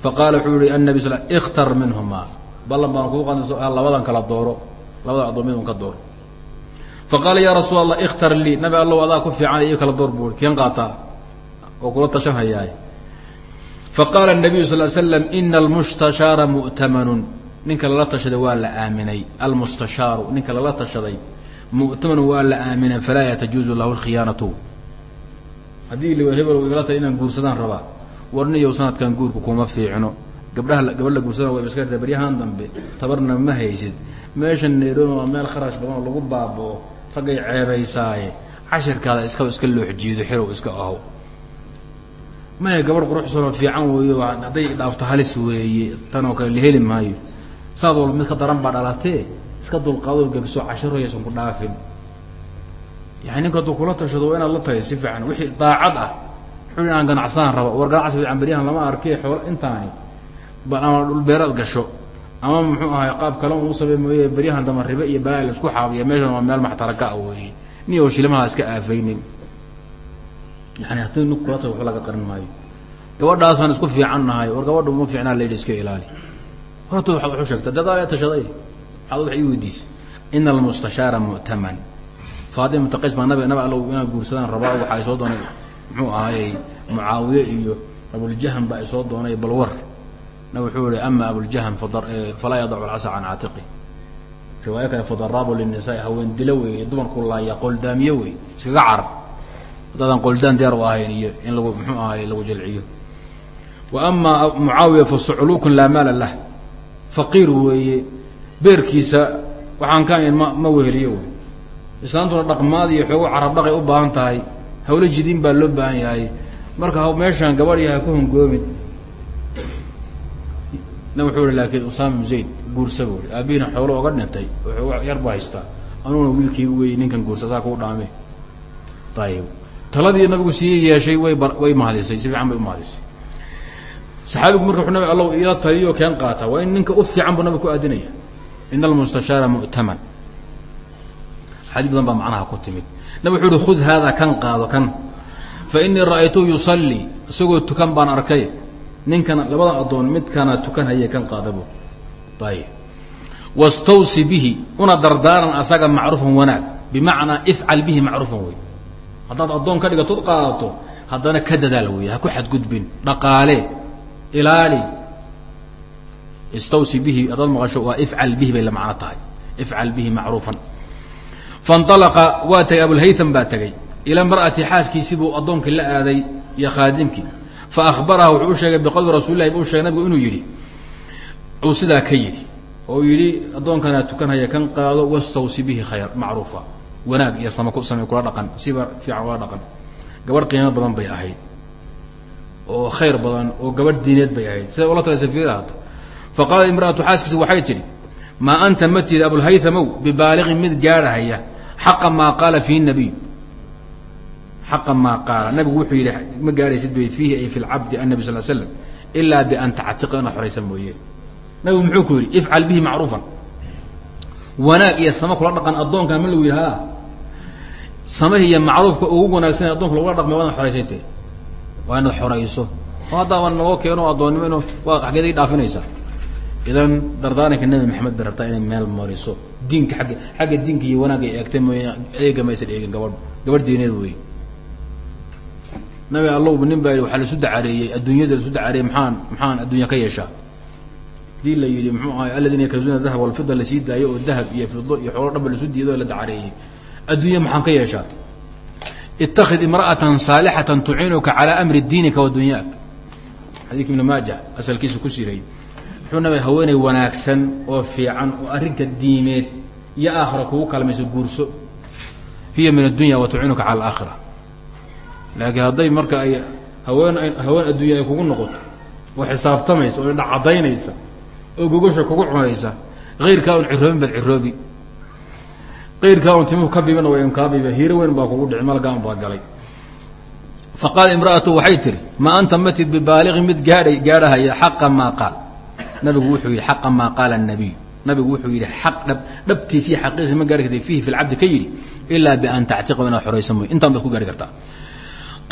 fa wuxuu yihi annabi sal ikhtar minhumaa. Ballan baan kuu qaa labadan kala dooro. Labadan addoon mid un ka dooro fa qaala yaa rasuul allah ikhtar lii nabi allow adaa ku fiican iyo kala door buui keen qaataa oo kula tashan hayaay fa qaala nabiyu sal l slam ina almustashaara mu'tamanun ninka lala tashaday waa la aaminay almustashaaru ninka lala tashaday mu'tamanun waa la aaminay falaa tajuuzu lahu lkhiyaanatu haddii li hebel igala tahay inaan guursadaan rabaa warniyow sanadkan guurku kuma fiicno gabdhaha gabadh la guursadaan waa iska baryahaan dambe tabarna ma haysid meeshan nairobi waa meel kharash badan oo lagu baabao raggay ceebaysaaye. Cashirkaada iska iska loox xirow iska ahow. Maya gabadh quruxsanoo fiican weeyo hadday dhaafto halis weeye tan oo kale la heli maayo. Saad walba mid ka daran baa dhalatee iska dulqaadoo gebso casharoyaysan ku dhaafin. Yani ninka hadduu kula tashado waa inaad la tagay si fiican. Wixii daacad ah wuxuu inaan ganacsadaan raba war ganacsi fiican beryahan lama arkee xoolo intaani. Ba ama dhulbeeraad gasho ama muxuu ahay qaab kale uu samey mooye beryahan dama ribe iyo balaa la isku xaabiya. Meeshan waa meel maxtaraka ah weeye ni oo shilimaha iska aafaynin. Yani haddii ninku kula tago waxba laga qarin maayo. Gabadhaasaan isku fiican nahay war gabadha uma fiicnaa la yidhi iska ilaali. Horta waxaad waxu sheegta dadaa tashaday waxaad wax ii weydiisay. Ina almustashaara mu'taman. Faatimata qays baa nabi nabi allow inaad guursadaan rabaa waxaa isoo doonay muxuu ahaayey mucaawiye iyo abuljahm baa isoo doonay balwar. nab wuxuu yihi ama abuljahm falaa yadacu alcasa can caatiqi riwaayo kale fadaraabu linisaa haween dilo wey dumarku laaya qoldaamiye wey iskaga carab haddaadan qoldaan diyaar u ahayn iyo in lagu muxuu ahaay lagu jalciyo wa ama mucaawiya fa sucluukun laa maala lah. Faqiir weeye beerkiisa waxaan ka ahayn ma ma weheliyo wey islaantuna dhaqmaad iyo xoogo carab u baahan tahay hawlo jidiin baa loo baahan yahay. Marka meeshaan gabadh yahay ku hongoomin na wuxuu ihi laakiin usaama ibnu zayd guursa bu i aabihina xoolo oga dhintay yar bu haystaa. Anuguna wiilkii wey ninkan guursasaa kuu dhaame. Ayib taladii nabigu sii yeeshay way way mahadisay si fiican bay umahadisay saxaabigu marka wuxuu nabi allow ila taliyo keen qaata waa in ninka u fiican buu nabiga ku aadinaya. In almustashaara mu'taman. Xadiis badan baa macnaha ku timid. Nabig wuxuu uhi khud haada kan qaado kan. Fa inii ra'aytuhu yusallii isagoo tukan baan arkay ninkana labada addoon midkana tukan haye kan qaadabo ayib wastawsi bihi una dardaaran asaga macruufan wanaag. Bimacnaa ifcal bihi macruufan wey haddaad addoon ka dhigatood qaadato haddana ka dadaal wey ha ku xadgudbin. Dhaqaale ilaali. Istawsi bihi haddaad maqasho waa ifcal bihi bay la macno tahay. Ifcal bihi macruufan faاnطalaqa waa tegay abulhaytham baa tegay ila imra'ati xaaskiisii buu addoonkii la aaday iyo khaadimkii faakbaraha wuxuu u sheegay biqowli rasulillahi buu sheegay nabigu inuu yidhi uu sidaa ka yidhi oo yidhi addoonkana tukanhaya kan qaado wastawsi bihi khayr macruufa wanaag iyo sama ku samey kula dhaqan siba fiican kula dhaqan gabadh qiimo badan bay ahayd oo khayr badan oo gabadh diineed bay ahayd siday ula talaysa fiira hadda fa qaalat imra'atu xaaskiisa waxay tidhi maa anta ma tihid abulhaythamow bibaaliqin mid gaadhahaya xaqa maa qaala fiihi nabiy xaqa maa qaala. Nabigu wuxuu yidhi ma gaadhaysid bay fiihi ay fi lcabdi annabi sal slam ilaa bian tactiqa inaad xoraysa mooye. Nabigu muxuu ku yidhi ifcal bihi macruufan. Wanaag iyo sama kula dhaqan addoonkan ma lagu yidhi ha samahi iyo macruufka ugu wanaagsan addoonka lagula dhaqmay waa inaad xoraysayte waa inaad xorayso haddaaba nagoo keeno addoonnimo inu waa xaggeeday dhaafinaysaa idan dardaaranka nebi maxamed bay rabtaa inay meel mariso. Diinka agga xagga diinka iyo wanaagga ay eegtay mooy eega maysan eegin gabadh gabadh diineed wey nabi allowba nin baa waxaa laisu dacareeyey adduunyada laisu dacareeyey maxaan maxaan adduunya ka yeeshaa? Hadii la yidhi muxuu ahay aladiina yakazuna dahab walfida la sii daayo oo dahab iyo fido iyo xoolo dhaba lasu diido oo la dacareeyey. Adduunya maxaan ka yeeshaa? Itakid imra'atan saalixatan tuciinuka calaa amri diinika wa dunyaak. Xadiidka ibn maaja asalkiisa ku siray. Muxuu nabay haweeney wanaagsan oo fiican oo arrinka diimeed iyo aakhira kugu kalmayso guurso. Hiya min addunya wa cala alaakhira laakiin hadday marka ay haween haween addunya ay kugu noqoto oo xisaabtamaysa oo indha caddaynaysa oo gogosha kugu cunaysa kayrkaa un ciroobin baad ciroobi. Kayrkaa un timuhu ka bibina way kaa biba hiiro weyn baa kugu dhici malgaan baa galay. Fa imra'atu waxay tihi ma anta matid bibaaliqin mid gaadhay gaadhahaya xaqa maa qaal. Nabigu wuxuu yidhi xaqa maa qaala الnabiy nabigu wuxuu yidhi xaq dhab dhabtiisi iyo xaqiisa ma gaari karta fiihi fi ka yidhi ilaa bian tactiqa inaad xoraysa mooy intaan baad ku gaari kartaa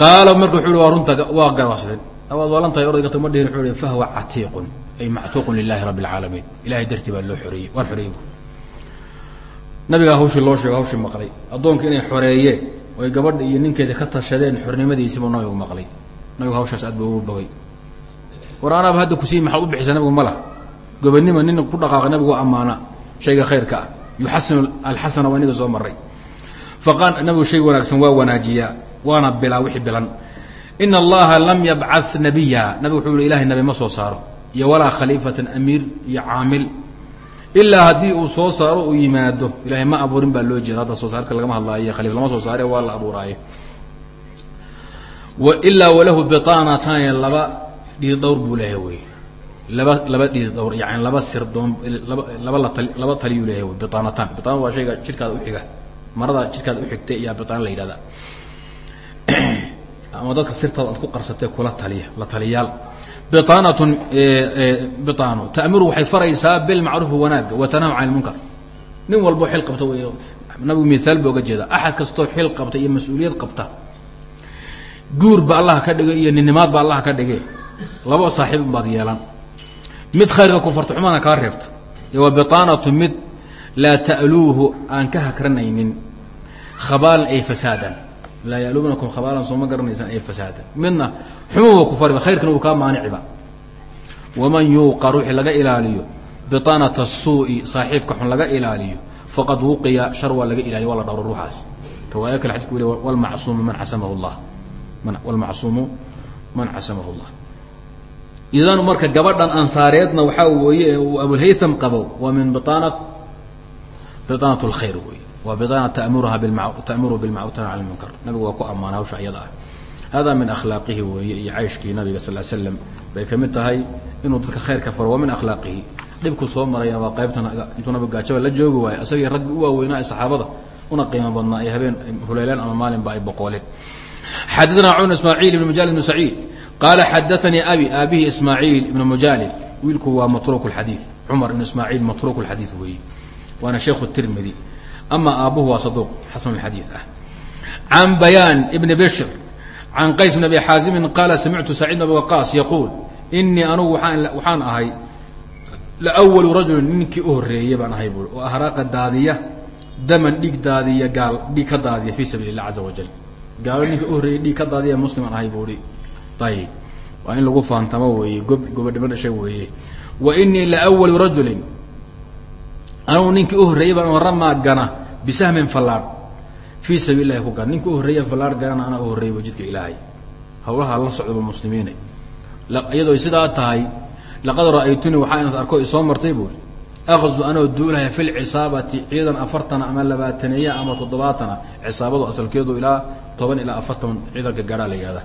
qaala marka wuxu waa runta waa garwasadeen awaad waalan tahay orday gata ma dhihin wuxuu fahwa catiiqun ay mactuuqun lilahi rabbi اlcaalamiin ilahay dartii baa loo xoreeyey waan xoreeyey bu nabigaa hawshii loo sheego hawshii maqlay. Addoonka inay xoreeyeen oy gabadha iyo ninkeeda ka tashadeen xornimadiisi buu nabigu maqlay. Nabigu hawshaas aad buu ugu bogay. War anaaba hadda ku sii maxaad u bixisa nabigu ma laha. Gobonima nin ku dhaqaaqa nabigu ammaana shayga khayrka ah. Yuxasinu alxasana waa inaga soo maray faqaa nabigu shay wanaagsan waa wanaajiyaa waana bilaa wixii bilan. Ina allaha lam yabcad nabiya nabigu wuxuu yihi ilahay nabi ma soo saaro. Iyo walaa khaliifatan amiir iyo caamil. Ilaa haddii uu soo saaro uu yimaado ilahay ma abuurin baa loo jeeda hadda soo saarka lagama hadlaayo. Khaliif lama soo saare waa la abuuraaye ilaa walahu bitanatani laba dhiid buu leeyahay wey laba laba dhiid yani laba sirdoon laba laba laba taliyuu leeyahay wey bitanatan bitana waa shayga jidhkaada uxiga marada jidhkaada uxigtay iyaa bitana la yidhahda ama dadka sirtaada aad ku qarsatee kula taliya la taliyaal. Bianatun biano ta'muru waxay faraysaa bilmacruufi wanaaga wa tanhamu can nin walbo xil qabta wey nabigu misaal ba oga jeeda axad kastoo xil qabta iyo mas'uuliyad qabta. Guur ba allah ka dhigay iyo ninnimaad ba allah ka dhigay. Laba saaxiib baad yeelan mid khayrka kufarta xumana kaa reebta. Wa bianatu mid laa ta'luuhu aan ka hakranaynin khabaalan ay fasaadan laa yaluunakum khabaalan sooma garanaysaan ay fasaadan midna xumuba ku fariba khayrkana uu kaa maaniciba waman yuuqa ruuxii laga ilaaliyo bianata suu'i saaxiibka xun laga ilaaliyo faqad wuqiya shar waa laga ilaaliyo waa la dhawro ruuxaas. Riwaayo kale xadidku u walmacsuumu man xasamahu llah walmacsuumu man xasamahu llah idan marka gabadhan ansaareedna waxaa weeye uu abulhaytham qabo waa min bianat bianat lkhayr wey tamuruha bima ta'muru bilmacruf tan cala lmunkar nabigu waa ku ammaana hawsha iyada ah. Hada min akhlaaqihi weeye iyo cayshkii nabiga sal slam bay ka mid tahay inuu dadka khayrka faro waa min akhlaaqihi dhibku soo maraya waa qaybtan intuu nabigu gaajaba la joogi waayo isagii raggi u waaweynaa saxaabada una qiimo badnaa ay habeen hulaylaan ama maalinba ay boqooleen xadana cun ismaaciil ibn mujaalid ibn saciid. Qaala xadaanii abi aabihi ismaaciil ibn mujaalid wiilku waa matruuk xadiid cumar ibn ismaaciil matruuk xadiid weeye. Waana sheikhu tirmidi ama aabuhu waa saduuq xasan xadiid ah can bayaan ibni bishr can qays bn abi xaazimin qaala samictu saciid bn abi waqaas yaquul inii anugu waxaan ahay lawalu rajulin ninkii u horreeyey baan ahay buui oo ahraaqa daadiya daman dhiig daadiya gaal dhiig ka daadiya fii sabiili illah caza wajal gaalo ninka u horreeyey dhiig ka daadiya musliman ahay buuhi ayib waa in lagu faantamo weeye gob gobodhimo dhashay weeye wa inii lawalu rajulin anugu ninkii u horreeyey baan waramaa gana bisahmin fallaadh fii sabiil illahi ku gana ninka u horreeya fallaadh ganana anaa u horreeyba jidka ilaahay. Hawlaha la socdaba muslimiine iyadoo sidaa tahay laqad ra'aytunii waxaa inaad arko isoo martay buuri aqzu anoo duulaya fi lcisaabati ciidan afartana ama labaataneeya ama toddobaatana. Cisaabadu asalkeedu ilaa toban ilaa afartan ciidanka gaadhaa la yihahda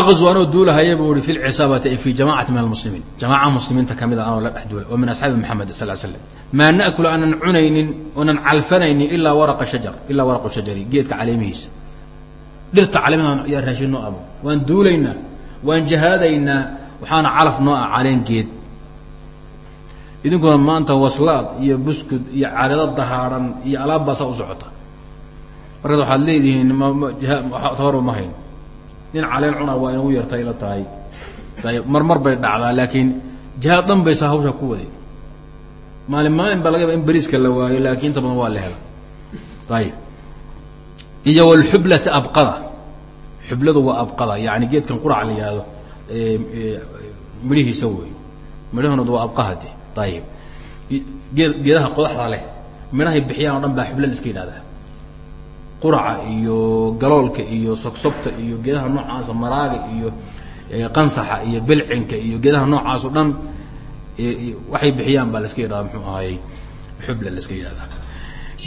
aqzu anoo duulahaya bu i fi lcisaabati fi jamacati min almuslimiin jamaca muslimiinta ka mid a anoo la dhex duula oo min asxaabi maxamed sal l slam maa na'kulu aanan cunaynin oonan calfanaynin ilaa waraqa shajar ilaa waraqu shajari geedka caleemihiisa dhirta caleemaha yaa raashin noo abo waan duulaynaa waan jahaadaynaa waxaana calaf noo ah caleen geed idinkuna maanta waslaad iyo buskud iyo cadado dahaadhan iyo alaabbaasaa u socota markaas waxaad leedihiin mtabarba ma hayn nin caleen cuna waa inagu yarta ila tahay. Ayb mar mar bay dhacdaa laakiin jihaad dhan baysa hawsha ku waday. Maalin maalin baa laga yaba in beriiska la waayo laakiin inta badan waa la hela ayib iyo walxublati abqada. Xubladu waa abqada yani geedkan qurac la yihahdo midhihiisa wey. Midhahuna waa abqahadi ayib geed geedaha qodaxda leh midhahay bixiyaan o dhan baa xibla la iska yidhahdaa quraca iyo galoolka iyo sogsobta iyo geedaha noocaasa maraaga iyo qansaxa iyo belcinka iyo geedaha noocaas o dhan waxay bixiyaan baa la iska yidhahdaa muxuu ahaayey xubla la iska yidhahdaa.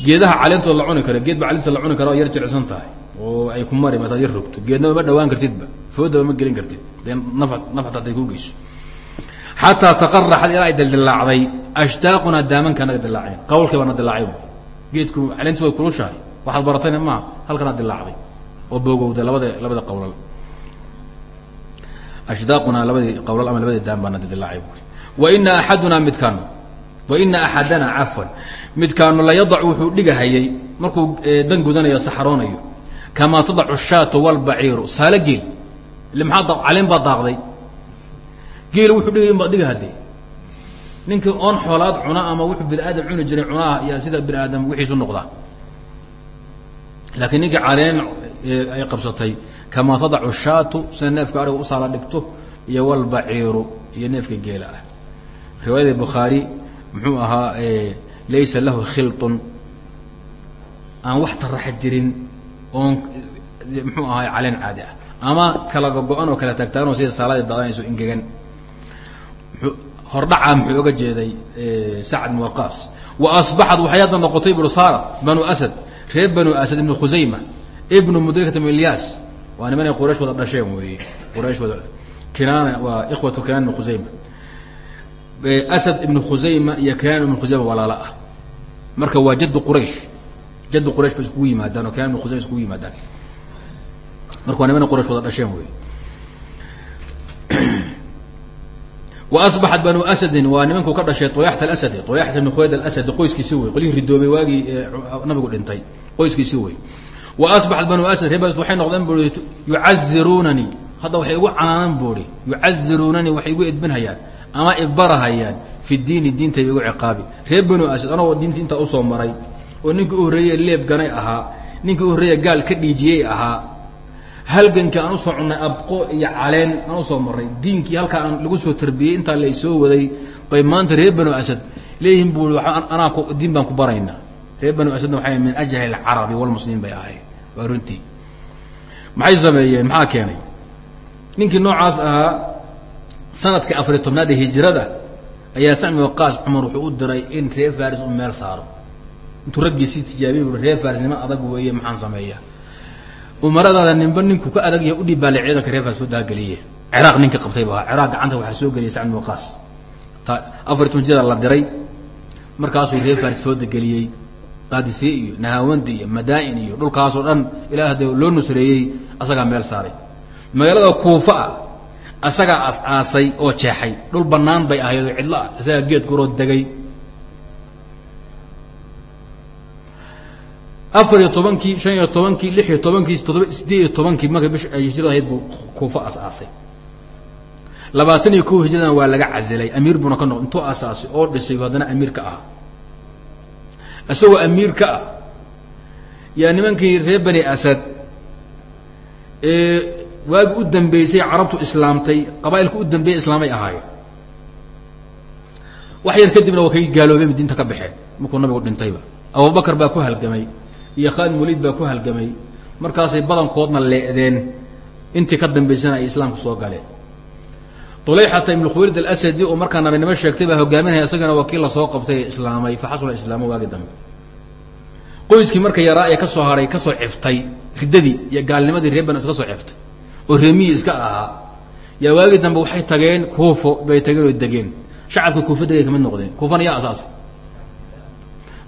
Geedaha caleentooda la cuni karo geed ba caleentooda la cuni kara oo yar jecsan tahay oo ay ku mari mataad yar rogto. Geednaba ma dhawaan kartidba foodaba ma gelin kartid dee nafa nafat hadday ku geyso. Xataa taqaraxad ilaa ay dildilaacday ashtaaqunaa daamanka naga dilaaceen qawlkii baana dilaacay geedku caleenti way kulushahay waxaad baratayna maaha halkanaa dilaacday oo boogowda labada labada qawlal. Ashdaaqunaa labadii qawlal ama labadii daan baana dilaacay buui waina axadunaa midkaanu waina axadana cafwan. Midkaanu la yadac wuxuu dhigahayay markuu dan gudanayo saxaroonayo. Kamaa tadacu shaatu walbaciiru saalo geel. Ile maxaa caleen baa daaqday. Geel wuxuu dhigay in baad dhiga hadde ninkii oon xoolaad cuna ama wuxuu bini aadam cuni jiray cunaha yaa sida bini aadam wixiisu noqdaa laakiin ninkii caleen ay qabsatay kamaa tadacu shaatu sida neefka ariga usaala dhigto iyo walbaciiru iyo neefka geela ah. Riwaayada bukhaari muxuu ahaa laysa lahu khilطun aan wax taraxa jirin oon muxuu ahaay caleen caadi ah. Ama kala gogo-an oo kala taagtaagan oo sida saaladii daadanayso ingegan hordhacaa muxuu oga jeeday sacd bn waqaas. Wa asbaxad waxay hadda noqotay bur saarat banu asad reer banu asad ibnu khusayma ibnu mudrikat ibn ilyas. Waa nimanay quraysh wada dhasheen weeye quraysh wada kinaana waa ikhwatu kinaan ibn khusayma asad ibnu khusayma iyo kinaan ibn khusayma walaala ah. Marka waa jaddu quraysh. Jaddu quraysh ba iskugu yimaadaan oo kinaan ibn khusayma iskugu yimaadaan. Marka waa nimanay quraysh wada dhasheen wey waasbaxat banu sadin waa nimankuu ka dhashay ayaxta asadi ayaxta bn khuwayd asadi qoyskiisi wey qolyihii ridoobay waagii nabigu dhintay. Qoyskiisi wey waasbaxat banu asad ree waxay noqdeen bui yucazirunani hadda waxay igu canaanan buui yucazirunani waxay igu edbinhayaan ama ibarahayaan fi diini diintay igu ciqaabi. Ree banu asad anagoo diinta intaa u soo maray oo ninkii u horreeye leeb ganay ahaa ninkii u horreeye gaal ka dhiijiyey ahaa halgankii aan u soo cunnay abqo iyo caleen aan u soo maray diinkii halkaa aan lagu soo tarbiyey intaa la waday bay maanta reer banu asad leeyihiin bu anaa diin baan ku baraynaa. Reer banu asadna waxay min ajhal alcarabi walmuslimiin bay ahayd waa runtii. Maxay sameeyeen? Maxaa keenay? Ninkii noocaas ahaa sannadkii afariy tobnaad ee hijrada ayaa sacmi waqaas cumar wuxuu u diray in reer faris u meel saaro. Intuu raggiisii tijaabiyey bu reer faris adag weeye maxaan sameeya umaradaada ninba ninku ka adag yahay udhiib baale ciidanka reer faris soo daageliye. Ciraaq ninka qabtay ba ciraaq gacanta waxaa soo geliyay sacmi waqaas afar toban jida la diray. Markaasuu reer faris soo dageliyey. Qaadisiye iyo nahaawandi iyo madaa-in iyo dhulkaasoo dhan ilaa hadda loo nusreeyey asagaa meel saaray. Magaalada kuufa ah asagaa as-aasay oo jeexay. Dhul banaan bay ahayd oo cidlo ah. Isagaa geed guroo degay afar iyo tobankii shan iyo tobankii lix iyo tobankii todoba sideed iyo tobankii marka bish hijrada ahayd buu kuufa as-aasay labaatan iyo kow hijradana waa laga casilay amiir buuna ka noq intuu asaasay oo dhisay haddana amiir ka ah isagoo amiir ka ah yaa nimankii reer bani asad ee waagi u dambeysay carabtu islaamtay qabaailka u dambeeyay islaamay ahaayeen. Wax yar kadibna waa kay gaaloobeen diinta ka baxeen markuu nabigu dhintayba. Abubakar baa ku halgamay iyo khaalid waliid baa ku halgamay. Markaasay badankoodna leedeen intii ka dambaysana ay islaamka soo galeen. Ulayxata ibnu khuwaylid alasadi oo markaa nabinimo sheegtay baa hogaaminaya isagana waa kii la soo qabtay ee islaamay faxasula islaamo waagi dambe. Qoyskii marka yaraa ee ka soo haray ka soo ciftay riddadii iyo gaalnimadii reer bans ka soo ciftay oo reemiyi iska ahaa yaa waagi dambe waxay tageen kuufo bay tageen oo degeen. Shacabka kuufa degay ka mid noqdeen. Kuufana yaa asaasay.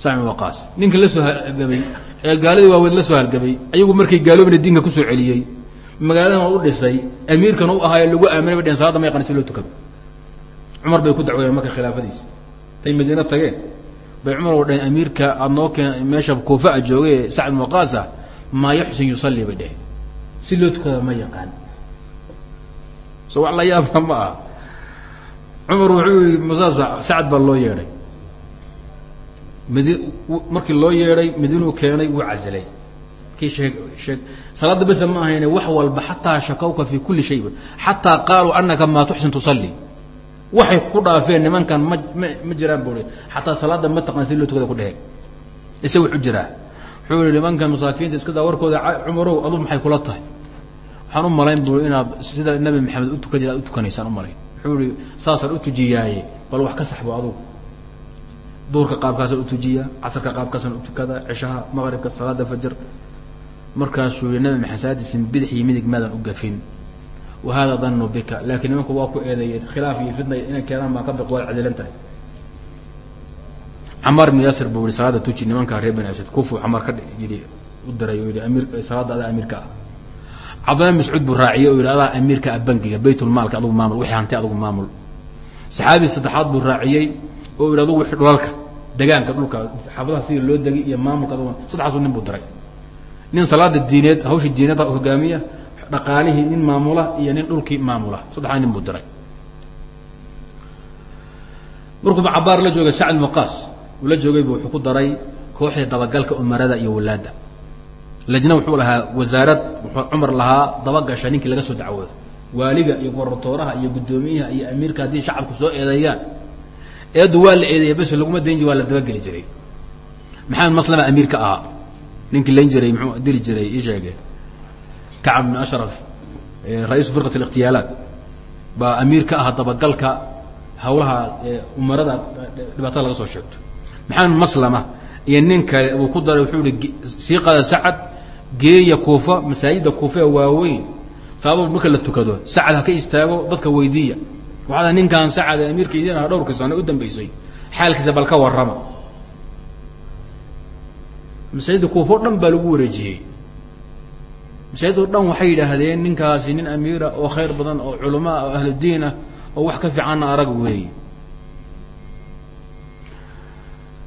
Sami waqaas. Ninka la soo halgamay ee gaaladii waaweyd la soo halgamay ayagu markay gaaloobina diinka ku soo celiyey magaaladan u dhisay amiirkan u ahaayo lagu aaminay ba dheen salaada ma yaqaan si loo tukado. Cumar bay ku dacweeyeen marka khilaafadiisa tay madiina tageen bay cumar oo dhaheen amiirka aada noo keen meesha kuufa a joogay ee sacd waqaasa maa yuxsin yusalli bay dheheen si loo tukada ma yaqaan. So wax la yaabka ma aha. Cumar wuxuu yihi masaasa sacad baa loo yeedhay madi markii loo yeedhay madiinuu keenay wuu casilay. Kii sheeg sheeg salaada bese ma ahayne wax walba xataa shakawka fi kuli shay xataa qaaluu anaka maa tuxsin tusalli. Waxay ku dhaafeen nimankan ma ma ma jiraan bui xataa salaada ma taqaan si loo tukada ku dheheen ise wuxu jiraa. Wuxuu yihi nimankan masaakiinta iska daa warkooda cumarow adu maxay kula tahay? Waxaan u malayn bui inaad sida nabi maxamed u tukan jira ad u tukanaysaan u malayn. Wuxuu ihi saasaan u tujiyaaye bal wax ka saxbo adugu duurka qaabkaasaan utujiyaa casarka qaabkaasaan utukadaa cishaha maqribka salaada fajr. Markaasuu yihi nabi maxamed saadisin bidix iyo midig maadan u gafin. Wa hada danu bika laakiin nimanku waa ku eedeeyeen khilaaf iyo fitna inay keenaan baa ka baq waad cadilan tahay. Camaar ibn yaasir buu yihi salaada tuji nimankaa reer bani asad kufu camaar ka yidhi u diray yidhi amiir salaadda adaa amiirka ah. Cabdillah mascuud buu raaciyey oo yidhi adaa amiirka ah bangiga baytulmaalka adugu maamul wixii hanti adugu maamul. Saxaabi saddexaad buu raaciyey oo adugu wixii dhulalka degaanka dhulka xaafadaha sidii loo degay iyo maamulka adugu saddexaasuu nin buu diray. Nin salaada diineed hawshii diineed hogaamiya dhaqaalihii nin maamula iyo nin dhulkii maamula saddexdaa nin buu diray. Markuu cabaar la joogay sacd maqaas uu la joogay bu wuxuu ku daray kooxdii dabagalka umarada iyo walaada. Lajna wuxuu lahaa wasaarad wuxuu cumar lahaa dabagasha ninkii laga soo dacwoodo waaliga iyo gorotooraha iyo guddoomiyaha iyo amiirka haddii shacabku soo eedeeyaan eeddu waa la eedeeya bes laguma dayn jiri waa la dabageli jiray. Maxamed maslama amiirka ahaa. Ninkii layn jiray muxuu dili jiray ii sheege kacab bn ashraf ra'iisu firqat اlikhtiyaalaat baa amiir ka aha dabagalka hawlaha umarada dhibaatada laga soo sheegto. Maxamed maslama iyo nin kale uu ku daray wuxuu ihi sii qaada sacad geeya kuufa masaajidda kuufa ee waaweyn saabab marka la tukado sacad ha ka istaago dadka weydiiya waxaada ninkan sacad amiirka idin aha dhowrka sano u dambeysay xaalkiisa bal ka warrama. Masaajidda kuufa o dhan baa lagu wareejiyey. Masaajid oo dhan waxay yidhaahdeen ninkaasi nin amiira oo khayr badan oo culamaa oo ahludiin ah oo wax ka fiicanna arag weey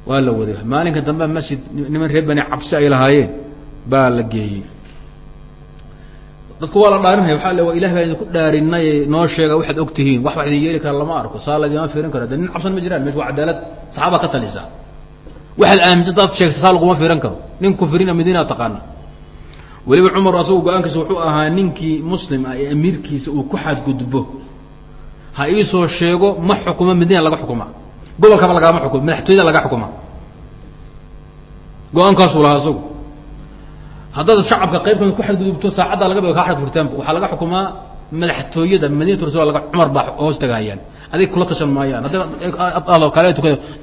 waa la waday maalinka dambe masjid niman reer bani cabsi ay lahaayeen baa la geeyey dadku waa la dhaarinaya waxaa le waa ilah baa idinku dhaarinay noo sheega waxaad og tihiin. Idin yeeli kara lama arko. Saa laydima fiirin karo. Nin cabsan ma jiraan mesh waa cadaalad saxaaba ka talisa waxaad aaminsan daad sheegta saa laguma fiiran karo. Nin kufrina madiina taqaana weliba cumar asagu go'aankiisa wuxuu ahaa ninkii muslim ah ee amiirkiisa uu ku xadgudbo. Ha iisoo sheego ma xukumo madiina laga xukuma. Gobolkaba lagama xukumo madaxtooyada laga xukuma. Go'aankaasuu lahaa asagu haddaad shacabka qaybkan ku xadgudubto saacaddaa laga ba kaa xadfurtaanba waxaa laga xukumaa madaxtooyada madiinatu rasul laga cumar baa hoos tagahayaan adig kula tashan maayaan. Hadda kale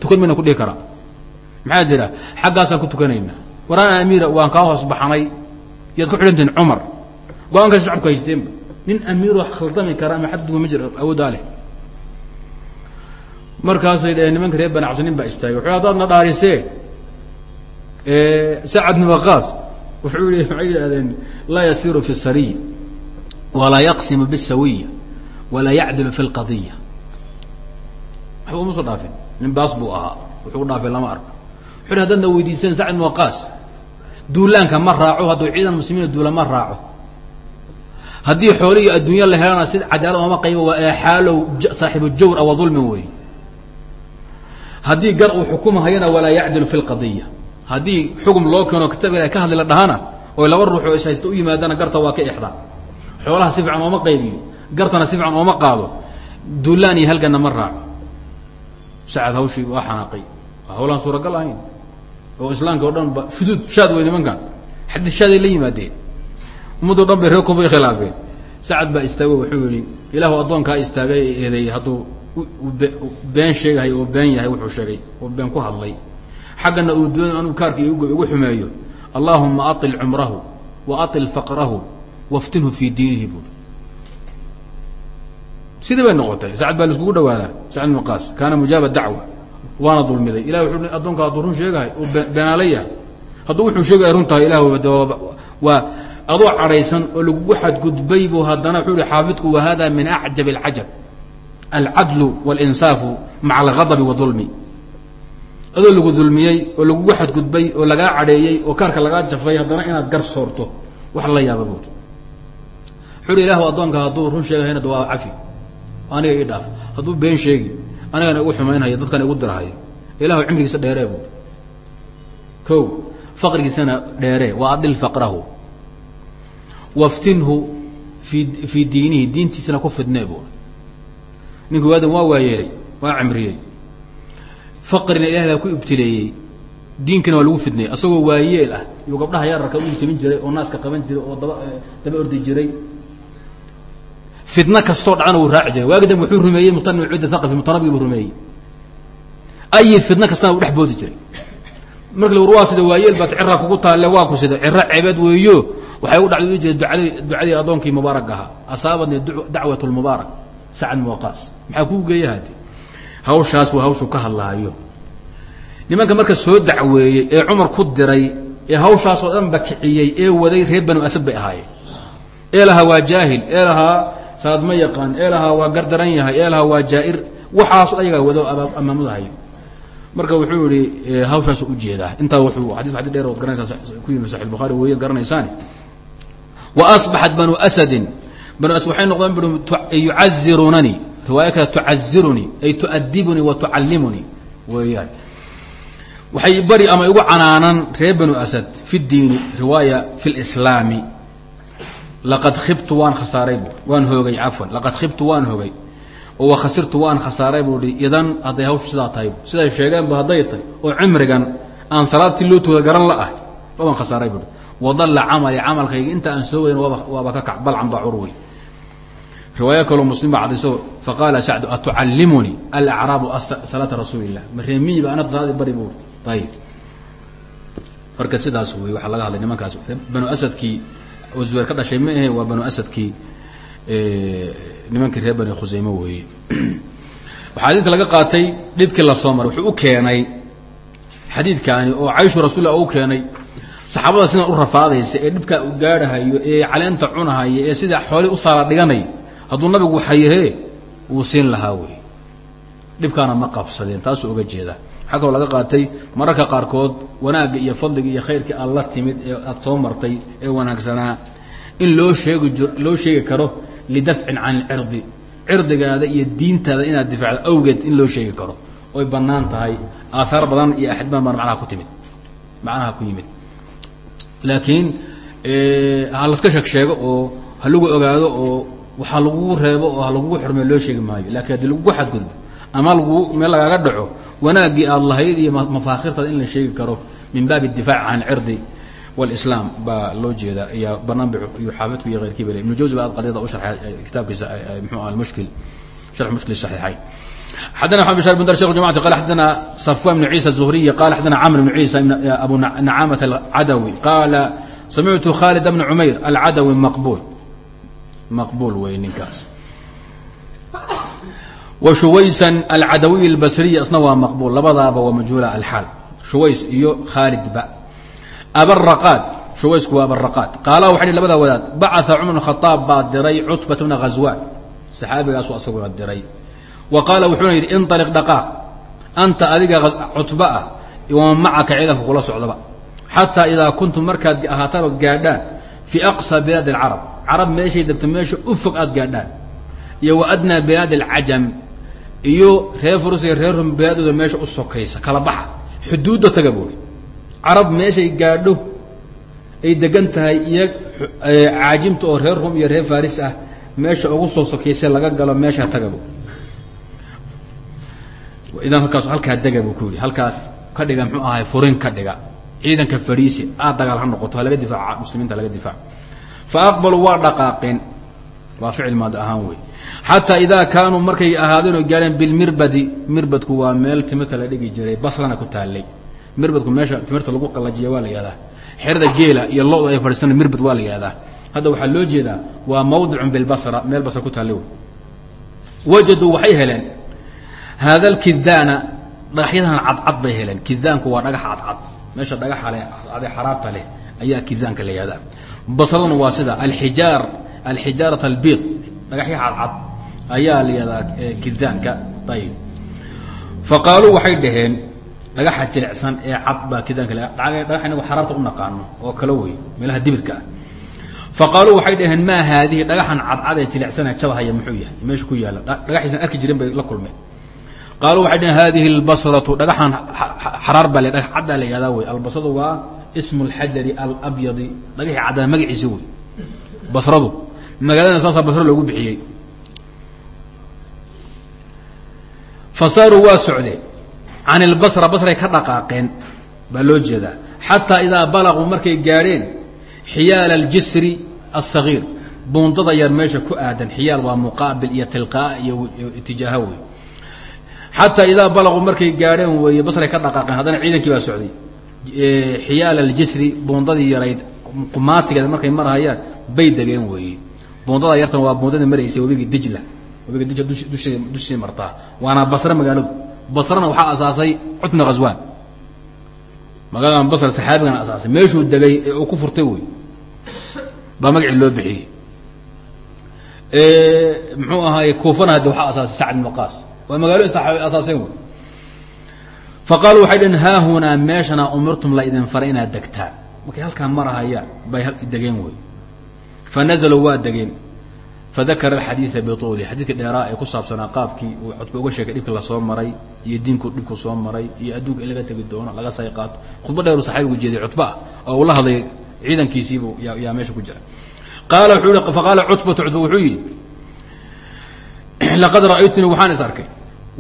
tukan mayna ku dhihi karaa maxaa jira? Xaggaasaan ku tukanayna waraan amiira waan kaa hoos baxanay yaad ku xidhantihin cumar. Go'aankaas shacabku haysteenba nin amiiroo khaldami kara ama ma jiro awooddaa leh. Markaasay dhaheen nimanka reer bani cabsi nin baa istaagay. Wuxuu hadaadna dhaarisee sacad bn waqaas wuxuu yihi waxay yidhahdeen laa yasiru fi sariy walaa yaqsimu bisawiya walaa yacdilu fi lqadiya waxba uma soo dhaafin nin baas buu ahaa wuxuu dhaafay lama arko. Wuxu hi hadaadna weydiiseen sacad bn waqaas duulaanka ma raaco hadduu ciidan muslimiina duula ma raaco. Haddii xoole iyo la helana si cadaalad ooma qaybo waa eexaalow saaxibu jawr wa dulmin wey haddii gar uu xukumahayana walaa yacdilu fi lqadiya haddii xugum loo keeno kitaab ilahay ka hadli la dhahana oy laba ruux oo ishaysta u yimaadana garta waa ka exdaa xoolaha si fiican ooma qaybiyo gartana si fiican ooma qaado. Duulaan iyo halganna ma raaco. Sacad hawshii waa xanaaqay. Waa hawlaan suuragal ahayn. Oo islaamka o dhan ba shuduud shaad wey nimankan xadii shaaday la yimaadeen. Ummaddo dhan bay reer kuufay khilaafeen. Sacad baa istaagay wuxuu yihi ilaahu addoonkaa istaagay ee eedeeyey hadduu been sheegahay oo been yahay wuxuu sheegay oo been ku hadlay xaggana uu doon anuu kaarka igu xumeeyo. Allaahuma ail cumrahu wa ail faqrahu waftinhu fii diinihi buui sidii bay noqotay. Sacad baa laiskugu dhawaadaa sacad ibn kaana mujaaba dacwa. Waana dulmiday. Ilah wuxuu addoonka hadduu run sheegahay uu beenaala yahay hadduu wuxuu sheegaya run tahay ilah waa adoo cadhaysan oo lagugu xadgudbay buu haddana wuxuu ihi xaafidku wa hada min acjab alcajab. Alcadlu walinsaafu maca alghadabi waulmi adoo lagu dulmiyey oo lagugu xadgudbay oo lagaa cadheeyey oo kaarka lagaa jafay haddana inaad gar soorto wax la yaaba buuri wuxuu hi ilahu addoonka hadduu run sheegahayna waa cafi. Aniga ii dhaaf. Hadduu been sheegi anigana igu xumaynhayo dadkana igu dirhayo ilahu cimrigiisa dheeree buuri ko faqrigiisana dheeree. Wa adil faqrahu. Waftinhu fii fii diinihi diintiisana ku fidnee buuri ninku waadan waa waayeelay waa cimriyey faqrina ilahay baa ku ibtileeyey. Diinkana waa lagu fidnayay asagoo waayeel ah. Iyuu gabdhaha yararka u jabin jiray oo naaska qaban jiray oo daba daba ordi jiray. Fitna kastoo dhacana wuu raaci jiray. Waagi wuxuu rumeeyey mutanib cudda thaqafi mutanabigi buu rumeeyey. Ayi fitna kastana uu dhex boodi jiray. Marka la war sida waayeel baad cira kugu taalle waa ku sida ciro ceebeed weeyo. Waxay u dhacday jira duadii ducadii addoonkii mubaarak ahaa. Asaabatni dacwat lmubaarak sacad muwaqaas. Maxaa kuu geeya hade hawshaas waa hawshuu ka hadlaayo. Nimanka marka soo dacweeyey ee cumar ku diray ee hawshaasoo dhan ba kiciyey ee waday reer banu asad bay ahaayeen. Ee lahaa waa jaahil ee lahaa saad ma yaqaan ee lahaa waa gardaran yahay ee lahaa waa jaa-ir waxaaso ayagaa wado amaamadahayo marka wuxuu yihi hawshaasu u jeedaa intaa wuxuu xadis xadis dheer ood garanaysaa ku yimi saxi bukhari weyaad garanaysaani wa asbaxat banu asadin. Banu asad waxay noqdeen bui yucazirunanii riwaaya kale tucazirunii ay tuadibunii wa tucallimunii weeyaan waxay bari ama igu canaanan reer banu asad fi diini riwaaya fi lislaami laqad khibtu waan khasaaray waan hoogay cafwan laqad khibtu waan hoogay oo wakhasirtu waan khasaaray buu hi idan hadday hawshu sidaa tahay siday sheegeenba hadday tahay oo cimrigan aan salaadtii loo tooda garan la ah waan khasaaray buui wadalla camali camalkayga inta aan soo waaba waaba ka kac balcan baa curwey riwaayo kaloo muslim baa cadayso faqaala sacdu atucallimunii alacraabu salaata rasuuli illah mareemiyiba ana salaadii bari buui ayib marka sidaas wey waxaa laga hadlay nimankaas. Banu asadkii zubayr ka dhashay ma ahe waa banu asadkii nimankii reer bani khusayme weeye waxaa xadiidka laga qaatay dhibkii la soo maray wuxuu u keenay xadiidkaani oo cayshu rasuullah u keenay saxaabada sidan u rafaadaysa ee dhibkaa u gaadhahayo ee caleenta cunahaya ee sida xoolii u saala dhiganay hadduu nabigu xayahee wuu siin lahaa wey dhibkaana ma qabsadeen taasuu oga jeeda waxaa kaloo laga qaatay mararka qaarkood wanaagga iyo fadliga iyo khayrkii aad la timid ee aada soo martay ee wanaagsanaa. In loo sheegi ji loo sheegi karo lidafcin can ilcirdi cirdigaada iyo diintaada inaad difacdo awgeed in loo sheegi karo. Oy bannaan tahay aahaar badan iyo axad badan baan macnaha ku timid. Macnaha ku yimid. Laakiin ha laska sheeg oo ha lagu ogaado oo waxaa lagugu reebo oo ha lagugu xormey loo sheegi maayo. Laakiin haddii lagugu xadgudbo ama lagu meel lagaaga dhaco wanaaggii aada lahayd iyo mafaakhirtaada in la sheegi karo min baabi idifaac can cirdi walislaam baa loo jeedaa. Ayaa banaan iyo xaafidku iyo keyrkii bale ibnu jawsi ba aad qadiyada u sharxay kitaabkiisa mxuu aha mushkil sharx mushkil saxiixayn xadana mxamed bn shar bn dar shekh jamacati qala xadana safwan ibnu ciisa zuhriyi qala xadana camr ibnu ciisa abu nacaamata alcadawi qaala samictu khaalid bna cumayr alcadawi maqbuul maqbuul wey ninkaas. Wa shuwaysan alcadawiy albasriy isna waa maqbuul labadaaba waa majhuula alxaal. Shuways iyo khaalidba abaraqaad shuwaysku waa abaraqaad qaala waxay labadaa wadaad bacaa cumar khaaab baa diray cutbat bna khaswaan saxaabigaasu asaguna diray. Wa qaala wuxuuna yidhi inaliq dhaqaaq anta adiga cutba ah waman macaka ciidanka kula socdaba xataa idaa kuntum markaad ahaataanood gaadhaan fii aqsa bilaadi alcarab carab meeshay degto meesha u fog aada gaadhaan. Iyo wa adnaa bilaad alcajam iyo reer furusaiyo reer rum bilaadooda meesha u sokaysa kala baxa xuduudda taga buuri carab meeshay gaadho ay degan tahay iyo e, caajimta oo reer rum iyo reer faris ah meesha ugu soo sokaysee laga galo meesha taga buuri idan halkaas halkaa dega buu ku yidhi. Halkaas ka dhiga muxuu ahay furin ka dhiga. Ciidanka fariisi aad dagaal ha noqoto ha laga difaaca muslimiinta halaga difaaco fa aqbaluu waa dhaqaaqeen. Waa ficil maadi ahaan wey xataa idaa kaanuu markay ahaadeen oo gaadheen bilmirbadi mirbadku waa meel timirta la dhigi jiray basrana ku taallay. Mirbadku meesha timirta lagu qalajiya waa la yihahdaa xerada geela iyo lo-da ay fadhiisana mirbad waa la yihahdaa hadda waxaa loo jeedaa waa mawdicun bilbasra meel basra ku taallay. Wajaduu waxay heleen haada alkidaana dhagaxyadan cadcad bay heleen. Kidaanku waa dhagax cadcad meesha dhagaxa leh ade xaraarta leh ayaa kidaanka la yihahdaa basraduna waa sida alxijaar alxijaarat albiid dhagaxya cadcad ayaa la yihahdaa kidaanka ayib faqaaluu waxay dhaheen dhagaxa jilicsan ee cad baa kidaanka dhagax inagu xaraarta u naqaano oo kale wey meelaha dibirka ah. Faqaaluu waxay dhaheen maa haadihi dhagaxan cadcad ee jilicsane jabhaya muxuu yahay? Meesha ku yaalla. Dhagaxiisan arki jirin bay la kulmeen. Qaaluu waxay dhaheen hadihi اlbasratu dhagaxan xaraar baa le dhagax caddaa la yihahdaa wey. Albasradu waa ismu اlxajari alabyadi. Dhagaxii caddaa magaciisi wey basradu. Magaaladana saasaa basro loogu bixiyey. Fasaaruu waa socdeen can ilbasra basray ka dhaqaaqeen baa loo jeedaa. Xataa idaa balaguu markay gaadheen xiyaala aljisri aلsagiir buundada yar meesha ku aadan xiyaal waa muqaabil iyo tilqaa iyo itijaaho wey xataa idaa balaguu markay gaadheen weeye basray ka dhaqaaqeen. Haddana ciidankii baa socday xiyaala aljisri buundadii yarayd qumaatigeeda markay marhayaan bay degeen weeye buundada yartan waa buundadii maraysa webiga dijla. Webiga dijla dushii dushii martaa waana basre magaaladu. Basrana waxaa asaasay cutna khaswaan magaaladan basra saxaabigana asaasay. Meeshuu degay ee uu ku furtay wey baa magacii loo bixiyey. Muxuu ahaaye kuufana haddi waxaa asaasay sacd ibn waqaas. Waa magaalo asaaseen wey faqaaluu waxay dhaheen haahunaa meeshana umirtum la idin faray inaad degtaan markay halkaa marahayaan bay degeen wey fanazaluu waa degeen fadakara alxadiida bituuli xadiidka dheeraa ee ku saabsanaa qaabkii uu codba uga sheegay dhibkii la soo maray iyo diinku dhibku soo maray iyo adduunka in laga tegi doono laga say qaato khudba dheeru saxaabigu jeeday cutba ah oo uu la hadlay ciidankiisiibuu yaa meesha ku jira qaala wuxuu faqaala cutbatu cutba wuxuu yidhi laqad ra'aytunii waxaan is arkay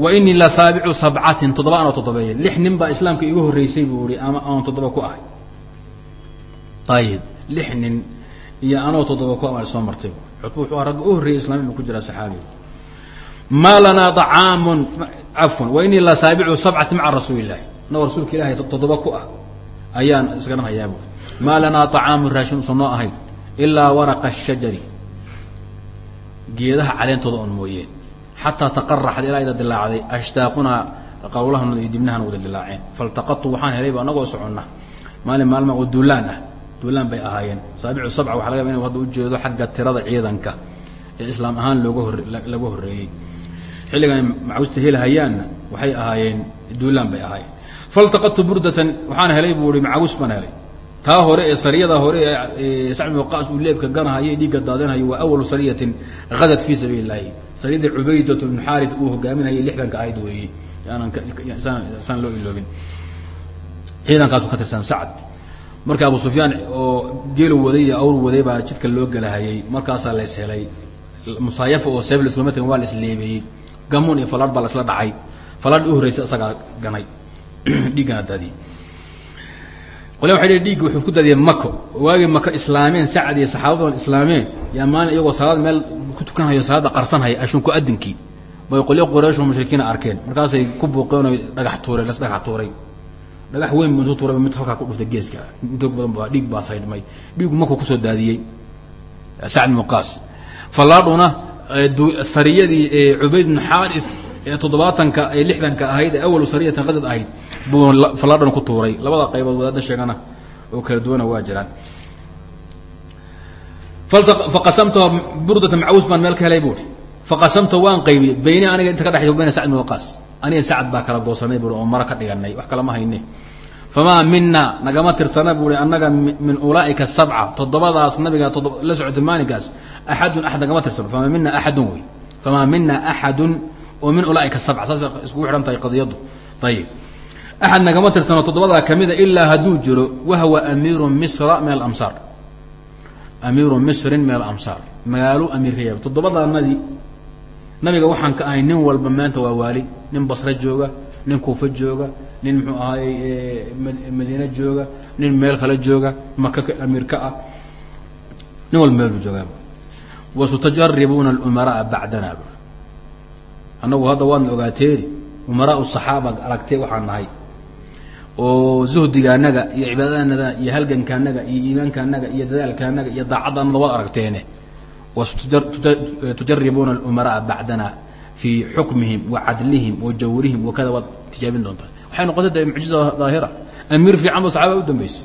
wa inii la saabicu sabcatin toddoba anoo toddobeeya lix nin baa islaamka iigu horreysay buu ihi ama anoon toddoba ku ahay. Ayib lix nin iyo anoo toddoba ku ama soo martay cutbu wuxuu ragga u horreeyay islaam inuu ku jiraa saxaabiga maa lanaa acaamun cafwan wa inii la saabicu sabcati maca rasuuli anagoo rasuulka ilaahay toddoba ku ah ayaan isgaranhayaa buu maa lanaa acaamun raashin usan noo ahayn ilaa waraqa shajari. Geedaha caleentooda oon mooyeen xataa taqaraxad ilaa ida dilaacday ashtaaqunaa qawlahana iyo dibnahana wada dilaaceen faltaqatu waxaan helayba anagoo soconna maalin maalma oo duulaan ah duulaan bay ahaayeen saabicu sabca waxa laga inu hadda ujeedo xagga tirada ciidanka ee islaam ahaan looga hor laga horreeyey xilligan macuusta helahayaanna waxay ahaayeen duulaan bay ahaayeen faltaqatu burdatan waxaan helay buu i macaawis baan helay taa hore ee sariyada hore ee sacd bin waqaas uu leebka ganahayo dhiigga daadinhayo waa awalu sariyatin hazat fii sabiili illahi sariyadii cubaydat bn xaarid uu hogaaminayay lixdanka ahayd weeye aansaan loo iloobin. Ciidankaasu ka tirsan sacd marka abu sufyaan oo geelu waday iyo awr waday baa jidka loo gelahayay markaasaa la is helay musaayafa oo seef laislama tagin waa la gamuun iyo faladh baa la dhacay. Faladh u horreysay isagaa ganay. Dhiiggana daadiyey qole waxay dhi dhiiggi wuxuu ku daadiyey mako waagii maka islaameen sacad iyo saxaabadan islaameen. Yaa maalin iyagoo salaad meel ku tukanhayo salaadda qarsanhaya ashunku adinkii bay qolyo quraysh oo mushrikiina arkeen. Markaasay ku buuqeen oy dhagax tuureen las dhagax tuuray. Dhagax weyn bu intuu tuuray mid halkaa ku dhuftay geeska. Intoog badan ba dhiig baa saydhmay dhiigu markuu ku soo daadiyey sacd ibn waqaas fallaadhuna sariyadii cubayd bn xaarif ee toddobaatanka ee lixdanka ahayd ee awalu sariyatan qasad ahayd buu fallaadhan ku tuuray. Labada qaybood wadaadda sheegana oo kala duwana waa jiraan. Faqasamta burdata macaws baan meel ka helay buui faqasamta waan qaybiyey. Bayni aniga inta ka dhexay bayna sacd bin waqaas. Aniga sacad baa kala goosanay buui oo maro ka dhiganay wax kalama hayne famaa mina nagama tirsana buui annaga min ulaaika sabca toddobadaas nabiga la socotay maalinkaas axadun axad nagama tirsano. Famaa mina axadun wey. Famaa mina axadun oo min ulaaika sabca saas iskugu xidhan tahay qadiyaddu. Ayib axad nagama tirsano toddobadaa kamida ilaa hadduu jiro wahwa amiiru misra min alamsaar. Amiiru misrin min alamsaar. Magaalo amiirka yaab toddobadanadii nabiga waxaan ka ahay nin walba maanta waa waali. Nin basre jooga nin kuufa jooga nin muxuu ahaay madiine jooga nin meel kale jooga maka amiir ka ah. Nin walba meel buu joogaa. Wasutujaribuuna alumaraa bacdana annagu hadda waadna ogaateeni umaraau saxaaba aragtee waxaan nahay. Oo zuhdigaanaga iyo cibaadadaanaga iyo halgankaanaga iyo iimaankaanaga iyo dadaalkaanaga iyo daacaddaanada waad aragteene. Tujaribuuna alumaraa bacdana fii xukmihim wa cadlihim wa jawrihim wakada waad tijaabin doontaa waxay noqotay mucjiza daahira. Amiir fiican ba saxaaba u dambeysay.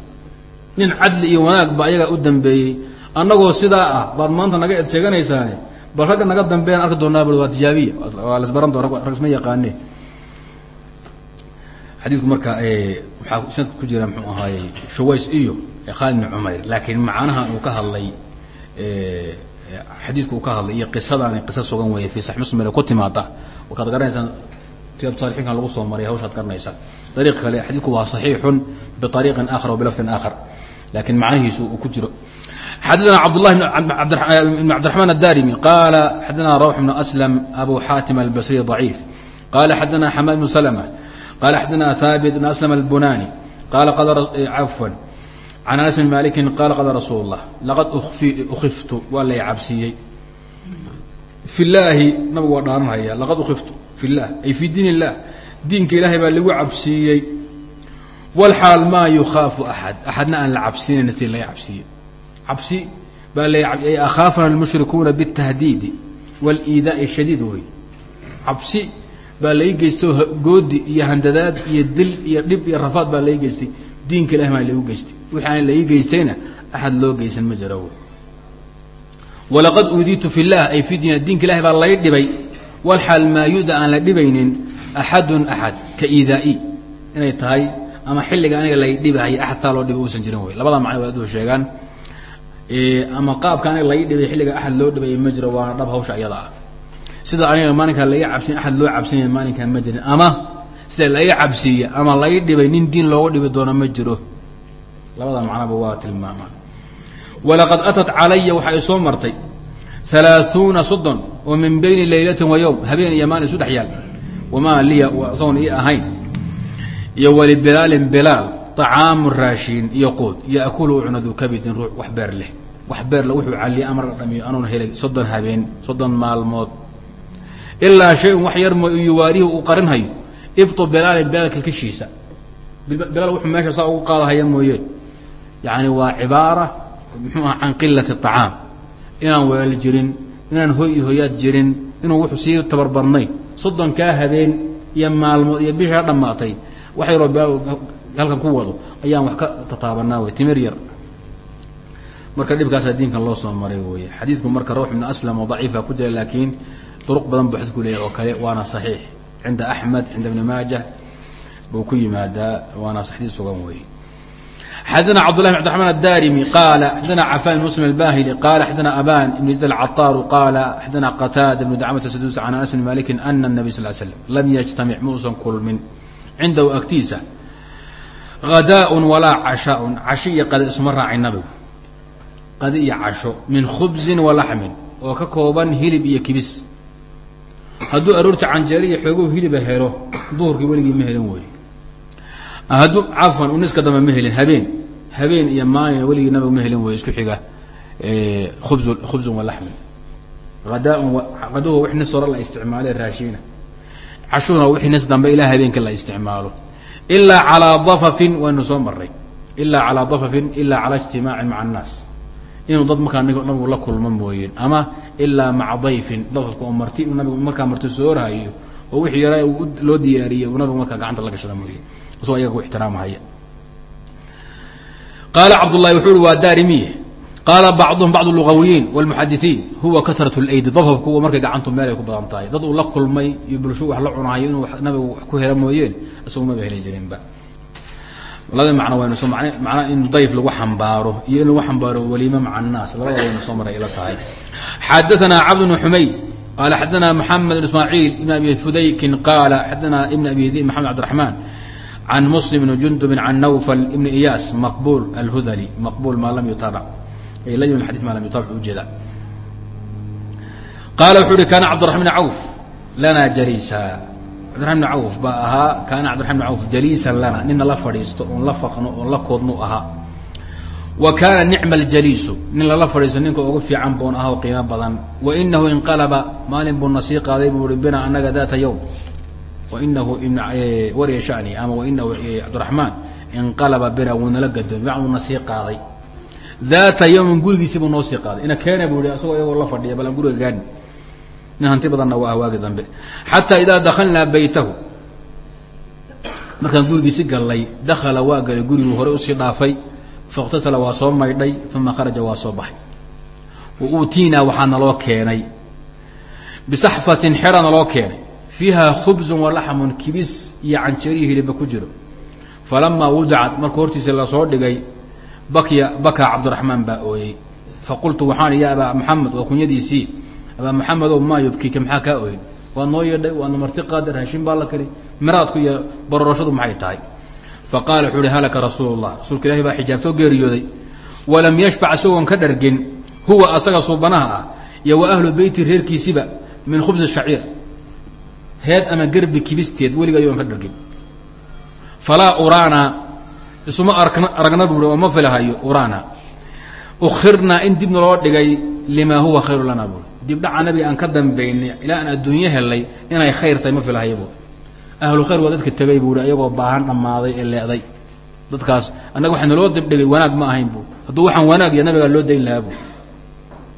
Nin cadli iyo wanaag ba ayagaa u dambeeyey. Annagoo sidaa ah baad maanta naga ed sheeganaysaane bal ragga naga dambeeyaan arki doonaa waa tijaabiya. Waa lasbaran doona rag isma yaqaane xadiidku marka waxaa sanadka ku jira muxuu ahaayey shuways iyo khaalid bn cumayr. Laakiin macnahan uu ka hadlay xadiidku uu ka hadlay iyo qisadaani qisa sugan weeye fi sax muslim ku timaada wakaad garanaysaan riyad saalixiinkan lagu soo maray hawshaad garanaysaa dariiq kale xadiidku waa saxiixun biariiqin aakhar wa bilafdin aakhar. Laakiin macnihiisu uu ku jiro xadana cabdulahi bn cabdiraxmaan adarimi qaala xadana rawx bn aslm abu xaatim albasri aciif qala xadana xamaad bn slma qala xadana haabit bn aslm albunani qala cafan can anas bn maliki qala qala rasuul اlah laqad ukiftu waa lay cabsiiyey i nabigu waa dhaaranhaya laqad ukiftu i ay fi diin اllah diinka ilaahay baa lagu cabsiiyey wlxaal maa yukhaafu axad axadna aan la cabsiinayn si la cabsiiyey cabsi baa la akhaafana almushrikuuna bاtahdiidi wاliidaaءi shadiid wey cabsi baa lai geystay goodi iyo handadaad iyo dil iyo dhib iyo rafaad baa lai geystay diinka ilahi maa laigu geystay wixii aan lai geystayna axad loo geysan ma jiro walaqad uudiitu fi llah ay fi diin diinka ilahi baa lay dhibay walxaal maa yuda aan la dhibaynin axadun axad ka iidaa'i inay tahay ama xilliga aniga lay dhibahay axad taa loo dhibay uusan jirin wey labada macno waa aduu sheegaan ama qaabka lay dhibay xilliga axad loo dhibay ma jiro waana dhab hawsha iyada ah. Sida aniga maalinkaa laga cabsiy axad loo cabsanya maalinkaa ma jirin. Ama sida laga cabsiiye ama lay dhibay nin diin looga dhibi doono ma jiro. Labada macnoba waa tilmaamaa walaqad atat calaya waxaa isoo martay halaaثuuna soddon oo min bayni laylatin wa yowm habeen iyo maalin isu dhex yaal. Wamaa liya isagoon ii ahayn. Iyo walibilaalin bilaal طacaamu raashiin iyo quud yaakulu ucuna duu ruux wax beer leh wax beerla wuxuu caliye amar la dhamiyo anuun helin soddon habeen soddon maalmood. Ilaa shay-un wax yar mooy yuwaarihi uu qarinhayo ibtu bilaalin bilaal kilkishiisa bilaal wuxuu meesha saa ugu qaadahaya mooye. Yaani waa cibaara muxuu aha can qilati acaam inaan weel jirin inaan hoy iyo hoyaad jirin inuu wuxuu sii tabarbadnay soddonkaa habeen iyo maalmood iyo bishaa dhammaatay wax yaroo bilaal halkan ku wado ayaan wax ka tataabanaa wey timir yar marka dhibkaasaa diinkan loo soo maray wey xadiidku marka rawx ibn aslam oo daciifa ku jira laakiin duruq badan buu xadidku leeyahy oo kale waana saxiix cinda axmed cinda ibni maaja buu ku yimaadaa waana xadiid sugan wey xadana cabdالlah بن cبdiرحman الdarimi qala xadana cafan بn msلm الbahili qala xadana aban ibn زid الcaطاr qala xadana qataada بn dacmة sadusi can anas bn maliki ana النabiy sal ly slam lam yجtamic muusan kulmin cindahu agtiisa غadaaء walaa cashaaء casho iyo qade isuma raacin nabigu qade iyo casho min khubزi walaxmin oo ka kooban hilib iyo kibis. Hadduu aroorta canjeero iyo xoogow hiliba helo duhurkii weligii ma helin wey hadduu cafan uniska dambe ma helin habeen. Habeen iyo maalin weligii nabigu ma helin wey isku xiga khubz khubzun walaxmin adaaun qaduhu wix nis hore la isticmaale raashiina. Cashuhuna wixii nis dambe ilaa habeenka la isticmaalo. Ilaa calaa dafafin waynu soo maray ilaa calaa dafafin ilaa calaa ijtimaacin maca annaas inuu dad markaa nabigu la kulmo mooyeen. Ama ilaa maca dayfin oo marti nabigu markaa marti soorhayo oo wixii yaraa loo diyaariyey uu nabigu markaa gacanta la gashada mooye isagoo iyaga ku ixtiraamhaya qaala cabdullahi wuxuu uhi waa daarimiye qaala bacduhum bacdu lugawiyiin wاlmuxadisiin huwa kasrat اlaydi dafafku markay gacantu meel ay ku badan tahay. Dad uu la kulmay iyo bulsho wax la cunahayo inuu nabigu wax ku hela mooyeen isagu maba heli jirinba labada macno waynu soo macnaha in dayf lagu xambaaro iyo in lagu xambaaro waliime maca annaas. Labada waynu soo maray ila tahay. Xadaanaa cabd bn xumayd qaala xadaanaa maxamed bn ismaaciil ibn abi fudaykin qaala xadaanaa ibn abi di maxamed cabdiraxmaan can muslim bn jundubin can nawfal ibn iyaas maqbuul alhudali. Maqbuul maa lam yutaabac lajna min xadis maa lam yutaabac ujeeda qaala wuxuu uhi kaana cabdiraxmaan cawf lana jaliisa cabdirraman bn cawf baa ahaa kaana cabdirraman bn cawf jaliisan lana nina la fadhiisto oon la faqno oon la koodnu ahaa. Wa kaana nicma aljaliisu nin lala fadhiisto ninka ugu fiican boon ahoo qiimo badan. Wa inahu inqalaba maalin buuna sii qaaday buu hi bina annaga daata yowm. Wainahu wariya shani ama wainahu cabdiraxmaan inqalaba bina wuunala gadoomay ma wuuna sii qaaday. Daata yawmin gurigiisiibuu noo sii qaaday. Ina keena buu yihi asagoo iyagoo la fadhiya balan guriga gaadhi nin hanti badanna waa waagi dambe. Xataa idaa dakalnaa baytahu. Markaan gurigiisi gallay dakala waa galay guriguu horey u sii dhaafay faاktasala waa soo maydhay uma kharaja waa soo baxay. Wa uutiinaa waxaa naloo keenay. Bisaxfatin xera naloo keenay. Fiiha khubzun walaxmun kibis iyo canjeeriyo hiliba ku jiro. Falamaa wudicat marka hortiisa la soo dhigay bakya bakaa cabdiraxmaan baa ooyey. Faqultu waxaan ya abaa maxamed waa kunyadiisii abaa maxamedow maa yubkika maxaa kaa ooyey waa noo yeedhay waana marti qaada raashin baa la kari. Miraadku iyo barorashadu maxay tahay? Faqala wuxuu uhi halaka rasuul llah rasuulka ilahi baa xijaabtoo geeriyooday. Walam yashbac isagoon ka dhargin huwa asaga suubanaha ah iyo wa ahlu beyti reerkiisiba min khubsi shaciir heed ama gerbi kibisteed weliga ayoan ka dhargin. Falaa urana isuma aragna aragna buui oo ma filahayo urana ukhirnaa in dibna loo dhigay limaa huwa khayru lana buui dibdhaca nabiga aan ka dambaynay ilaa aan adduunyo helay inay khayr tahay ma filahayo bu ahlu khayr waa dadka tegay buui iyagoo baahan dhammaaday ee leeday dadkaas annaga waxa naloo dibdhigay wanaag ma ahayn bu hadduu waxaan wanaag iyo nabigaa loo dayn lahaa bu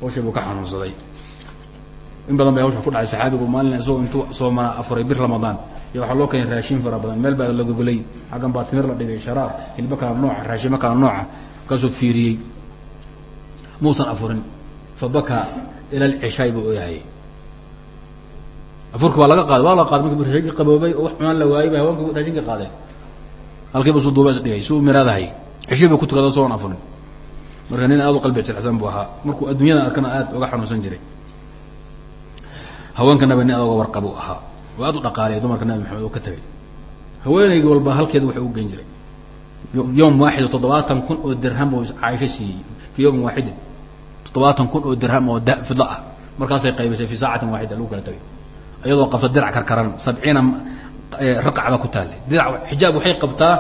hawsha buu ka xanuunsaday. In badan bay hawsha ku dhacay saxaabigu maalin isagoo intuu soomana afuray bir ramadaan iyo waxaa loo keenay raashin fara badan meel baa la gogolay. Xaggan baa timir la dhigay sharaab hilbo kala nooca raashimo kala nooca markaasuu fiiriyey. Muusan afurin. Fa bakaa ila alcishaay buu oyahayay afurka waa laga qaaday waa la qaaday marki raashinka qaboobay oo wax cunaan la waayay bay haweenka raashinka qaadeen halkiiba su duuba is dhigay si uu miraadahay. Cishii bay ku tukada soon afurin marka nin aad u qalbi jilcsan buu ahaa. Markuu adduunyada arkana aad uga xanuunsan jiray. Haweenka nabi nin aad uga warqabu ahaa. Oo aad u dhaqaalaya dumarka nabi maxamed oo ka tegay haweenaygi walba halkeeda waxay u geyn jiray. Yowm waaxid toddobaatan kun oo dirham oo caaisho siiyey fii yowmin waaxidin toddobaatan kun oo dirham oo da fidlo ah. Markaasay qaybisay fii saacatin waaxida lagu kala tegay iyadoo qabta dirac karkaran sabciina raqacba ku taallay. Dirac xijaab waxay qabtaa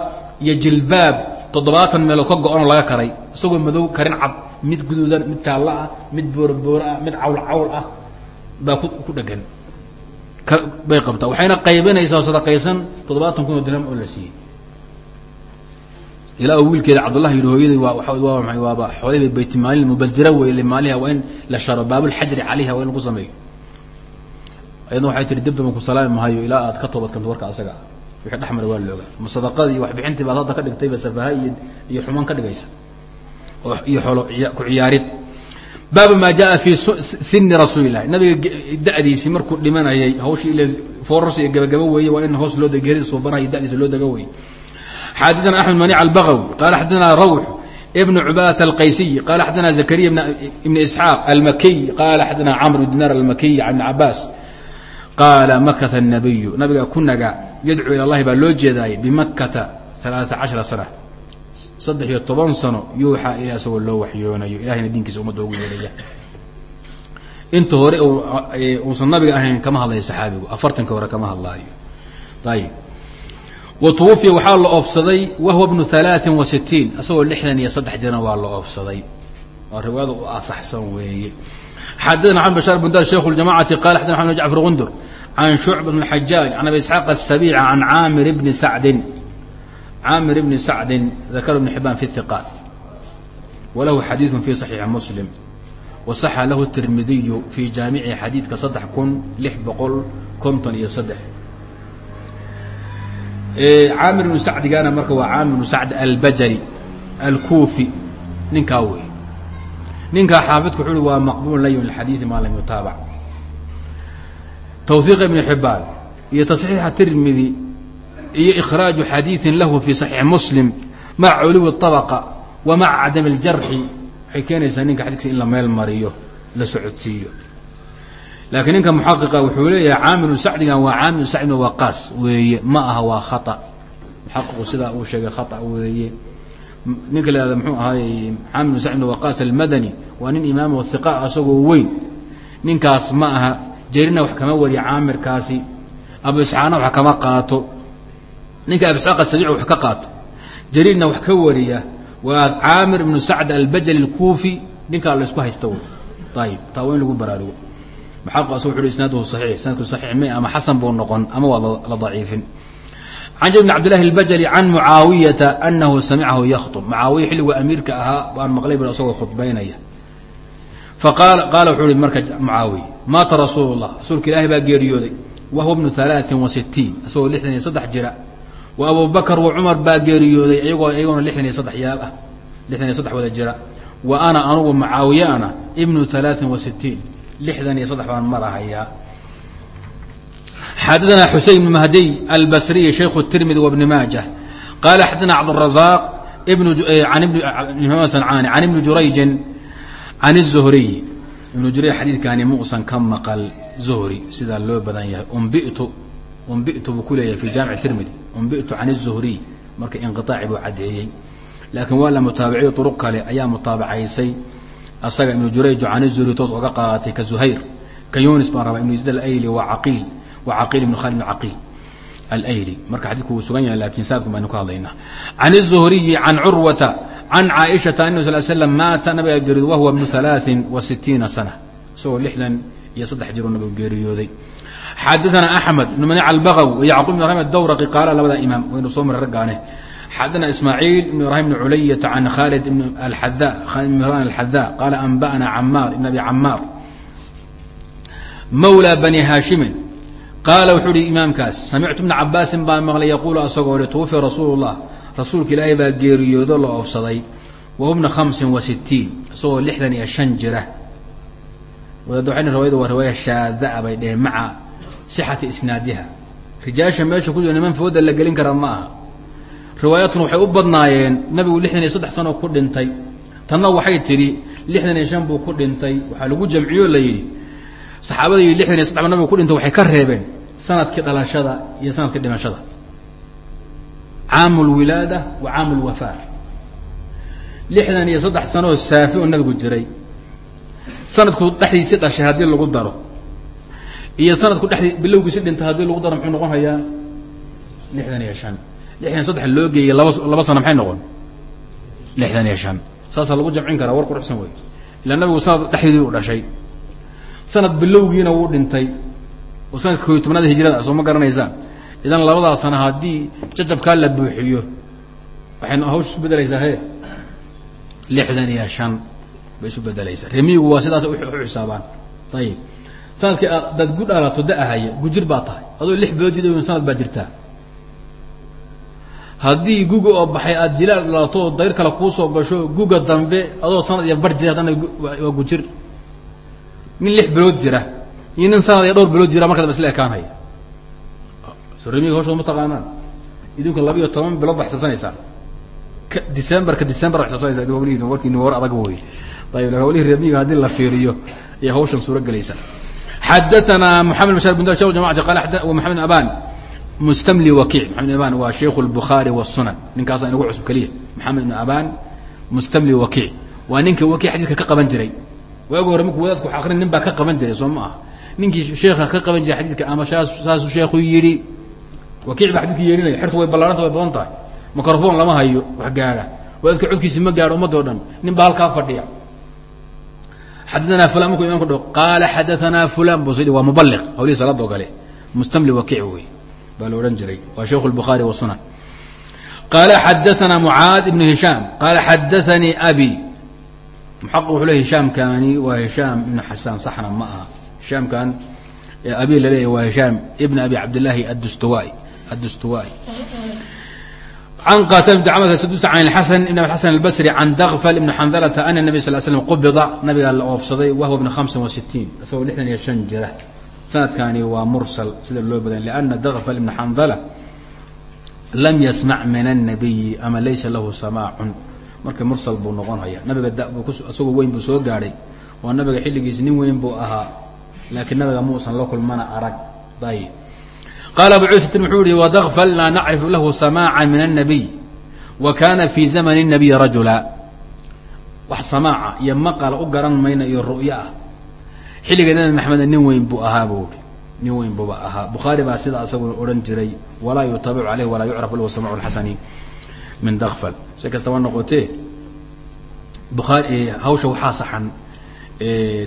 iyo jilbaab toddobaatan meelood ka go-anoo laga karay. Isagoo madow karin cad mid guduudan mid taallo ah mid boorobooro ah mid cawl cawl ah baa ku ku dhegan bay qabtaa. Waxayna qaybinaysaa sadaqaysan toddobaatan kun oo dirham oo la siiyey ilaa uu wiilkeeda cabdullah yidhi maay waaba xoolahii baytimaalin mubadira wey limaaliha waa in la sharo baabulxajri calayha waa in lagu sameeyo. Ayadna waxay tihi dibdaba ku salaami mahayo ilaa aad ka toobadkanto warka asaga. Wixii dhexmara waa looga ma waxbixintii baad hadda ka dhigtayba safaha iyo iyo xumaan ka dhigaysa. Iyo xoolo ku ciyaarid. Baabu maa jaa fi sini rasuuli lahi nabiga da'diisii markuu dhimanayay hawshii ila foorarsi iyo gabagaba weeye waa in hoos loo geerida suubanayo da'diisa loo dega weeye xadثna أحmed mنيع الbغوي qال xadثna روح بن cباdة الqayسي qال xadثna زكريا بن إسحاaq الmkي qال xadثna cمر بن dيناr الmkي عن بن cabاs qاala mkث النabiy nabiga ku naga yadcو ilى الlahi baa loo jeedaayay bmakata ثaلaaثa caشhرa سنة saddex iyo toban sano yuuxaa ila isagoo loo waxyoonayo ilahayna diinkiisa ummadda ugu yeelaya inta hore uusan nabiga ahayn kama hadlayo saxaabigu afartanka hore kama hadlaayo ayib wtuwufiya waxaa la oofsaday wahuwa bnu alaain wa sitiin isagoo lixdan iyo saddex jirna waa la oofsaday. Waa riwaayada u asaxsan weeye. Xadana xamed bashaar bn dar sheikh ljamacati qala xadana xamed jacfar gundur can shucba bn xajaaj can abi isxaaq asabiica can caamir bni sacdin. Caamir bni sacdin dakara bn xibaan fi hiqaat walahu xadiidu fi صaxiixi muslim. Wasaxa lahu tirmidiyu fi jaamici xadiidka saddex kun lix boqol konton iyo saddex caamir ibnu sacdigana marka waa caamir ibnu sacd albajali alkuufi ninkaa wey ninkaa xaafidku wuxu uhi waa maqbuul layn xadiidi maa lam yutaabac tawhiiq ibni xibaan iyo tasxiixa tirmidi iyo ikhraaju xadiidin lahu fi saxiix muslim maca culuwi طabaqa wa cadami اljarxi waxay keenaysaa ninka xadiidka in la meel mariyo la socodsiiyo laakiin ninka muxaqiqa wuxuu leeyahay caamiru sacdigan waa caamiru sacd waqaas weeye ma aha waa khata. Muxaqiqu sidaa uu sheegay khata weeye. Ninka la muxuu ahaay caamiru sacd waqaas almadani. Waa nin imaamo hiqa asagoo weyn. Ninkaas ma aha. Jerina wax kama wariya caamirkaasi. Abu isxaaqna wax kama qaato. Ninka abu isxaaq asabiic wax ka qaato. Jariirna wax ka wariya waa caamir ibnu sacd albajali alkuufi. Ninkaa la haysta wey ayib taa waa in lagu baraarugo muxaqiq asag wuxu uhi isnaaduhu saxiix sanadku saxiix may ama xasan buu noqon ama waa la daciifin. Can jabir bn cabd llahi albajali can mucaawiyata anahu samicahu yakhtub. Mucaawiya xilliguu amiirka ahaa baan maqlay bur asagoo khudbaynaya. Faqaala qaala wuxuu ihi marka mucaawiya maata rasuulu llah rasuulka ilaahi baa geeriyooday. Wa huwa bnu alaain wa sitiin isagoo lixdan iyo saddex jira. Wa abu bakr wa cumar baa geeriyooday iyagoo iyagoona lixdan iyo saddex yaal lixdan iyo saddex wada jira. Wa ana anugu mucaawiye ana ibnu alaain wa sitiin lixdan iyo saddex baan marahayaa xadana xusein bn mahdiy albasriy shaykhu tirmidi wbni maaja qala xadana cabdالrazaq an an ibni jurayjin can الzuhriy ibnu jurayj xadiidkani muusan ka maqal zuhri sidaa loo badan yahay umbitu umbitu buu ku leeyahay fi jaamic tirmidi umbitu can الzuhriy marka inqiطaaci buu caddeeyey laakiin waa la mutaabiciyo طuruq kale ayaa mutaabacaysay asaga ibnu jurayj can الzuhri toos oga qaaatay ka zuhayr ka yunis baan rabaa ibnu yaziid alayli waa caqiil wa caqiil ibn khalid ibn caqiil alayli marka xadidku wuu sugan yahay lakin sanadkan baynu ka hadlaynaa can الzuhriyi can curwata can caaishata anahu sal slam maata nabiga geeriyood wahuwa bnu halaaثin wa sitiina sana isagoo lixdan iyo saddex jiroo nabigu geeriyooday xadaثana axmed ibn manic albagaw yacqub ibn ibrahim adawraqi qaala labada imaam waynu soo maray raggaane xadana ismaaciil ibn ibrahim bn culayata can khalid ibn alxada khalid ibn mihran alxada qaala anba'ana camaar ibn abi camaar mawlى bani haashimin qaala wuxuu uhi imaamkaas samictu bna cabaasin baan maqlay yaquulu asagoo hi tuwufiya rasuulu llah rasuulka ilaahay baa geeriyoodo la oofsaday wa bna hamsin wa sitiin isagoo lixdan iyo shan jira wadaad waxayna riwaayadu waa riwaaya shaadaa bay dheheen maca sixati isnaadiha rijaasha meesha ku jira niman fooda la gelin kara ma aha riwaayaadkuna waxay u badnaayeen nabigu lixdan iyo saddex sano ku dhintay. Tanna waxay tidhi lixdan iyo shan buu ku dhintay. Waxaa lagu jamciyo la yidhi saxaabada yii lixdan iyo saddex nabigu ku dhintay waxay ka reebeen sannadkii dhalashada iyo sannadkii dhimashada. Caamu lwilaada wa caamu lwafaa lixdan iyo saddex sanooo saafi oo nabigu jiray. Sanadku dhexdiisi dhashay haddii lagu daro. Iyo sanadku dhexdii bilowgiisi dhintay haddii lagu daro muxuu noqon hayaa lixdan iyo shan lixdan saddex loo geeyey laba laba sano maxay noqon? lixdan iyo shan. Saasaa lagu jamcin karaa war quruxsan wey ilaa nabigu sanad dhexdeedii u dhashay. Sanad bilowgiina wuu dhintay. Oo sanadka koyo tobnaada hijrada soo ma garanaysaan. Idan labadaa sano haddii jajabkaa la buuxiyo waxay hawsha isu bedelaysaa he lixdan iyo shan bay isu bedelaysaa remiyigu waa sidaas u xisaabaan. Ayib sannadkii adaad gu dhalato da'ahaya gujir baa tahay. Adoo lix bilood sanad baa jirtaa haddii guga oo baxay aada jilaal dhalato oo dayr kale kuusoo gasho guga dambe adoo sanad iyo bar jira haddana waa gujir. Nin lix bilood jira. Iyo nin sanad iyo dhowr bilood jira markadaba isla ekaanaya soremiga hawshooda ma taqaanaan. Idinku laba iyo toban bilood baa xisabsanaysaan ka december-ka december baa xisabsanaysaa idi war adag wey ayib laakiin walihi reemiga haddii la fiiriyo ayaa hawshan suuro gelaysa xaddaanaa moxamed mashaar bundar shek jamaca qala wa maxamed aban mustamli wakiic maxamed ibn aban waa shaykhu الbukhaari wالsunan ninkaasa inagu cusub keliya maxamed ibn aban mustamli wakiic waa ninkii wakiic xadidka ka qaban jiray waagi hore marku wadaadku akrin nin baa ka qaban jiray soo ma aha ninkii sheeka ka qaban jiray xadidka ama saasuu sheekhu yidhi wakiic baa xadidka yeelinaya xertu way ballaaranta way badan tahay microfon lama hayo wax gaadha wadaadka codkiisi ma gaadho ummadda o dhan nin baa halkaa fadhiya xadaanaa fulan markuu imamka dho qaala xadaanaa fulan bu waa mubaliq hawlihii salaada oo kale mustamli wakiic wey baa la odhan jiray. Waa shaykhu الbukhaari wasunan qaala xadaanaa mucaad ibnu hishaam. Qaala xadaanii abi. Muxaqq wuxuu le hishaamkani waa hishaam ibnu xasaan saxna ma aha. Hishaamkan abi laleeyahy waa hishaam ibn abi cabdillaahi adstuwai adstuwai can qatal bn camr sadus can xasan ibn abi xasan albasri can dakfal ibn xandalata ana nabi sal slam qubida nabigaa la oofsaday wahwa bna hamsin wa sitiin isagoo lixdan iyo shan jira sanadkani waa mursal sida loo badan liana dakfal ibna xandala lam yasmac min الnabiyi ama laysa lahu samaacun marka mursal buu noqonaya nabiga isagoo weyn buu soo gaadhay waa nabiga xilligiisi nin weyn buu ahaa laakiin nabiga muusan la kulmana arag ayb qaala abu ciisatin wuxuu yihi wadakfal laa nacrifu lahu samaaca min الnabiy wa kana fii zamani الnabiy rajula wax samaaca iyo maqala u garan mayna iyo ru'yo ah xilliga nabi maxameda nin weyn buu ahaa buu i nin weyn buuba ahaa. Bukhaari baa sida isagu odhan jiray walaa yutabicu aleyh walaa yucraf lahu samacu xasani min dakfal si kastaba noqotee bukhaari hawsha waxaa saxan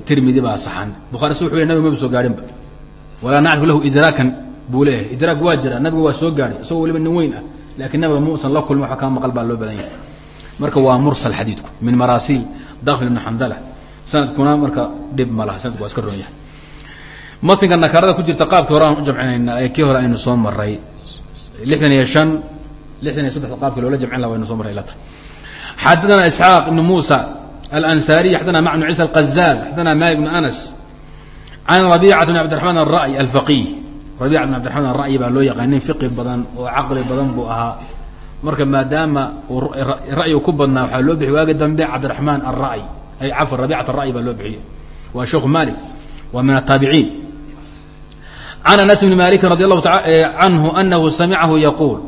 tirmidi baa saxan. Bukhari se wuxu ley nabiga maba soo gaadhinba walaa nacrifu lahu idraakan buu leeyahay. Idraak waa jira nabiga waa soo gaadhay isagoo waliba nin weyn ah. Laakiin nabiga muusan la kulmin wax kaa maqal baa loo badan yahay. Marka waa mursal xadiidku min maraasiil dakfil ibn xandala sanadkuna marka dhib ma laha sanadku waa iska ron yahay. Matinka nakarada ku jirta qaabkii hore aan u jamcinayna ee kii hore aynu soo maray lixdan iyo shan lixdan iyo saddex qaabki loola jamcin laha waynu soo maray ilata xadana isxaaq ibn musa alansariy xadana ma bn alqazaaz xadana mali bn anas can rabiica bn cabdiraxmaan aray alfaqiih. Rabiica bn cabdiraxmaan aray baa loo yaqaan nin fiqi badan oo caqli badan buu ahaa. Marka maadaama ra'yu ku badnaa waxaa loo bixi waagi dambe cabdiraxmaan alra'y ay cafwan rabicat ra'yi baa loo bixiyey waa sheikhu malik waa min ataabiciin can anas bni malikin radi allahu taa canhu anahu samicahu yaquul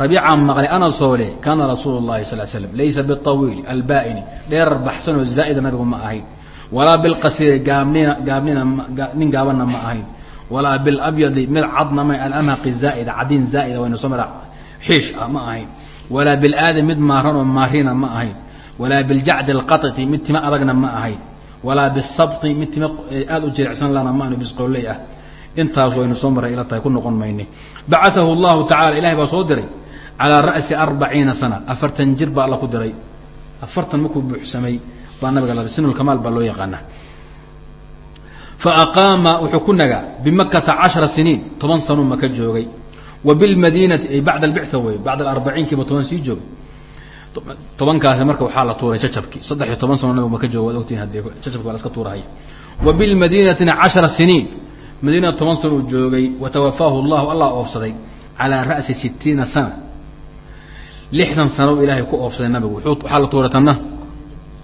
rabiicaan maqlay anasoo le kaana rasuulu اllahi sal slam laysa biطawiili alba'ini dheerar baxsan oo zaa'ida nabigu ma ahayn walaa bilqasiiri gaabnina gaabnina nin gaabanna ma ahayn walaa bilabyadi mid cadna may alamhaqi zaaida cadin zaa'ida waynu somra xiish ah ma ahayn walaa bilaadin mid maaran oo maarina ma ahayn walaa biljacdi alqatiti mid tima adagna ma ahayn. Walaa bisabti mid tima aada u jirecsan lana ma bisqooley ah. Intaas waynu soo maray ila tahay ku noqon mayne bacatahu llahu tacala ilahay baa soo diray calaa ra'si arbaciina sana afartan jir baa alla ku diray. Afartan markuu buuxsamay baa nabiga la sinulkamaal baa loo yaqaanaa. Fa aqaama wuxuu ku nagaa bimakata cashara siniin toban sanuu maka joogay. Wa bilmadiinati ay bacda albictha wey bacda alarbaciinkiiba toban sii joogay tobankaasi marka waxaa la tuuray jacabki saddex iyo toban sano nabigu maka jooga waad ogtihin haddii jacabki waa la iska tuurahaya wa bilmadiinatina cashara siniin. Madiina toban sano joogay watawafaahu llahu allah oofsaday calaa ra'si sitiina sana. Lixdan sano ilaahay ku oofsaday nabigu. Waxaa la tuuray tanna.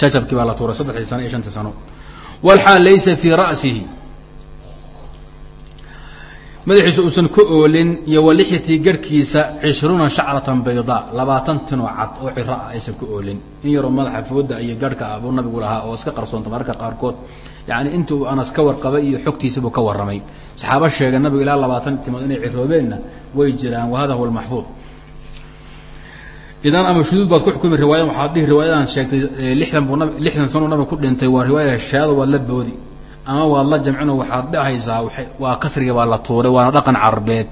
Jacabkii baa la tuuray saddexdii sano iyo shantii sano. Walxaal laysa fii ra'sihi madaxiisa uusan ka oolin iyo walixyatii garhkiisa cishruuna shacratan baydaa labaatan tinoo cad oo ciro ah aysan ka oolin. In yaroo madaxa fooda iyo garhka ah buu nabigu lahaa oo iska qarsoonta mararka qaarkood. Yani inta uu anas ka warqabay iyo xogtiisabuu ka warramay. Saxaabo sheega nabigu ilaa labaatan timood inay ciroobeenna way jiraan wahada huwa almaxfuud idan ama shuduud baad ku xukumi riwaaya waxaad dhihi riwaayadan sheegtay lixdan buu lixdan sanuu nabiga ku dhintay waa riwaaya shaado waad la boodi ama waad la jamcino waxaad dhahaysaa waa kasriga baa la tuuray waana dhaqan carabeed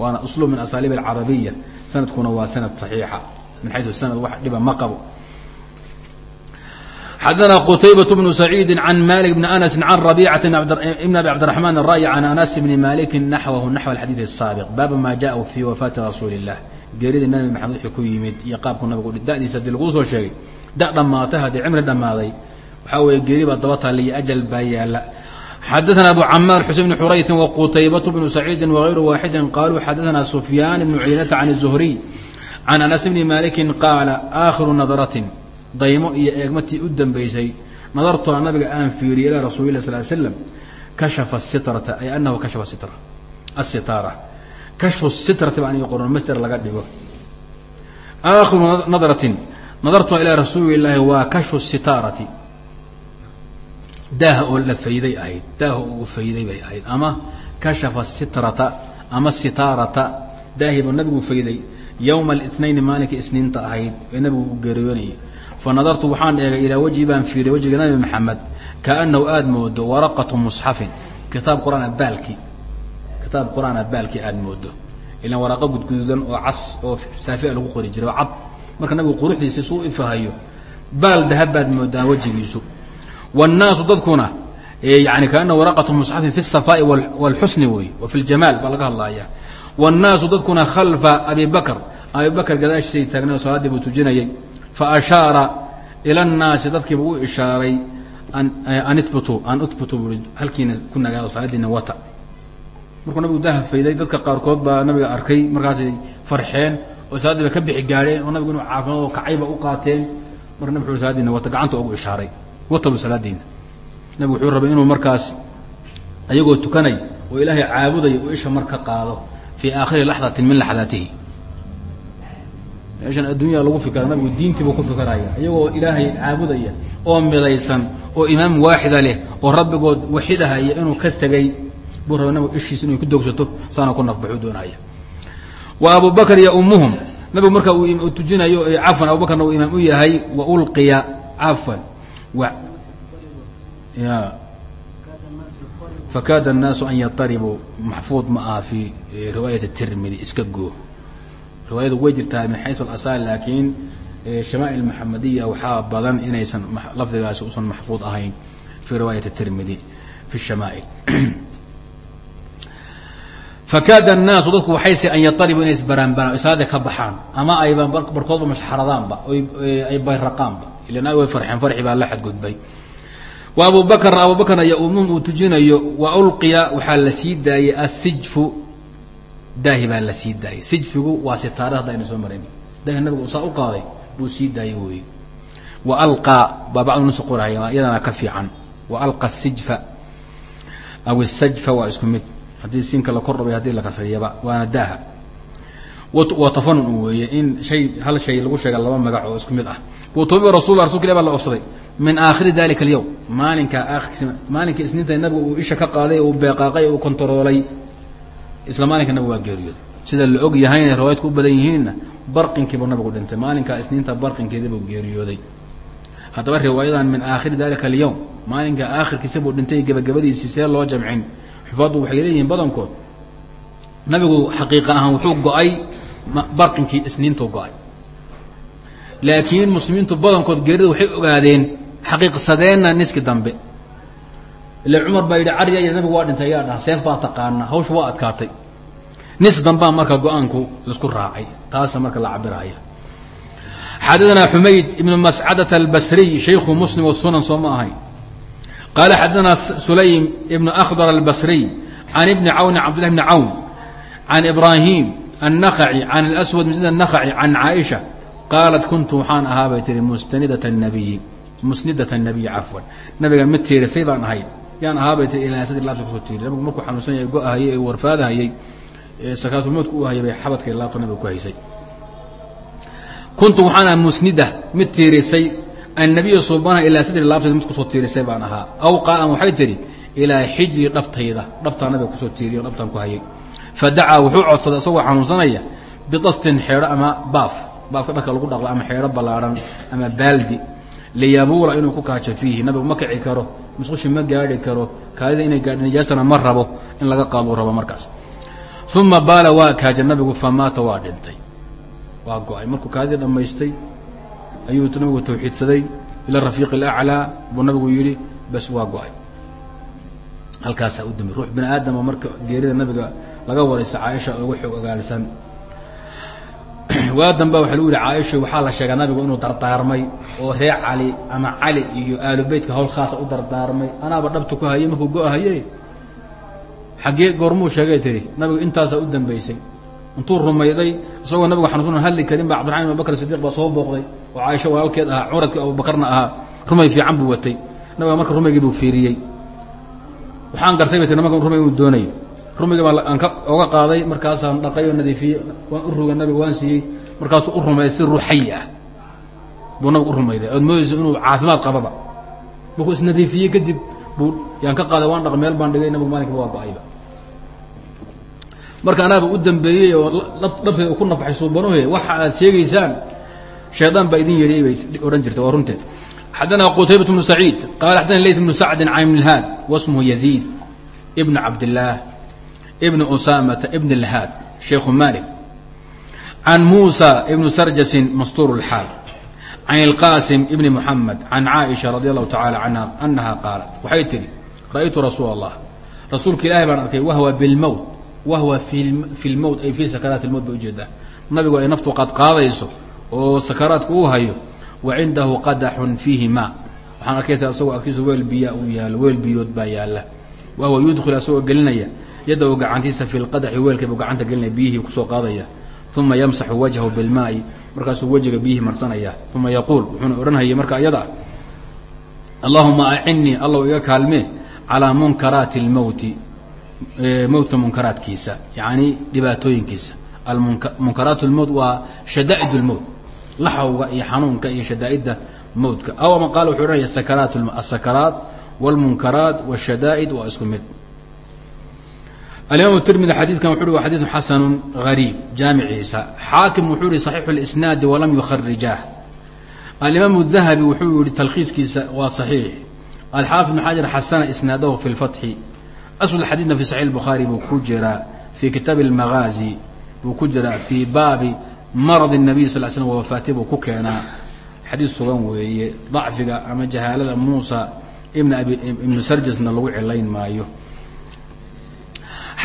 waana usluub min asaaliib alcarabiya sanadkuna waa sanad saxiixa min xayu sanad wax dhiba ma qabo xadana qtaybaة بن سacيidi عan malik بn أنس عan رabيcaة بn abi cabdiرaحman الrأي عan أنس بn maliki naxwhu naxو الxadiiث الsaaبq baaba ma jaءa fي wafaati rasuuli الlah geerida nabi maxamed wxuu ku yimid iyo qaabku nabigu dadiisa hadii laguu soo sheegay da dhammaatay haddii cimri dhammaaday waxaa weeye geeri baa daba taalla iyo ajal baa yaala xadaثna abu camaar xusein bn xuraytin wqutaybaة bnu سacيidi وغayru waaxidi qaluu xadaثna سufyaan bn cuyaynata عan الزhriي عan أنس bni maliki qaala آkhiru nadرaة daymo iyo eegmatii u dambaysay nadartoa nabiga aan fiiriyay ilaa rasuuli lah sal slam kashafa sitrata ay anahu kashafa sitra asitaara kashfu sitrati baan ii qoran master laga dhigo aakhiru nadratin nadartoa ilaa rasuuli llaahi waa kashfu sitaarati daaha oo la fayday ahayd daaha uu fayday bay ahayd. Ama kashafa sitrata ama sitaarata daahiibuu nabigu fayday. Yowma اlitnayn maalinkai isniinta ahayd ee nabigu u geeriyoonayay fanadartu waxaan eegay ilaa wejhi baan fiiriyay wejiga nabi maxamed kaanahu aada moodo waraqatu musxafin. Kitaab qur'aana baalki kitaab qur'aana baalki aada moodo. Ilan waraqo gudgududan oo cas oo saafia lagu qori jiray oo cad marka nabigu quruxdiisa suu ifahayo baal dahab baad moodaa wejigiisu wاnnaasu dadkuna yani kaanahu waraqatu musxafin fi الsafaa'i wاlxusni wey wa fi ljamaal baa laga hadlaya wاnnaasu dadkuna khalfa abi bakr abi bakr gadaashiisay taagnay oo salaaddii buu tujinayay faashaara ila الnaasi dadkiiba u ishaaray an ihbutuu an ihbutuu bui halkiina ku nagaado salaadiina wata markuu nabigu daha fayday dadka qaarkood baa nabiga arkay markaasay farxeen oo salaaddiiba ka bixi gaadheen oo nabigu inuu caafimaad oo kacayba u qaateen marka nabig uu salaadiina wata gacanta ugu ishaaray wata bu salaadiina nabigu wuxuu rabay inuu markaas ayagoo tukanay oo ilaahay caabudaya uu isha mar qaado fii aakhiri laxdatin min laxdaatihi meeshan addunya lagu fikra nabigu diintiibuu ku fikiraya iyagoo ilaahay caabudaya oo midaysan oo imaam waaxida leh oo rabbigood waxidahaya inuu ka tegay buu rabay nabigu ishiis inuu ku dogsato saana ku nafbaxuu doonaya wa abu iyo ummuhum nabigu marka uu tujinayo cafwan abubakrna uu imaam u yahay wa ulqiya cafwan ya fakaada الnaasu an yataribuu maxfuud ma aha fi riwaayat الtirmidi iska goo riwaayadu way jirtaa min xayu alasal laakiin shamaa'il maxamadiya waxaa badan inaysan lafdigaasi usan maxfuud ahayn fi riwaayat الtirmidi fi الshamaa'il fakaada الnaasu dadku waxayse an yataribuu inay isbaraanbaraan salaada ka baxaan ama ayba barkoodba mashxaradaanba ay bayraqaanba ilan ay way farxeen farxi baa la xadgudbay wa abu bakr abu bakrna uu tujinayo wa ulqiya waxaa la sii daayey asijfu daahi baa la sii daayey sijfigu waa sitaare hadda ayna soo marayn daahi nabigu saa u qaaday buu sii daayey wey wa alqaa baa bacdu nusu qoraya iyadana ka fiican wa alqa sijfa aw isajfa waa isku mid haddii siinka la kor dhabay haddii la kasriyaba waana daaha. Waa tafanun weeye in shay hal shay lagu sheega laba magac oo isku mid ah. Watubiba rasul rasulka ilah baa la ofsaday min aakhiri dalika alyawm maalinkaa aakhirkiisa maalinka isniinta nabiga uu isha ka qaaday uu beeqaaqay uu kontaroolay. Isla maalinka nabiga waa geeriyooday. Sida la og yahayna riwaayadku u badan yihiinna barqinkiibuu nabigu dhintay maalinkaa isniinta barqinkeedibuu geeriyooday. Haddaba riwaayadan min aakhiri dalika alyawm maalinka aakhirkiisa buu dhintay gebagabadiisii see loo jamcin xufaaddu waxay leeyihiin badankood. Nabigu xaqiiqa ahaan wuxuu go'ay barqinkii isniintuu go'ay. Laakiin muslimiintu badankood geerida waxay ogaadeen xaqiiqsadeenna niski dambe. Ile cumar baa yidhi cariya iyo nabigu waa dhintay ayaa dhaha seef baa taqaana hawshu waa adkaatay. Nis dambaa marka go'aanku la isku raacay taasa marka la cabiraya xadaثna xumayd ibn mascadة albasriy shayku muslim wsunan soo ma ahayn qaala xadana sulaym ibn akhdar albasriy can ibni cawni cabdillahi bni cawn can ibraahim annakhaci can alswad msnid annakhaci can caaisha qaalat kuntu waxaan ahaa bay tihi mustanidata nabiyi musnidata nabiyi cafwan nabiga mid tiirisay baan ahay yaan ahaabay tii ilaasadi laabta ku soo tiiri nabigu markuu xanuunsan yahay go-ahayey ee warfaadahayey ee sakaatulmoodku u hayay bay xabadka laabta nabiga ku haysay kuntu waxaan ahaa musnida mid tiirisay annabiya suubanaha ilaa sadri laabteed mid ku soo tiirisay baan ahaa aw qaa'an waxay tidhi ilaa xijri dhabtayda dhabtaa nabiga ku soo tiiriyo dhabtaan ku hayay fadacaa wuxuu codsaday isagoo xanuunsanaya bitastin xeedho ama baaf baafka dharka lagu dhaqlo ama xeedho ballaadhan ama baaldi liyabuula inuu ku kaajo fiihi nabigu ma kici karo musqushi ma gaadhi karo kaadida inay gaadho nijaastana ma rabo in laga qaaduu rabo markaas uma baala waa kaaja nabigu famaata waa dhintay waa go'ay markuu kaadidii dhammaystay ayuu nabigu tawxiidsaday ila rafiiq alaclaa buu nabigu yidhi bas waa go'ay. Halkaasaa u dambi ruux bini aadama marka geerida nabiga laga waraysa caaisha ugu xoog ogaalisan waa damba waxa lagu yihi caaisha waxaa la sheegaa nabigu inuu dardaarmay oo reer cali ama cali iyo aalu beytka hawl khaasa u dardaarmay. Anaaba dhabta ku hayay markuu go-ahaye xaggee goormuu sheegay tiri. Nabigu intaasaa u dambaysay intuu rumayday isagoo nabigu xanuusan hadli karin ba cabdiraxman ibn bakr sidiq baa soo booqday oo caaisha walaalkeed ahaa curadkii abubakarna ahaa rumay fiican buu watay. Nabiga marka rumaygii buu fiiriyey. Waxaan gartay bay tii nimanka rumay inuu doonayo rumiga baa aan ka oga qaaday markaasaan dhaqay oo nadiifiyey waan u rugay nabiga waan siiyey. Markaasuu u rumayday si ruuxayi ah. Buu nabigu u rumayday. Ood moodayso inuu caafimaad qababa. Markuu isnadiifiyey kadib buu yaan ka qaaday waan dhaq meel baan dhigay nabigu maalinkiiba waa go'ayba marka anaaba u dambeeyey oo dhabteeda ku nafaxay suubanuhe waxa aad sheegaysaan shaydaan baa idin yeriyey bay odhan jirta waa runteed xadana qutaybat bnu saciid qala xadana layt bnu sacdin can ibn lhaad wasmuhu yaziid ibn cabdillaah ibn usamata ibn lhaad shaykhu malik can muusa ibn sarjasin mastuur lxaal can ilqasim ibni muxamed can caaisha radi allahu tacala canha anaha qaalat. Waxay tihi ra'aytu rasuula allah rasuulka ilaahay baan arkay wahwa bilmowt wahwa fi lmowt ay fii sakaraati lmowt bay u jeedaa nabigu ay naftu qad qaadayso oo sakaraadka uu hayo wa cindahu qadaxun fiihi ma waxaan arkay ta asagoo agtiisa weel biya uu yaalo weel biyood baa yaalla. Wahwa yudkil asagoo gelinaya yadahu gacantiisa fi lqadaxi weelkaybu gacanta gelinaya biyihii ku soo qaadaya. Uma yamsaxu wajhahu bilmaai markaasuu wejiga biyihii marsanaya. Uma yaquul wuxuuna odhanhayay marka iyada allahuma acinnii allow iga kaalmee calaa munkaraati lmowti mowta munkaraadkiisa yani dhibaatooyinkiisa. Munkaraat lmowt waa shadaa'id lmowt laxawga iyo xanuunka iyo shadaa'idda mowtka aw ama qaal wuxuu odhanaya sakaraat asakaraat wاlmunkaraat wاshadaa'id waa isku mid alimam tirmidi xadiidkan wuxu uhi wa xadiidu xasanu gariib jaamiciisa xaakim wuxuu yihi صaxiixu اlisnaadi walam yukharijaah alimaam الdahabi wuxuu yihi talkhiiskiisa waa صaxiix alxaafid bn xajar xasana isnaadahu fi اlfatxi asl xadiidna fi saxix الbukhaari buu ku jiraa fii kitaabi اlmagaazi buu ku jiraa fii baabi marad الnabiy sal l slm wafaati buu ku keenaa xadiid sugan weeye dacfiga ama jahaalada muusa ibn abi ibnu sarjasna lagu cilayn maayo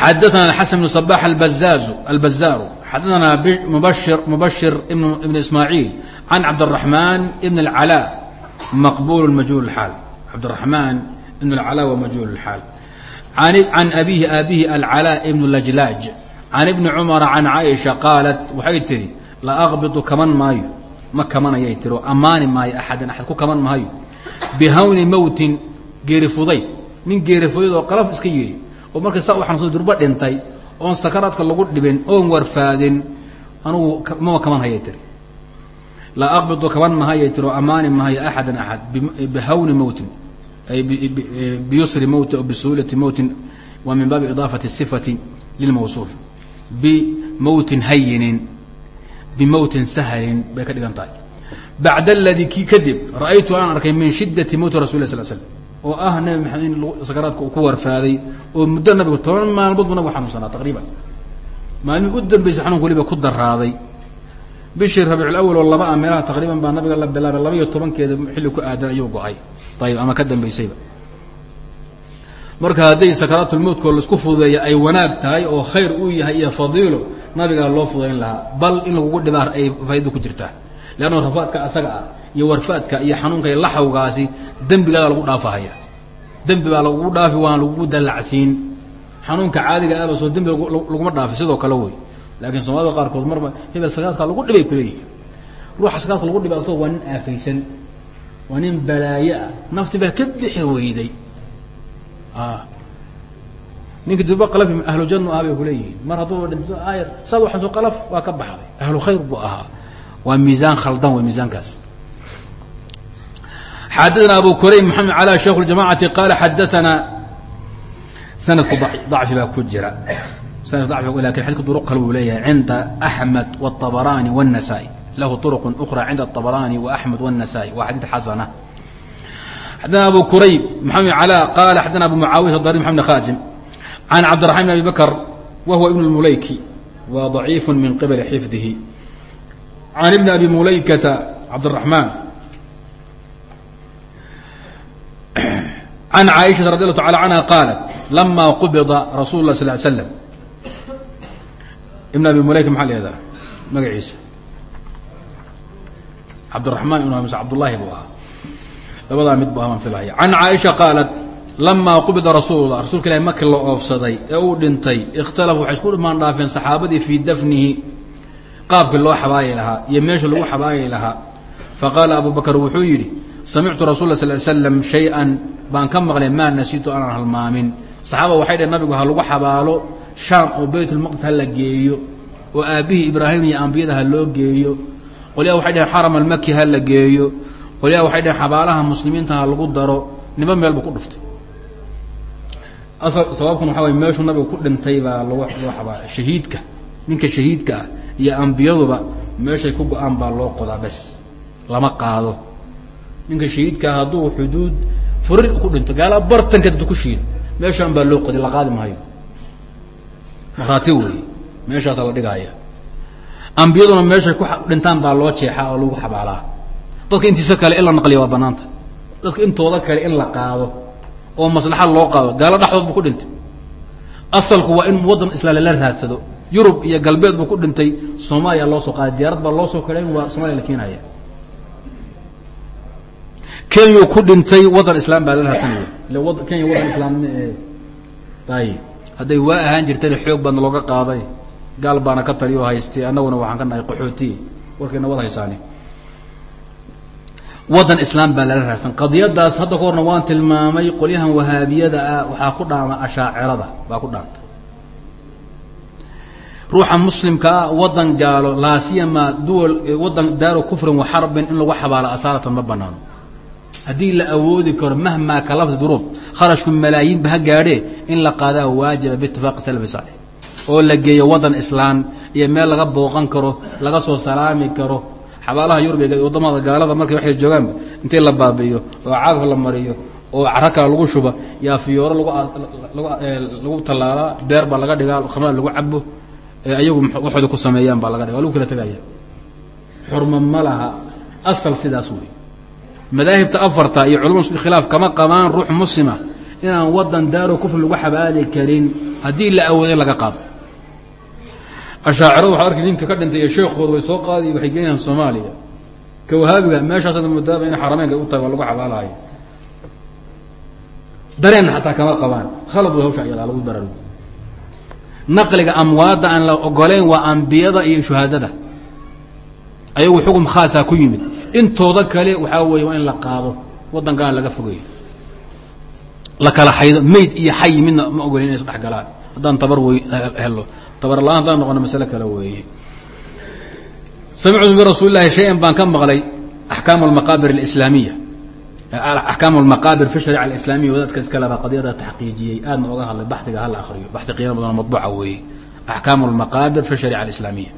xadaثna xasan بن صbaح albazaazu albazaaru xadaثna mubashir mubashir ibn ismaaعiil can cabdالرaحman ibn الcalا maqbul majhul اxaal cabdالرaحman ibn اlcalا wa majhul اxaal can abihi aabihi alcalا ibn lajlaaj can ibni cumara can caaisha qaalat waxay tihi la aqbidu kaman maayo ma kamanayay tiri oo ammaani maayo axadan axad ku kaman maayo bihawni mowtin geeri fuday nin geeri fudayd oo qalaf iska yidhi oo marka saa u xanuunsan durba dhintay oon sakaraadka lagu dhibin oon warfaadin anugu mama kaman hayay tiri laa aqbidu kaban mahayo tiro amaani mahayo axadan axad bihawni mowtin ay biyusri mowtin o bisuulati mowtin waa min baabi idaafati sifati lilmawsuuf bimowtin hayinin bimowtin sahlin bay ka dhigan tahay. Bacda aladii kii kadib ra'aytu aan arkay min shiddati mowti rasul lah sl oo ah nabi maxamed in sakaraadka uu ku warfaaday oo muddo nabigu toban maalmood bu nabigu xanuunsanaa taqriiban. Maalmihii u dambeysay xanuunka waliba ku daraaday bishii rabiicul awal oo laba ah meelaha taqriiban baa nabiga la bilaabay laba iyo tobankeeda xilli ku aadan ayuu go'ay. Ayib ama ka dambaysayba marka hadday sakaraatulmowtkoo la isku fududeeya ay wanaag tahay oo khayr uu yahay iyo fadiilo nabigaa loo fudayn lahaa. Bal in lagugu dhibaa ay faa'ido ku jirtaa. Leanna rafaadka asaga ah iyo warfaadka iyo xanuunka iyo laxawgaasi dembigaada lagu dhaafahaya. Dembi baa lagugu dhaafi waan lagugu dallacsiin. Xanuunka caadiga ahba soo dembi laguma dhaafi sidoo kale wey. Laakiin soomaalida qaarkood marba hebel sakaraadka lagu dhibay kuleeyihi ruuxa sakaraadka lagu dhibay waa nin aafaysan waa nin balaayo ah nafti baa ka bixi weyday ninka duba qalaf ahlu jannu ah bay kuleeyihiin mar hadduu dhinto ayar saad waxaso qalaf waa ka baxday ahlu khayr buu ahaa waa miisaan khaldan wey miisaankaas xadaثna abu kurayb maxamed cala sheikh اjamacati qala xadaثana sanadku dacfi baa ku jira sanad dacfi lakin xadka duruq kale buu leeyahay cinda axmed wالطabarani والnasaئي lahu طرq أخرى cinda الطabarani وaxmed والnasaئي waa xadيث xasana xadana abu qurayb maxamed calaa qaala xadana abu mucaawiya dari maxamed khaasim can cabdiraxman bn abi bakr wa huwa ibn lmulayki wa daciifu min qibali xifdihi can ibni abi mulaykata cabdiraxmaan can caaishata radi allahu tacala canha qaalat lama qubida rasul lah sal l slam ibn abi mulayka maxaa leedaha magaciisa cabdiraxmaan ibn ams cabdullaahi buu ahaa labadaa mid bu ahaan filaya can caaisha qaalat lamaa qubida rasuulullah. Rasuulka ilahi markii la oobsaday ee uu dhintay ikhtalafu waxay isku dhimaan dhaafeen saxaabadii fii dafnihi qaabkii loo xabaayi lahaa iyo meesha lagu xabaayi lahaa. Faqaala abu bakr wuxuu yidhi samictu rasul sal l slam shay-an baan ka maqlay maa nasiitu aanan halmaamin. Saxaaba waxay dhaheen nabigu ha lagu xabaalo shaam oo baytulmaqdis ha la geeyo oo aabbihii ibraahim iyo ambiyada ha loo geeyo qolyaha waxay dhaheen xaram almaki ha la geeyo qolyaha waxay dhaheen xabaalaha muslimiinta ha lagu daro niba meel buu ku dhuftay. Asal sababkuna waxa way meeshuu nabigu ku dhintay baa lagu loo xabaala shahiidka ninka shahiidka ah iyo ambiyaduba meeshay ku go'aan baa loo qodaa bes. Lama qaado. Ninka shahiidkaa hadduu xuduud furir ku dhinto gaala bartankeed du ku shiido meeshaan baa loo qoday la qaadi maayo. Maraati wey meeshaasa la dhigaaya ambiyaduna meeshay ku dhintaan baa loo jeexaa oo lagu xabaalaa dadka intiisa kale in la naqliya waa banaanta. Dadka intooda kale in la qaado oo maslaxa loo qaado gaalo dhexdood buu ku dhintay. Asalku waa in waddan islaam lala raadsado. Yurub iyo galbeed buu ku dhintay. Soomaaliya loo qaaday diyaarad baa loo soo waa soomaliya la keenaya. Kenya ku dhintay waddan islaam baa lala raadsanaya ila wad kenya waddan islaam ayib hadday waa ahaan jirtayna xoog baadna looga qaaday. Gaal baana ka taliyo haystay annaguna waxaan ka nahay qaxooti. Warkayna wad haysaani waddan islaam baa lala raadsan. Qadiyadaas hadda ka horna waan tilmaamay qolyahan wahaabiyada ah waxaa ku dhaama ashaacirada. Baa ku dhaantay ruuxa muslimka ah waddan gaalo laasiyama duwal waddan daaro kufrin wa in lagu xabaalo asaaratan ma banaano haddii la awoodi karo mahmaa kalafta duruub kharashku malaayiinba ha gaadhee in la qaadaa waajiba biitifaaqi salfi saalix. Oo la geeyo waddan islaan iyo meel laga booqan karo laga soo salaami karo xabaalaha yurubiga iyo waddamada gaalada markay waxay joogaanba intii la baabi'iyo oo cagaf la mariyo oo caro kale lagu shuba yaa fiyooro lagu tallaalaa beer baa laga dhigaa khamraa lagu cabo ayagu waxooda ku sameeyaan baa laga dhiga lagu kala tegaya xurma ma laha asal sidaas wey madaahibta afarta iyo culumada khilaaf kama qabaan ruux muslima inaan waddan daaro kufri lagu xabaali karin haddii la awooday laga qaado ashaaciradu waxaa arkay ninka ka dhintay iyo sheekooda way soo qaadi waxay geenayaan soomaaliya. Ka wahaabiga meeshaasna madaaba inay xarameynka u tahay waa lagu xabaalahayo dareenna xataa kama qabaan. Khalad way hawsha ayadaa lagu bararo naqliga amwaadda aan la ogoleyn waa ambiyada iyo shuhaadada. Ayagu xukun khaasaa ku yimid. Intooda kale waxaa weeye waa in la qaado. Waddankaan laga fogeeyo. La kala xaydo mayd iyo xay midna ma ogolin inay isdhex galaan. Haddaan tabar wey helo tabar la'aan haddaan noqono masale kale weeye. Samictu min rasuuli lahi shay-an baan ka maqlay axkaam almaqaabir alislaamiya axkaam almaqaabir fi shariica alislaamiya wadaadka iskaleba qadiyada taxqiijiyey. Aadna oga hadlay baxdiga hala akriyo baxdi qiimo badan madbuuca weeye. Axkaam almaqaabir fi shariica alislaamiya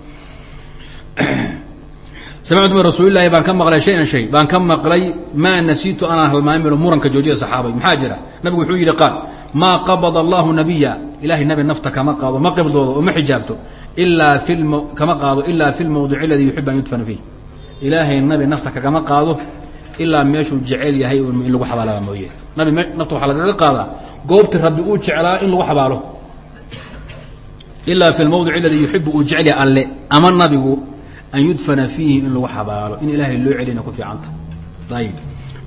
samictu min rasuuli lahi baan ka maqlay shay-an shay. Baan ka maqlay maa nasiitu anaan halmaamino muranka joojiya saxaabay. Maxaa jira? Nabigu wuxuu yidhi qaal maa qabada allahu nabiya ilahay nabi nafta kama qaado ma qibdoodo oo xijaabto ilaa fi kama qaado ilaa fi lmawdici aladii yuxib an yudfana fiih ilaahay nabi nafta kagama qaado ilaa meeshuu jecel yahay in lagu xabaalaba mooye. Nabi nafta waxaa lagaga qaadaa goobti rabbi uu jeclaa in lagu xabaalo. Ilaa fi lmawdici aladii yuxibu uu jecel yahay alle ama nabigu an yudfana fiihi in lagu xabaalo in ilaahay loo celina ku fiicanta ayib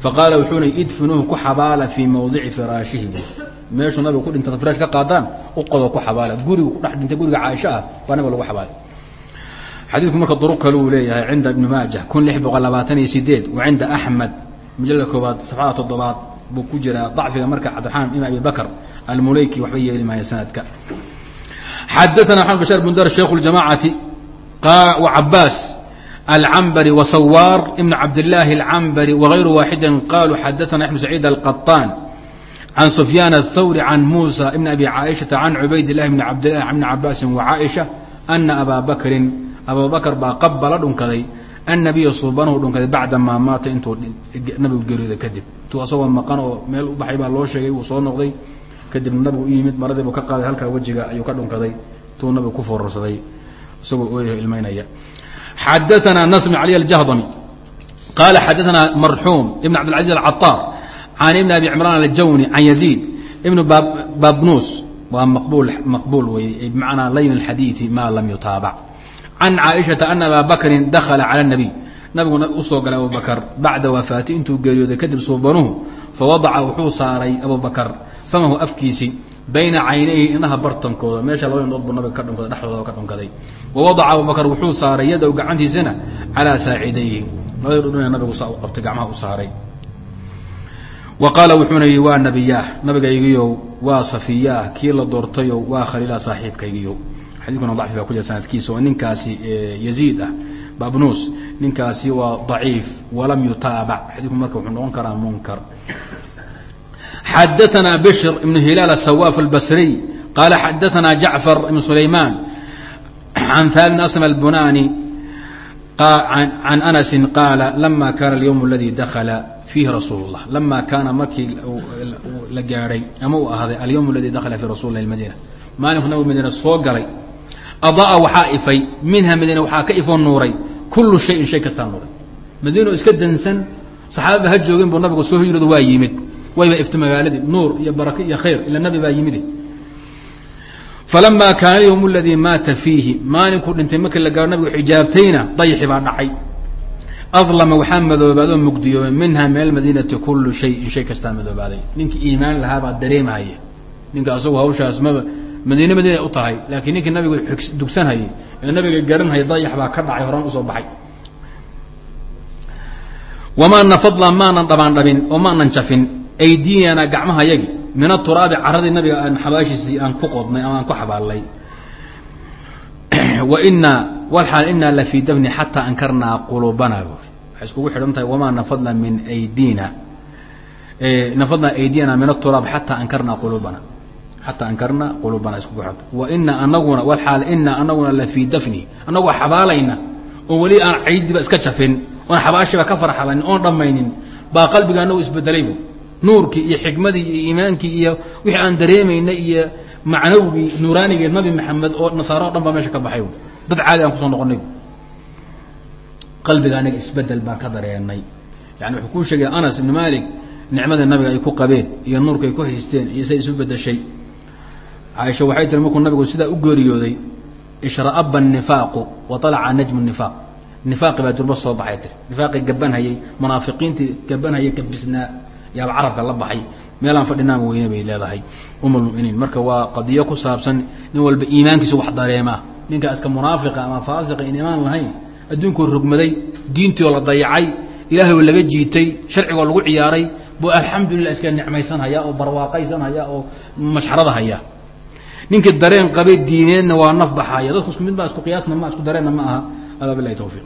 faqaala wuxuuna idfinuuhu ku xabaala fii mawdici firaashihi meeshuu nabiga ku dhinta rash ka qaadaan uqodo ku xabaala gurigu kudhex dhintay guriga caaisha ah baa nabiga lagu xabaala xadiidku marka duruq kale uu leeyahay cinda ibni maaja kun lix boqol labaatan iyo sideed wa cinda axmed. Mujallada koobaad safxada toddobaad buu ku jiraa dacfiga marka cabdiraxmaan ibn abi bakr almuleyki waxba yeeli maayo sanadka. Xadaana axmed bashaar bn dar sheikhu ljamacati cabaas alcambari wasawar ibn cabdillaahi alcambari wagayru waaxidin qaluu xadaana axmed saciid alqaطaan can sufyaan athawri can muusa bni abi caaishata can cubaydillahi bni cabdillahi bni cabaasin wa caaisha ana abaa bakrin abaa bakar baa qabala dhunkaday annabiya suubanuu dhunkaday bacda maa maata intuu nabigu geeriyooda kadib intuu asagoo maqan oo meel u baxay baa loo sheegay wuu soo noqday kadibna nabigu u yimid maradiibuu ka qaaday halkaa wejiga ayuu ka dhunkaday intuu nabigu ku foorarsaday isagoo ooyaho ilmaynaya xadaanaa nasmi cali aljahdami qaala xadaanaa marxuum ibn cabdilcaziiz alcataar العزيز العطار عن بن أبي عمران الجوني عن يزيد بن بابنوس waa مqبول مqبول wy بمعنى layn الحadيiث ma lam يutaaبع عن عائشhaةa أن أbا بكri دخلa على النبي nabiguna usoo galay abu bكر baعda وفاati intuu geeriyooday kadib suubanuhu faوadaca wuxuu saaray abu bكر famahu afkiisi bayna caynayhi inaha bartankooda meesha laba indhood buu nabiga ka dhunkaday dhexdooda ka dhunkaday wawadaca abubakr wuxuu saaray yadow gacantiisana calaa saacidayhi labadii dhudhuna nabigu saa u qabtay gacmaha u saaray wa qaala wuxuuna yidhi waa nabiyaah nabigaygiiow waa safiyaah kii la doortayo waa khaliilah saaxiibkaygiiow xadiidkuna dacfi baa ku jira sanadkiisa oo ninkaasi yaziid ah babnus ninkaasi waa daciif walam yutaabac. Xadiidku marka wuxuu noqon karaa munkar. Xadaanaa bishr ibnu hilaal asawaaf albasriy qaala xadaanaa jacfar ibnu sulaymaan can thaabin aslam albunaani can anasi qaala lama kaana alyowm aladi dakala fiihi rasuul lah lama kaana markii la gaadhay ama uu ahday alyawm ladi dakala fi rasul lah madiina maalinku nabig madiina soo galay adaa waxaa ifay minha madiina waxaa ka ifoo nuuray kullu shayin shay kastaa nuuray madiino iska dansan saxaababa ha joogin buu nabigu soo hijradu waa yimid wayba ifti magaaladii nuur iyo barako iyo khayr ila nabi baa yimid falama kaana alyawm اladii maata fiihi maalinkuu dhintay markii la gaadho nabigu xijaabtayna dayxi baa dhacay adlama waxaa madoobaadoo mugdiyoobay minha min almadiinati kullu shayin shay kastaa madoobaaday ninkii iimaan lahaabaa dareemaya ninka asagu hawshaas maba madiine madiina u tahay laakiin ninkii nabigu dugsanhayay ee nabiga garanhaya dayax baa ka dhacay horaan u soo baxay wamaa nafadla maanan dhabaandhabin oo maanan jafin aydiyana gacmaha min aturaabi caradii nabiga aan xabaashiisii aan ku qodnay ama aan ku xabaalnay wainaa walxaal inaa la fii dabni xataa ankarnaa qulubana buuri waxay iskugu xidhan tahay wamaa nafadna min aydina nafadnaa aydiyana min aturaab xataa ankarnaa qulubana xataa ankarnaa qulubana iskugu xidhan tahay wainaa anaguna walxaal inaa anaguna la fii dafni. Anagoo xabaalayna oo weli aan caydiba iska jafin. Oon xabaashiba ka farxalanin oon dhammaynin. Baa qalbiga anagu isbedelaybu nuurkii iyo xikmadii iyo iimaankii iyo wixii aan dareemaynay iyo macnawgii nuuraanigii nabi maxamed oo nasaaro dhan baa meesha ka baxay dad caadi aan ku soo noqonay qalbiga anaga isbeddel baan ka dareenay yani wuxuu kuu sheegaya anas ibn malik nicmada nabiga ay ku qabeen iyo nuurka ku haysteen iyo siay isu bedeshay caaisha waxay tiri markuu nabigu sidaa u geeriyooday ishra'aba nifaaqu wa alaca najmu nifaaq nifaaqi baa durbo soo baxay tiri nifaaqi gaban munaafiqiintii gaban hayay yaaba carabka la baxay meelaan fadhinaama weyne bay leedahay um lmuminiin marka waa qadiyo ku saabsan nin walba iimaankiisu wax dareemaa. Ninka iska munaafiqa ama faasiqa in imaan lahayn adduunkoo rogmaday diintii oo la dayacay ilaahay oo laga jiitay sharcigoo lagu ciyaaray buu alxamdulilah iska nicmaysan hayaa oo barwaaqaysan hayaa oo mashxarada hayaa. Ninkii dareen qabay diineedna waa naf baxaya. Dadku isku mid baa isku qiyaasna ma isku dareenna ma aha. Adaa bilahi tawfiiq